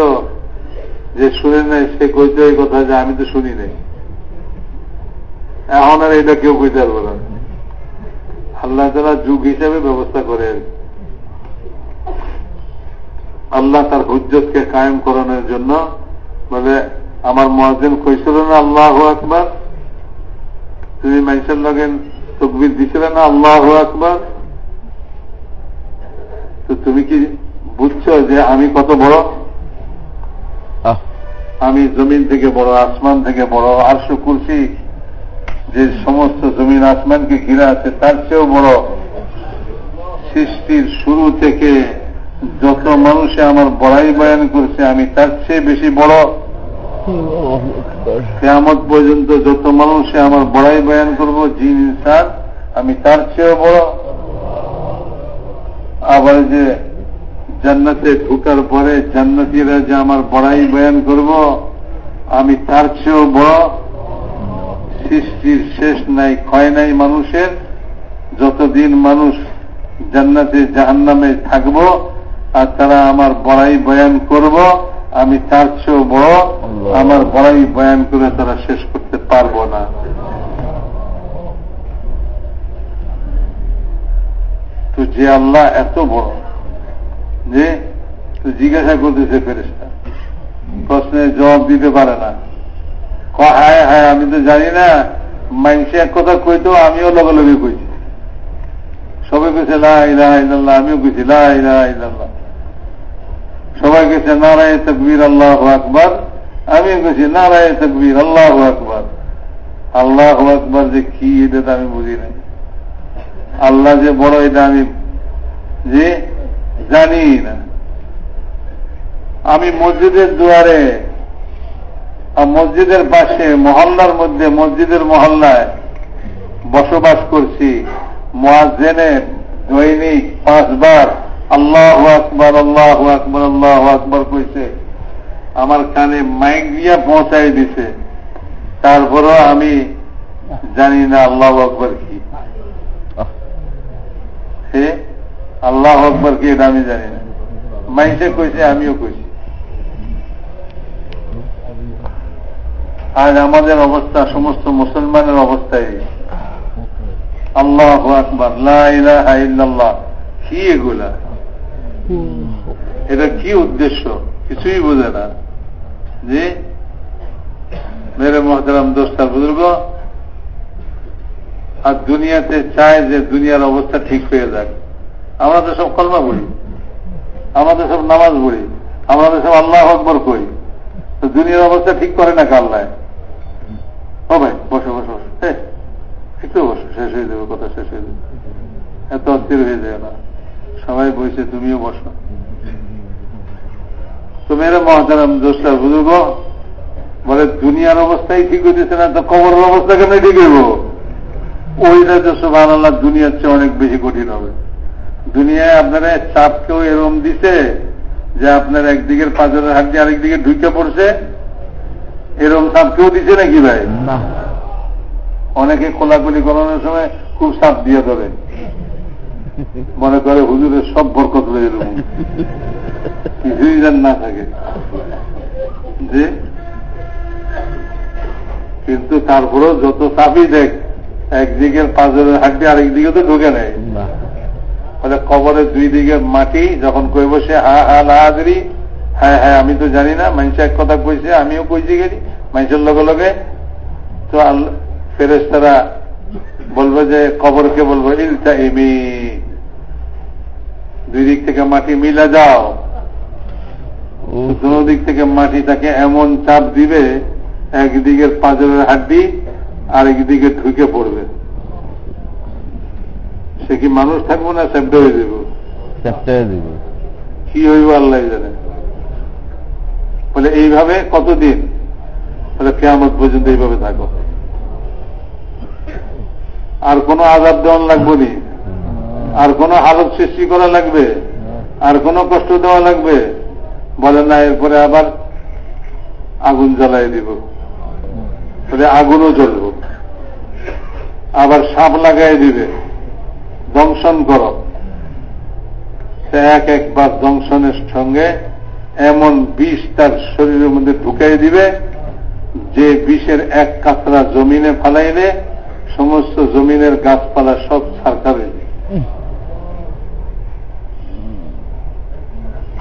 যে শুনে নাই, সে কইতে ওই কথা যে আমি তো শুনি নাই। এখন আর এটা কেউ কইতে পারব না। আল্লাহ তালা যুগ হিসাবে ব্যবস্থা করে আল্লাহ তার হুজ্জতকে কায়েম করানোর জন্য বলে আমার মহাজিন কইছিল না আল্লাহ আকবর? তুমি মানুষের লগেন তকবির দিছিলে না আল্লাহ আকবর? তো তুমি কি বুঝছ যে আমি কত বড়? আমি জমিন থেকে বড় আসমান থেকে বড় আর কুরসি যে সমস্ত জমিন আসমানকে ঘিরে আছে, তার চেয়েও বড় সৃষ্টির শুরু থেকে যত মানুষে আমার বড়াই বয়ান করছে, আমি তার চেয়ে বেশি বড়। কেয়ামত পর্যন্ত যত মানুষে আমার বড়াই বয়ান করব, জিন, ইনসান, আমি তার চেয়েও বড়। আবার যে জান্নাতে ঢুকার পরে জান্নাতিরা যে আমার বড়াই বয়ান করব, আমি তার চেয়েও বড়। সৃষ্টির শেষ নাই ক্ষয় নাই মানুষের। যতদিন মানুষ জান্নাতে জাহান্নামে থাকব আর তারা আমার বড়াই বয়ান করব আমি তার চেয়েও বড় আমার বড়াই বয়ান করে তারা শেষ করতে পারব না। তো যে আল্লাহ এত বড় যে জিজ্ঞাসা করতেছে ফেরেস্তা প্রশ্নের জবাব দিতে পারে না। হায় হায় আমি তো জানি না। মানুষে এক কথা কইতো, আমিও লগে লগে কইছি। সবাই কইছে লাহ আমিও কইছি লাহ সবাই কইছে, নারায় তকবীর আল্লাহ আকবর আমিও কইছি, নারায় তকবীর আল্লাহ আকবর আল্লাহ আকবর যে কি এটা আমি বুঝি নাই। আল্লাহ যে বড় এটা আমি যে জানি না। আমি মসজিদের দুয়ারে মসজিদের পাশে, মহল্লার মধ্যে, মসজিদের মহল্লায় বসবাস করছি। মোয়াজেনে দৈনিক পাঁচবার, আল্লাহ আকবর আল্লাহ আকবর আল্লাহ আকবর কইছে। আমার কানে মাইক দিয়া পৌঁছাই দিছে। তারপরও আমি জানি না আল্লাহ আকবর কি। সে আল্লাহ আকবর কি, এটা আমি জানি না। মাইসে কইছে, আমিও কইছি। আজ আমাদের অবস্থা, সমস্ত মুসলমানের অবস্থায়। আল্লাহ আকবর লাহ কি এগুলা? এটা কি উদ্দেশ্য? কিছুই বোঝে না। যে, মেরে মহতারাম দোস্তার বুজুর্গ, আর দুনিয়াতে চায় যে দুনিয়ার অবস্থা ঠিক হয়ে যাক। আমরা তো সব কলমা পড়ি। আমরা তো সব নামাজ পড়ি। আমরা তো সব আল্লাহ আকবর করি তো দুনিয়ার অবস্থা ঠিক করে না কাল্লায় একটু বসো শেষ হয়ে যাবে কথা শেষ হয়ে যাবে এত অস্থির হয়ে না সবাই বসে তুমিও বসো তো দোষটা বলে দুনিয়ার অবস্থাই ঠিক হইতেছে না তো কবরের অবস্থা কেন ঠিক হইব ওইটা তো সুবাহ আল্লাহ দুনিয়ার চেয়ে অনেক বেশি কঠিন হবে দুনিয়ায় আপনারা চাপ কেউ এরম দিছে যে আপনার একদিকের পাঁচজনের হাত দিয়ে আরেকদিকে ঢুকে পড়ছে এরম চাপ কেউ দিছে নাকি ভাই? অনেকে কোলাকুলি করানোর সময় খুব চাপ দিয়ে ধরে। মনে করে হুজুরের সব বরকত হয়ে এরকম কিছুই যেন না থাকে। যে? কিন্তু তারপরেও যত চাপই দেখ একদিকের পাঁচজনের হাড্ডি আরেকদিকে তো ঢুকে নেয়। না। বলে কবরের দুই দিকে মাটি যখন কইব সে হা হা লাহাদি হ্যাঁ হ্যাঁ আমি তো জানি না মানুষ এক কথা কইছে আমিও কইছি গেছি মানুষের লগে লগে। তো ফেরেস তারা বলবে যে কবরকে বলব ইমি দুই দিক থেকে মাটি মিলা যাও। উফ, দু দিক থেকে মাটি তাকে এমন চাপ দিবে একদিকের পাঁজরের হাড্ডি আর একদিকে ঢুকে পড়বে। সে কি মানুষ থাকব না সেপ্ট হয়ে দিব কি হইব আল্লাহ জানে। বলে, এইভাবে কতদিন? বলে কেমন পর্যন্ত এইভাবে থাকো। আর কোনো আজাব দেওয়ান লাগবে নি? আর কোনো হালত সৃষ্টি করা লাগবে? আর কোনো কষ্ট দেওয়া লাগবে? বলে, না, এরপরে আবার আগুন জ্বালাই দিব। বলে, আগুনও জ্বলব। আবার সাপ লাগাই দিবে। দংশন কর। এক একবার দংশনের সঙ্গে এমন বিষ তার শরীরের মধ্যে ঢুকাই দিবে, যে বিষের এক কাতরা জমিনে ফালাইলে সমস্ত জমিনের গাছপালা সব।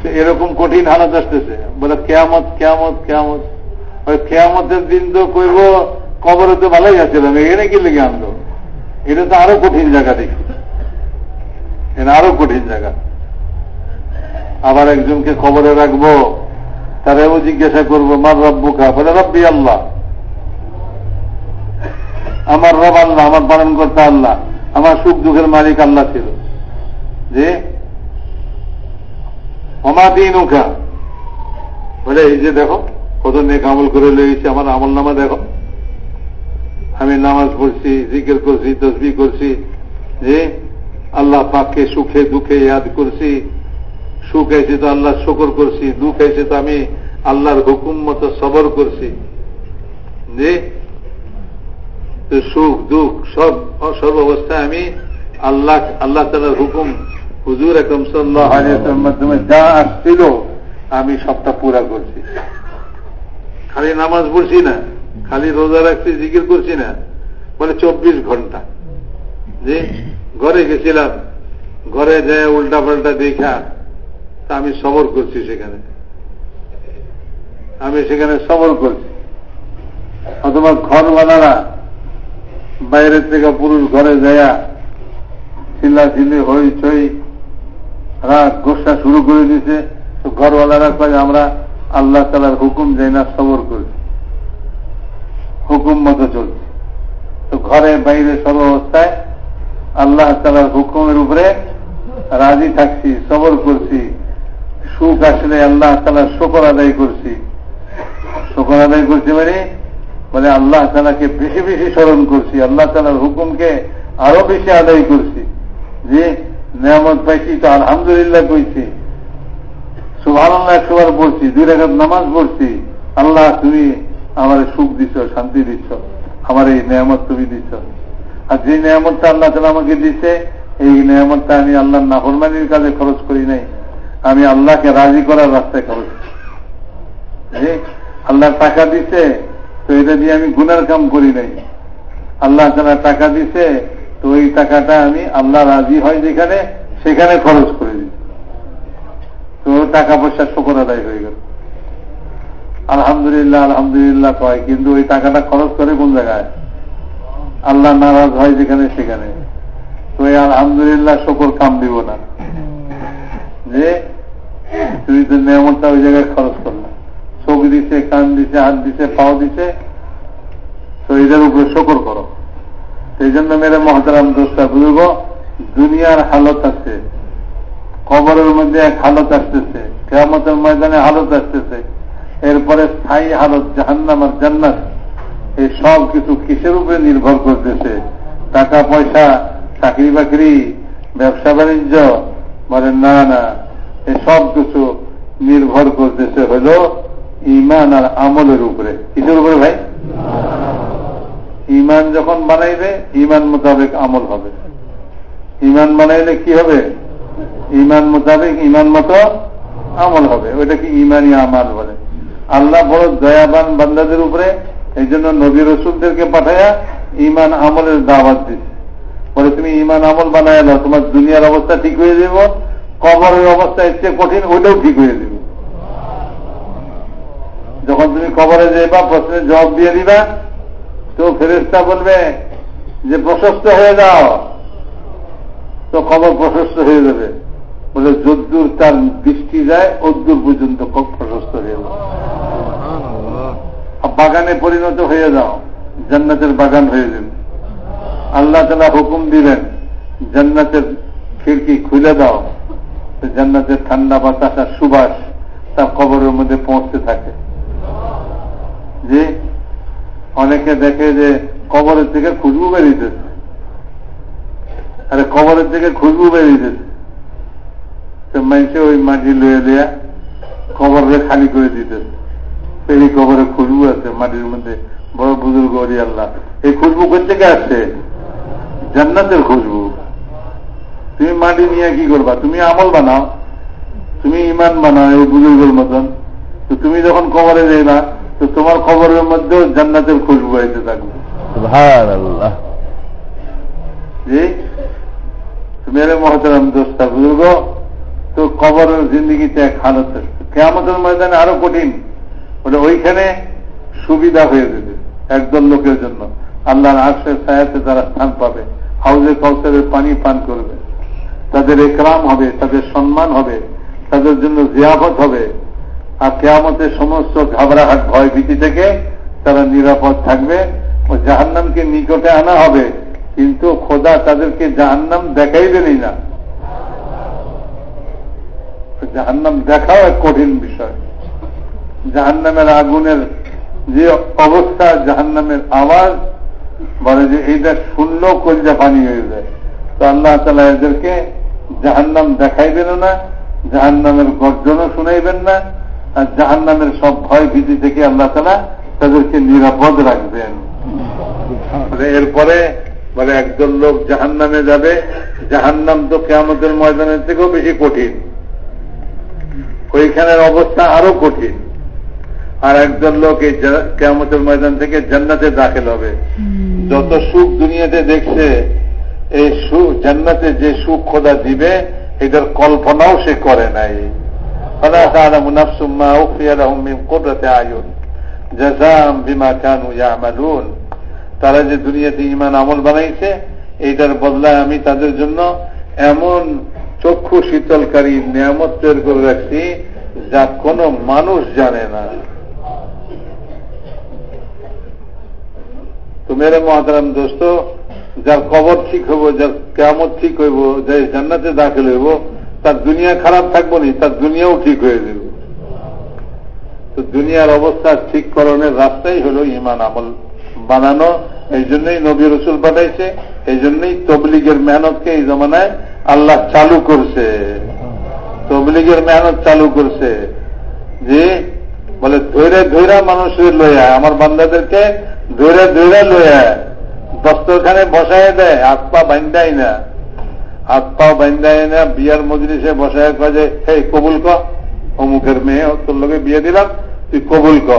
তো এরকম কঠিন হালত আসতেছে। বলে, কেয়ামত কেয়ামত কেয়ামত। ওই কেয়ামতের দিন তো কইব, কবরে তো ভালোই যাচ্ছিলাম এখানে কি লেগে আনলো? এটা তো আরও কঠিন জায়গা দেখি। এটা আরও কঠিন জায়গা। আবার একজনকে কবরে রাখব, তারাও জিজ্ঞাসা করব, মার রব্বুকা? বলে, রব্বি আল্লাহ। আমার রব আল্লাহ, আমার পালন করতে আল্লাহ, আমার সুখ দুঃখের মালিক আল্লাহ ছিল। যে? দিন উখা বলে, এই যে দেখো, কত নেক আমল করে লেগেছে আমার আমল নামা দেখো। আমি নামাজ পড়ছি, জিকির করছি, তসবি করছি, যে আল্লাহ পাককে সুখে দুঃখে ইয়াদ করছি সুখ আইছে তো আল্লাহ শকর করছি, দুঃখ আইছে তো আমি আল্লাহর হুকুম মতো সবর করছি। যে সুখ, দুঃখ সব সব অবস্থায় আমি আল্লাহ আল্লাহ তালার হুকুম হুজুর একরম সাল্লামের মাধ্যমে যা আসছিল আমি সবটা পুরা করছি। খালি নামাজ পড়ছি না, খালি রোজা রাখছি, জিকির করছি না বলে চব্বিশ ঘণ্টা। যে ঘরে গেছিলাম, ঘরে যায় উল্টা পাল্টা দেখা আমি সবর করছি সেখানে। আমি সেখানে সবর করছি। অথবা ঘর ঘরওয়ালারা বাইরের থেকে পুরুষ ঘরে যায়া হই হইচই, রাগ, গোসা শুরু করে দিছে, তো ঘরওয়ালারা কয়, আমরা আল্লাহ তালার হুকুম যাই না, সবর করছি হুকুম মতো চলছে। তো ঘরে বাইরে সব অবস্থায় আল্লাহ তালার হুকুমের উপরে রাজি থাকছি, সবর করছি। সুখ আসলে আল্লাহ তালার শকর আদায় করছি। শকর আদায় করছি মানে বলে আল্লাহ তালাকে বেশি বেশি স্মরণ করছি। আল্লাহ তালার হুকুমকে আরও বেশি আদায় করছি। যে নিয়ামত পাইছি তো আলহামদুলিল্লাহ কইছি। সুভান আল্লাহ একশোবার পড়ছি, দুই রেখাত নামাজ পড়ছি। আল্লাহ তুমি আমার সুখ দিচ্ছ শান্তি দিচ্ছ আমার এই নিয়ামত তুমি দিচ্ছ আর যে নিয়ামতটা আল্লাহ তালা আমাকে দিচ্ছে এই নিয়ামতটা আমি আল্লাহর নাফরমানির কাজে খরচ করি নাই। আমি আল্লাহকে রাজি করার রাস্তায় খরচ আল্লাহ টাকা দিছে, তো এটা দিয়ে আমি গুনার কাম করি নাই। আল্লাহ তালা টাকা দিছে, তো ওই টাকাটা আমি আল্লাহ রাজি হয় যেখানে, সেখানে খরচ করে দিই তো টাকা পয়সা শকর আদায় হয়ে গেল। আলহামদুলিল্লাহ আলহামদুলিল্লাহ কয়, কিন্তু ওই টাকাটা খরচ করে কোন জায়গায়? আল্লাহ নারাজ হয় যেখানে, সেখানে। তো এই আলহামদুলিল্লাহ শকর কাম দিব না। যে তুমি তো ওই জায়গায় খরচ করলে। চোখ দিছে, কান দিছে, হাত দিছে, পাও দিছে, তো এদের উপরে শকর করো। সেই জন্য মেরে মহতারাম দোষটা বুঝব, দুনিয়ার হালত আছে, কবরের মধ্যে এক হালত আসতেছে, কেয়ামতের ময়দানে হালত আসতেছে, এরপরে স্থায়ী হালত জাহান্নাম আর জান্নাত, এই সব কিছু কিসের উপরে নির্ভর করতেছে? টাকা পয়সা, চাকরি বাকরি, ব্যবসা বাণিজ্য বলেন না না এই সব কিছু নির্ভর করতেছে হল ইমান আর আমলের উপরে। কিসের উপরে ভাই? ইমান যখন বানাইবে ইমান মোতাবেক আমল হবে। ইমান বানাইলে কি হবে? ইমান মোতাবেক ইমান মতো আমল হবে। ওইটা কি ইমানই আমাল বলে। আল্লাহ বড় দয়াবান বান্দাদের উপরে এই জন্য নবী রসুলদেরকে পাঠায়া ইমান আমলের দাওয়াত দিচ্ছে। বলে তুমি ইমান আমল বানায় নাও তোমার দুনিয়ার অবস্থা ঠিক হয়ে যাব কবরের অবস্থা এর চেয়ে কঠিন ওইটাও ঠিক হয়ে যাবে। যখন তুমি কবরে যাইবা প্রশ্নের জবাব দিয়ে দিবা তো ফেরেস্তা বলবে যে প্রশস্ত হয়ে যাও। তো খবর প্রশস্ত হয়ে যাবে। বলে যদ্দূর তার দৃষ্টি যায় অদ্দূর পর্যন্ত প্রশস্ত হয়ে যাবে। বাগানে পরিণত হয়ে যাও জান্নাতের বাগান হয়ে যাবে। আল্লাহ তালা হুকুম দিলেন, জান্নাতের খিড়কি খুলে দাও। জান্নাতের ঠান্ডা বাতাস আর সুবাস তার কবরের মধ্যে পৌঁছতে থাকে। যে অনেকে দেখে যে কবরের থেকে খুশবু বেরিয়েছে। আরে কবরের থেকে খুশবু বেরিয়েছে। তো মানুষে ওই মাটি লয়ে দেয়া কবরে খালি করে দিতেছে এই কবরে খুশবু আছে মাটির মধ্যে। বড় বুজুর্গ আল্লাহ। এই খুশবু থেকে আসছে? জান্নাতের খুশবু। তুমি মাটি নিয়ে কি করবা? তুমি আমল বানাও। তুমি ইমান বানাও এই বুজুর্গের মতন। তো তুমি যখন কবরে যাইবা তো তোমার খবরের মধ্যেও জান্নাতের খুশবু আইতে থাকবে। জি? মেরে মহতারাম দোস্তা বুজুর্গ। তো কবরের জিন্দগিতে এক হালত কেয়ামতের ময়দানে আরও কঠিন। বলে ওইখানে সুবিধা হয়ে যাবে একদল লোকের জন্য। আল্লাহর আশের ছায়াতে তারা স্থান পাবে। হাউজে কাউসারের পানি পান করবে। তাদের একরাম হবে, তাদের সম্মান হবে, তাদের জন্য জিয়াফত হবে। আর কেয়ামতের সমস্ত ঘাবড়াহাট ভয় ভীতি থেকে তারা নিরাপদ থাকবে ও জাহান্নামকে নিকটে আনা হবে। কিন্তু খোদা তাদেরকে জাহান্নাম দেখাইবেনই না। জাহান্নাম দেখাও এক কঠিন বিষয়। জাহান্নামের আগুনের যে অবস্থা, জাহান্নামের আওয়াজ বলে যে এইটা শূন্য কলজা পানি হয়ে যায়। তো আল্লাহ তালা এদেরকে জাহান্নাম দেখাইবেন না জাহান নামের গর্জনও শুনাইবেন না, আর জাহান নামের সব ভয় ভীতি থেকে আল্লাহ তালা তাদেরকে নিরাপদ রাখবেন। মানে এরপরে মানে একজন লোক জাহান নামে যাবে জাহান নাম তো কেয়ামতের ময়দানের থেকেও বেশি কঠিন। ওইখানের অবস্থা আরও কঠিন। আর একজন লোক এই কেমতের ময়দান থেকে জান্নাতে দাখিল হবে। যত সুখ দুনিয়াতে দেখছে এই সুখ জান্নাতে যে সুখ খোদা দিবে এটার কল্পনাও সে করে নাই। তারা যে দুনিয়াতে ইমান আমল বানাইছে এইটার বদলায় আমি তাদের জন্য এমন চক্ষু শীতলকারী নিয়ামত তৈরি করে রাখছি যা কোনো মানুষ জানে না। তো মেরে মহাতারাম দোস্ত, যার কবর ঠিক হইব, যার কেমন ঠিক হইব, যে জান্নাতে দাখিল হইব, তার দুনিয়া খারাপ থাকব নি, তার দুনিয়াও ঠিক হয়ে যাবে তো দুনিয়ার অবস্থা ঠিক করণের রাস্তাই হলো ইমান আমল বানানো, এই জন্যই নবী রসুল পাঠাইছে, এই জন্যই তবলিগের মেহনতকে এই জমানায় আল্লাহ চালু করছে। তবলিগের মেহনত চালু করছে। যে বলে ধৈরে ধৈরা মানুষের লইয়া, আমার বান্দাদেরকে ধৈরে ধৈরা লইয়া দস্তরখানে বসায় দেয় হাত পা বান্ধাই না। হাত পা বান্ধাই না বিয়ার মজলিসে বসায় কয় যে হে কবুল ক। অমুকের মেয়ে তোর লোকে বিয়ে দিলাম তুই কবুল ক।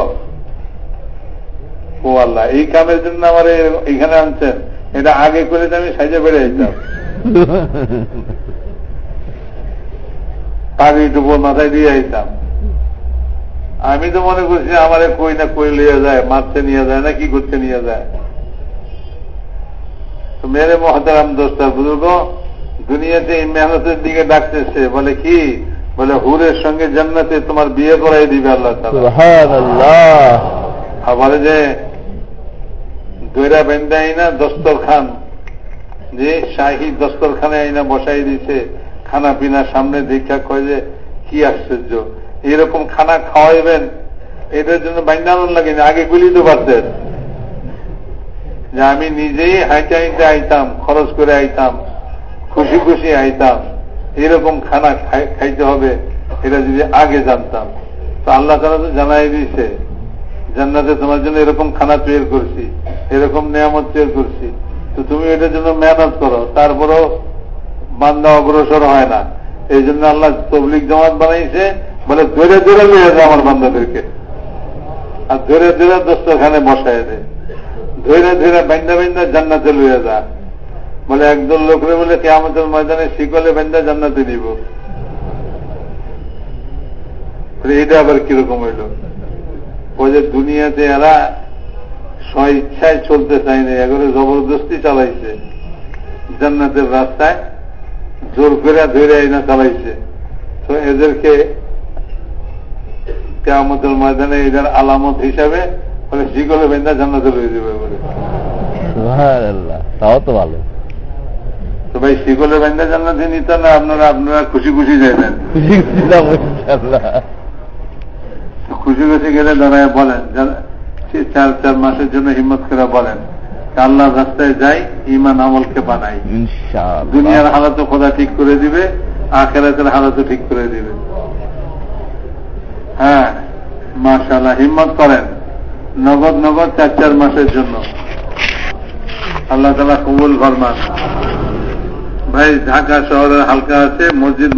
ও আল্লাহ এই কামের জন্য আমার এখানে আনছেন। এটা আগে করে আমি সাইজে বেড়ে যেতাম পাগড়ি টুপো মাথায় দিয়ে আইতাম। আমি তো মনে করছি আমারে কই না কই লিয়ে যায় মারতে নিয়ে যায় না কি করতে নিয়ে যায়। তো মেরে মহাতারাম দোস্তার বুজুর্গ দুনিয়াতে এই মেহনতের দিকে ডাকতেছে বলে কি? বলে হুরের সঙ্গে জান্নাতে তোমার বিয়ে করাই দিবে আল্লাহ আবার যে দৈরা বেন্দা আইনা দস্তরখান। যে শাহী দস্তরখানে আইনা বসাই দিছে খানা পিনা সামনে দেখা কয় যে কি আশ্চর্য। এরকম খানা খাওয়াইবেন এটার জন্য বাইন্দানন লাগে আগে গুলি তো পারতেন যে আমি নিজেই হাইতে হাইতে আইতাম, খরচ করে আইতাম, খুশি খুশি আইতাম, এরকম খানা খাইতে হবে, এটা যদি আগে জানতাম। তো আল্লাহ তারা তো জানাই দিয়েছে, জান্নাতে তোমার জন্য এরকম খানা তৈরি করছি, এরকম নিয়ামত তৈরি করছি। তো তুমি এটার জন্য মেহনত করো, তারপরও বান্দা অগ্রসর হয় না। এই জন্য আল্লাহ তবলিক জামাত বানাইছে বলে ধরে ধরে লিয়ে যায় আমার বান্দাদেরকে আর ধরে ধরে দস্তখানে বসায় দেয় ধরে ধরে বাইন্দা বাইন্দা জান্নাতে লইয়া যা। বলে একদল লোকরে বলে কে আমাদের ময়দানে শিকলে বাইন্দা জান্নাতে নিব এটা আবার কীরকম হইল? ওই যে দুনিয়াতে এরা স্ব ইচ্ছায় চলতে চায় না, এগুলো জবরদস্তি চালাইছে। জান্নাতের রাস্তায় জোর করে ধরে আইনা চালাইছে। তো এদেরকে কেমতের ময়দানে এদের আলামত হিসাবে বলে শিকলে বেন্দা জান্নাতে লয়ে দেবে বলে। তাও তো ভালো। তো ভাই শিকলে বেন্দা জান্নাতে নিত না আপনারা আপনারা খুশি খুশি যাইবেন খুশি খুশি যাব খুশি খুশি গেলে দাঁড়ায় বলেন চার চার মাসের জন্য হিম্মত করে বলেন আল্লাহর রাস্তায় যাই ইমান আমলকে বানাই। দুনিয়ার হালাতও খোদা ঠিক করে দিবে আখেরাতের হালাতও ঠিক করে দিবে। হ্যাঁ মাশাল্লাহ হিম্মত করেন। নগদ নগদ চার চার মাসের জন্য। আল্লাহ তালা কবুল ফরমান। ভাই, ঢাকা শহরের হালকা আছে, মসজিদ